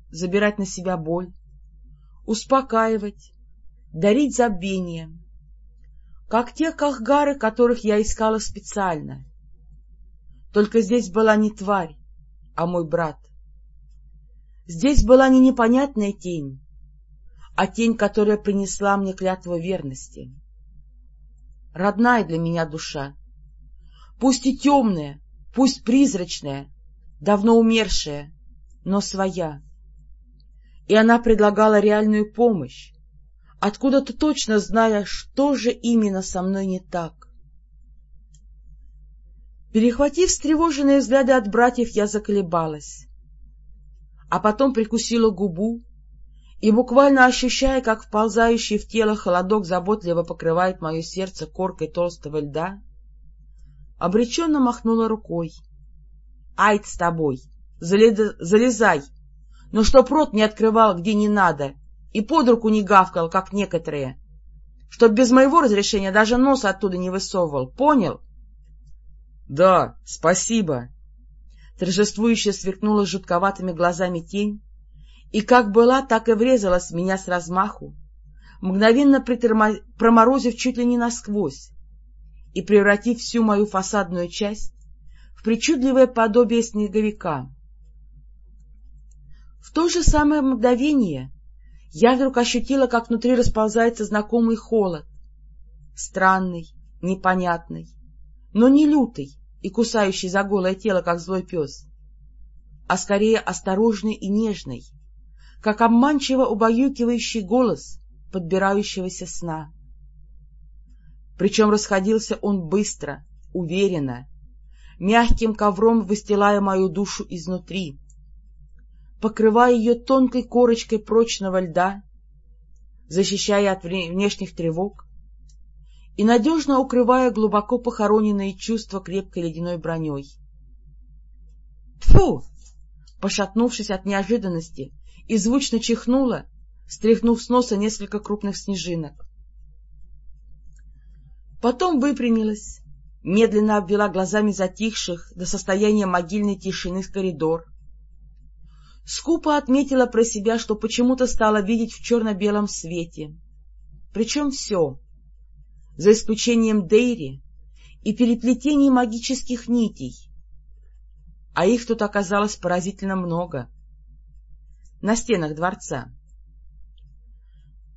забирать на себя боль, успокаивать, дарить забвение, как те кахгары, которых я искала специально. Только здесь была не тварь, а мой брат. Здесь была не непонятная тень, а тень, которая принесла мне клятву верности родная для меня душа. Пусть и темная, пусть призрачная, давно умершая, но своя. И она предлагала реальную помощь, откуда-то точно зная, что же именно со мной не так. Перехватив встревоженные взгляды от братьев, я заколебалась, а потом прикусила губу и, буквально ощущая, как вползающий в тело холодок заботливо покрывает мое сердце коркой толстого льда, обреченно махнула рукой. — Айд с тобой! Залезай! Но чтоб рот не открывал, где не надо, и под руку не гавкал, как некоторые, чтоб без моего разрешения даже нос оттуда не высовывал, понял? — Да, спасибо! Торжествующе сверкнула жутковатыми глазами тень, и как была, так и врезалась в меня с размаху, мгновенно притермо... проморозив чуть ли не насквозь и превратив всю мою фасадную часть в причудливое подобие снеговика. В то же самое мгновение я вдруг ощутила, как внутри расползается знакомый холод, странный, непонятный, но не лютый и кусающий за голое тело, как злой пес, а скорее осторожный и нежный, как обманчиво убаюкивающий голос подбирающегося сна. Причем расходился он быстро, уверенно, мягким ковром выстилая мою душу изнутри, покрывая ее тонкой корочкой прочного льда, защищая от внешних тревог и надежно укрывая глубоко похороненные чувства крепкой ледяной броней. Тьфу! Пошатнувшись от неожиданности, и звучно чихнула, стряхнув с носа несколько крупных снежинок. Потом выпрямилась, медленно обвела глазами затихших до состояния могильной тишины коридор. Скупо отметила про себя, что почему-то стала видеть в черно-белом свете. Причем все, за исключением Дейри и переплетений магических нитей. А их тут оказалось поразительно много — на стенах дворца.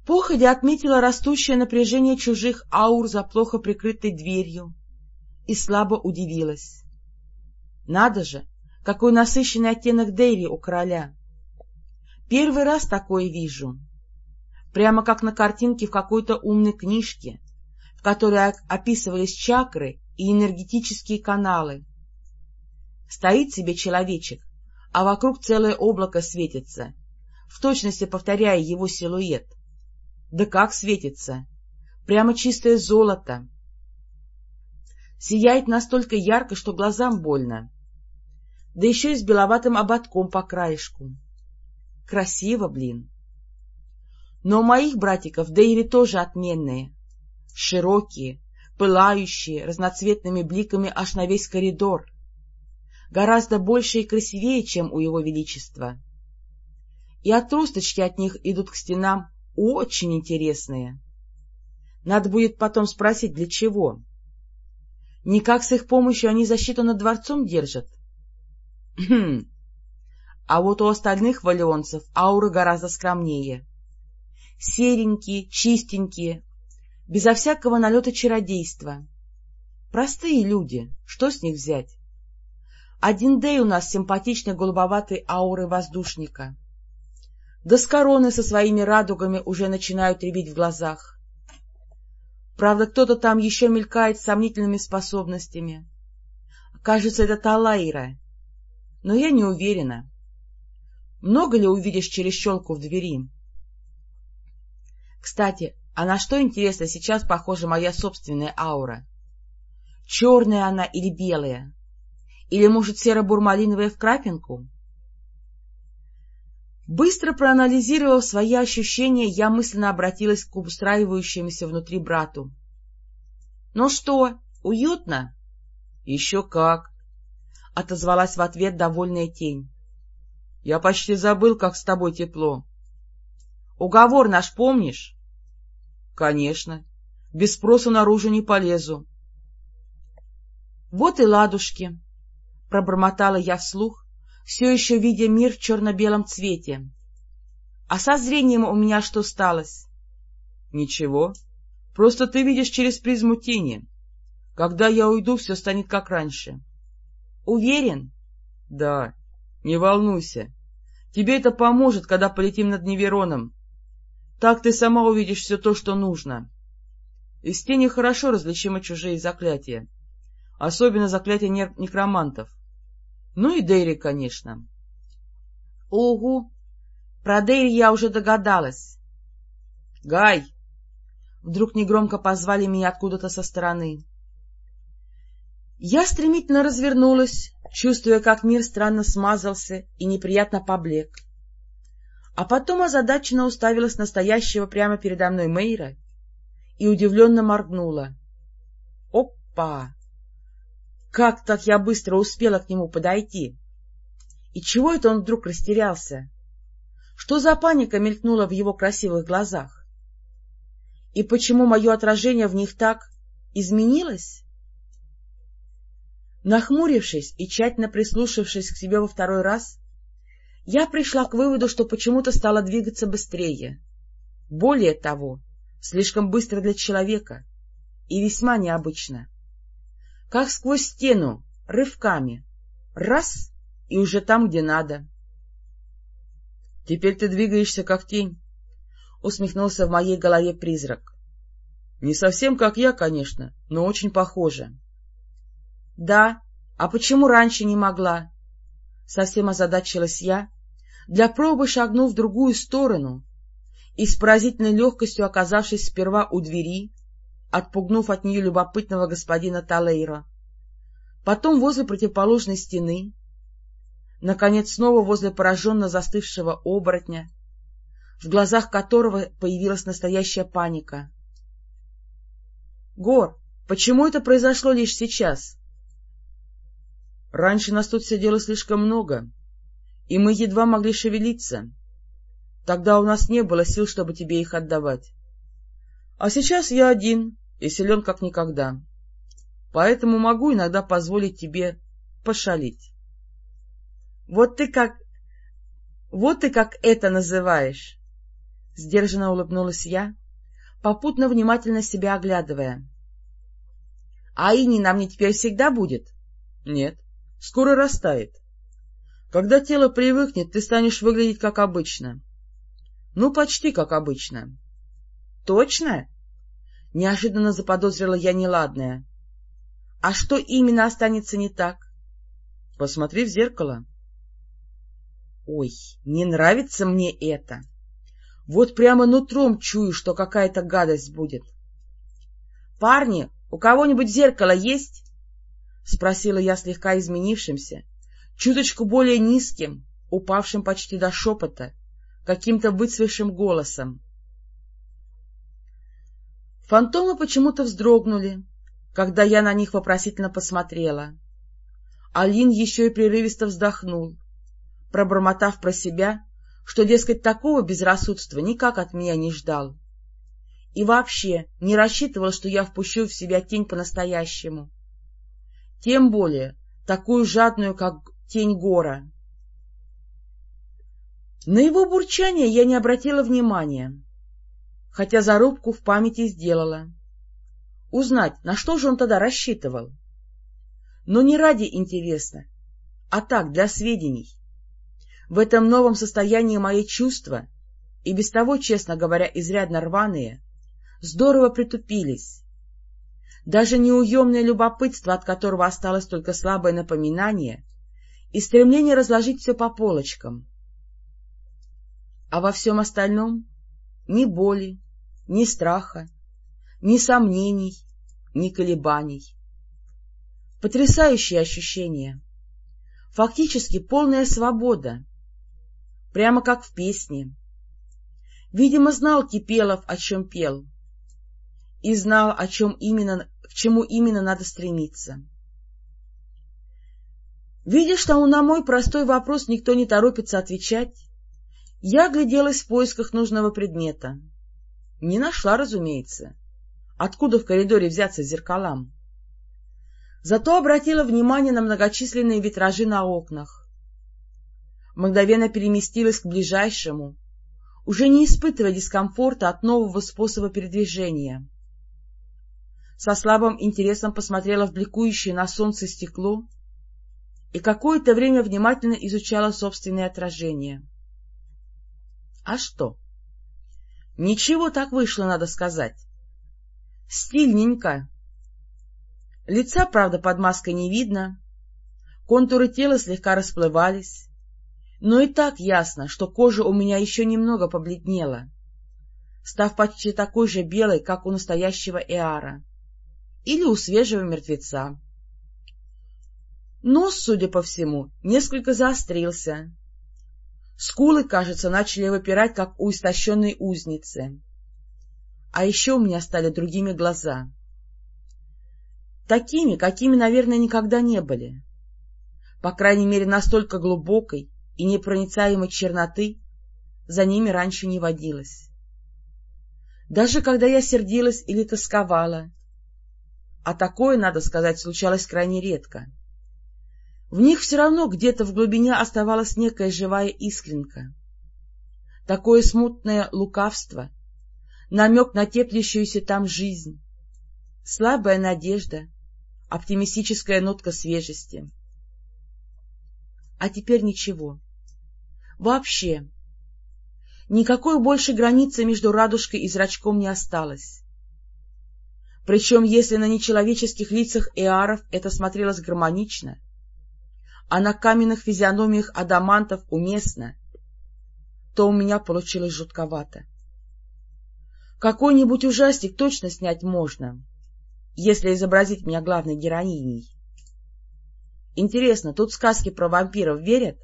Походя отметила растущее напряжение чужих аур за плохо прикрытой дверью и слабо удивилась. Надо же, какой насыщенный оттенок Дейли у короля! Первый раз такое вижу. Прямо как на картинке в какой-то умной книжке, в которой описывались чакры и энергетические каналы. Стоит себе человечек а вокруг целое облако светится, в точности повторяя его силуэт. Да как светится! Прямо чистое золото! сияет настолько ярко, что глазам больно. Да еще и с беловатым ободком по краешку. Красиво, блин. Но у моих братиков Дейри тоже отменные. Широкие, пылающие, разноцветными бликами аж на весь коридор. Гораздо больше и красивее, чем у его величества. И отросточки от них идут к стенам очень интересные. Надо будет потом спросить, для чего. Никак с их помощью они защиту над дворцом держат. Хм. А вот у остальных валионцев ауры гораздо скромнее. Серенькие, чистенькие, безо всякого налета чародейства. Простые люди, что с них взять? Один Дэй у нас симпатичной голубоватой аурой воздушника. Да с короны со своими радугами уже начинают рябить в глазах. Правда, кто-то там еще мелькает с сомнительными способностями. Кажется, это Талайра. Но я не уверена. Много ли увидишь через щелку в двери? Кстати, а на что, интересно, сейчас похожа моя собственная аура? Черная она или белая? Или, может, серо-бурмалиновая в крапинку? Быстро проанализировав свои ощущения, я мысленно обратилась к устраивающемуся внутри брату. — Ну что, уютно? — Еще как! — отозвалась в ответ довольная тень. — Я почти забыл, как с тобой тепло. — Уговор наш помнишь? — Конечно. Без спроса наружу не полезу. — Вот и ладушки, — пробормотала я вслух, все еще видя мир в черно-белом цвете. А со зрением у меня что сталось? — Ничего. Просто ты видишь через призму тени. Когда я уйду, все станет как раньше. — Уверен? — Да. Не волнуйся. Тебе это поможет, когда полетим над Невероном. Так ты сама увидишь все то, что нужно. Из тени хорошо различимы чужие заклятия, особенно заклятия некромантов. Ну и Дейри, конечно. — Угу. Про Дейри я уже догадалась. — Гай! Вдруг негромко позвали меня откуда-то со стороны. Я стремительно развернулась, чувствуя, как мир странно смазался и неприятно поблек. А потом озадаченно уставилась настоящего прямо передо мной Мейра и удивленно моргнула. Опа! Как так я быстро успела к нему подойти? И чего это он вдруг растерялся? Что за паника мелькнула в его красивых глазах? И почему мое отражение в них так изменилось? Нахмурившись и тщательно прислушавшись к себе во второй раз, я пришла к выводу, что почему-то стала двигаться быстрее. Более того, слишком быстро для человека и весьма необычно как сквозь стену, рывками. Раз — и уже там, где надо. — Теперь ты двигаешься как тень, — усмехнулся в моей голове призрак. — Не совсем как я, конечно, но очень похоже. — Да, а почему раньше не могла? Совсем озадачилась я, для пробы шагнув в другую сторону и с поразительной легкостью оказавшись сперва у двери, отпугнув от нее любопытного господина Талейра, потом возле противоположной стены, наконец снова возле пораженно застывшего оборотня, в глазах которого появилась настоящая паника. — Гор, почему это произошло лишь сейчас? — Раньше нас тут сидело слишком много, и мы едва могли шевелиться. Тогда у нас не было сил, чтобы тебе их отдавать. А сейчас я один, и силен как никогда. Поэтому могу иногда позволить тебе пошалить. — Вот ты как... Вот ты как это называешь! — сдержанно улыбнулась я, попутно внимательно себя оглядывая. — А ини нам не теперь всегда будет? — Нет, скоро растает. Когда тело привыкнет, ты станешь выглядеть как обычно. Ну, почти как обычно. — Точно? Неожиданно заподозрила я неладное. — А что именно останется не так? — Посмотри в зеркало. — Ой, не нравится мне это. Вот прямо нутром чую, что какая-то гадость будет. — Парни, у кого-нибудь зеркало есть? — спросила я слегка изменившимся, чуточку более низким, упавшим почти до шепота, каким-то выцвевшим голосом. Фантомы почему-то вздрогнули, когда я на них вопросительно посмотрела. Алин еще и прерывисто вздохнул, пробормотав про себя, что, дескать, такого безрассудства никак от меня не ждал. И вообще не рассчитывал, что я впущу в себя тень по-настоящему. Тем более такую жадную, как тень гора. На его бурчание я не обратила внимания, хотя зарубку в памяти сделала. Узнать, на что же он тогда рассчитывал. Но не ради интереса, а так, для сведений. В этом новом состоянии мои чувства, и без того, честно говоря, изрядно рваные, здорово притупились. Даже неуемное любопытство, от которого осталось только слабое напоминание, и стремление разложить все по полочкам. А во всем остальном ни боли, ни страха, ни сомнений, ни колебаний. Потрясающее ощущение. Фактически полная свобода. Прямо как в песне. Видимо, знал Кипелов, о чем пел. И знал, о чем именно, к чему именно надо стремиться. Видя, что на мой простой вопрос никто не торопится отвечать, я огляделась в поисках нужного предмета. Не нашла, разумеется. Откуда в коридоре взяться зеркалам? Зато обратила внимание на многочисленные витражи на окнах. Мгновенно переместилась к ближайшему, уже не испытывая дискомфорта от нового способа передвижения. Со слабым интересом посмотрела в бликующее на солнце стекло и какое-то время внимательно изучала собственное отражение. А что? Ничего так вышло, надо сказать. Стильненько. Лица, правда, под маской не видно, контуры тела слегка расплывались, но и так ясно, что кожа у меня еще немного побледнела, став почти такой же белой, как у настоящего Эара или у свежего мертвеца. Нос, судя по всему, несколько заострился. Скулы, кажется, начали выпирать, как у истощенной узницы. А еще у меня стали другими глаза. Такими, какими, наверное, никогда не были. По крайней мере, настолько глубокой и непроницаемой черноты за ними раньше не водилось. Даже когда я сердилась или тосковала, а такое, надо сказать, случалось крайне редко, — в них все равно где-то в глубине оставалась некая живая искренка. Такое смутное лукавство, намек на теплящуюся там жизнь, слабая надежда, оптимистическая нотка свежести. А теперь ничего. Вообще. Никакой больше границы между радужкой и зрачком не осталось. Причем, если на нечеловеческих лицах эаров это смотрелось гармонично, а на каменных физиономиях адамантов уместно, то у меня получилось жутковато. Какой-нибудь ужастик точно снять можно, если изобразить меня главной героиней. Интересно, тут сказки про вампиров верят?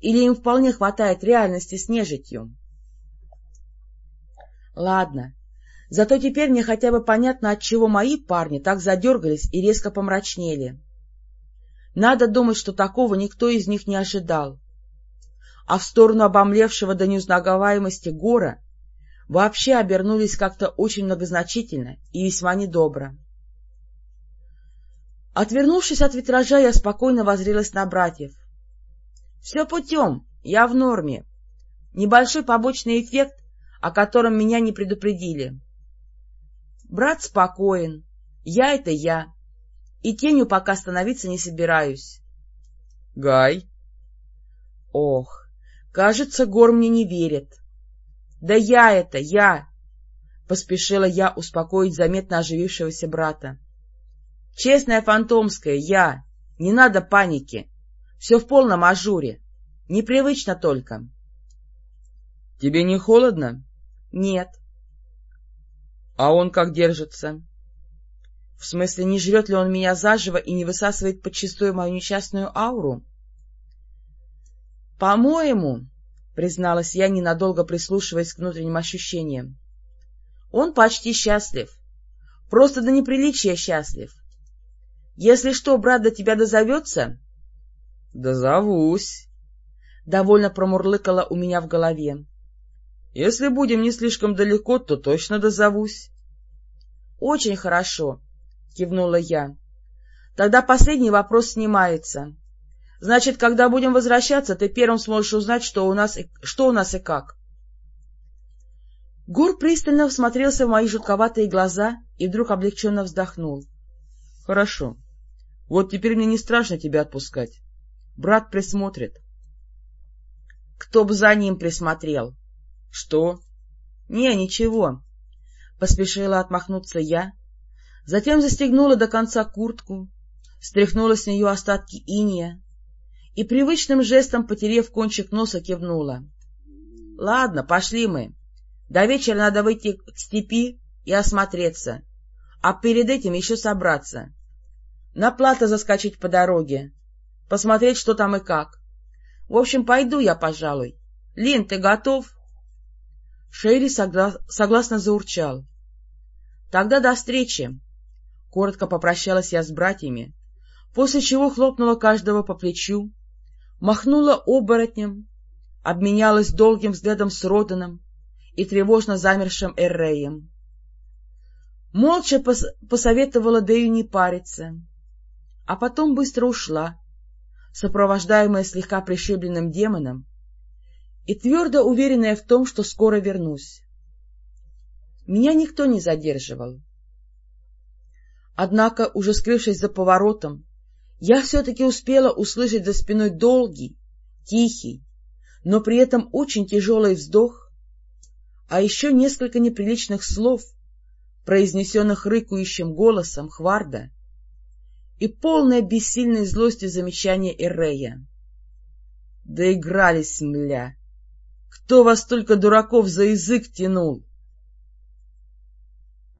Или им вполне хватает реальности с нежитью? Ладно, зато теперь мне хотя бы понятно, от чего мои парни так задергались и резко помрачнели. Надо думать, что такого никто из них не ожидал. А в сторону обомлевшего до неузнаваемости гора вообще обернулись как-то очень многозначительно и весьма недобро. Отвернувшись от витража, я спокойно возрилась на братьев. — Все путем, я в норме. Небольшой побочный эффект, о котором меня не предупредили. Брат спокоен, я — это я, и тенью пока становиться не собираюсь. — Гай? — Ох, кажется, Гор мне не верит. — Да я это, я! — поспешила я успокоить заметно оживившегося брата. — Честная фантомская, я! Не надо паники! Все в полном ажуре. Непривычно только. — Тебе не холодно? — Нет. — А он как держится? —— В смысле, не жрет ли он меня заживо и не высасывает подчистую мою несчастную ауру? — По-моему, — призналась я, ненадолго прислушиваясь к внутренним ощущениям, — он почти счастлив. Просто до неприличия счастлив. Если что, брат до тебя дозовется? — Дозовусь. — довольно промурлыкала у меня в голове. — Если будем не слишком далеко, то точно дозовусь. — Очень хорошо, — кивнула я. — Тогда последний вопрос снимается. Значит, когда будем возвращаться, ты первым сможешь узнать, что у нас и, что у нас и как. Гур пристально всмотрелся в мои жутковатые глаза и вдруг облегченно вздохнул. — Хорошо. Вот теперь мне не страшно тебя отпускать. Брат присмотрит. — Кто бы за ним присмотрел? — Что? — Не, ничего. Поспешила отмахнуться я, затем застегнула до конца куртку, стряхнула с нее остатки иния и привычным жестом, потерев кончик носа, кивнула. — Ладно, пошли мы. До вечера надо выйти к степи и осмотреться, а перед этим еще собраться. На плато заскочить по дороге, посмотреть, что там и как. В общем, пойду я, пожалуй. Лин, ты готов? Шейли согла... согласно заурчал. — Тогда до встречи. Коротко попрощалась я с братьями, после чего хлопнула каждого по плечу, махнула оборотнем, обменялась долгим взглядом с Роданом и тревожно замершим Эрреем. Молча пос посоветовала Дэю не париться, а потом быстро ушла, сопровождаемая слегка пришибленным демоном и твердо уверенная в том, что скоро вернусь. Меня никто не задерживал. Однако, уже скрывшись за поворотом, я все-таки успела услышать за спиной долгий, тихий, но при этом очень тяжелый вздох, а еще несколько неприличных слов, произнесенных рыкающим голосом Хварда, и полное бессильной злости замечание Эрея. — Доигрались, мля! Кто вас только дураков за язык тянул?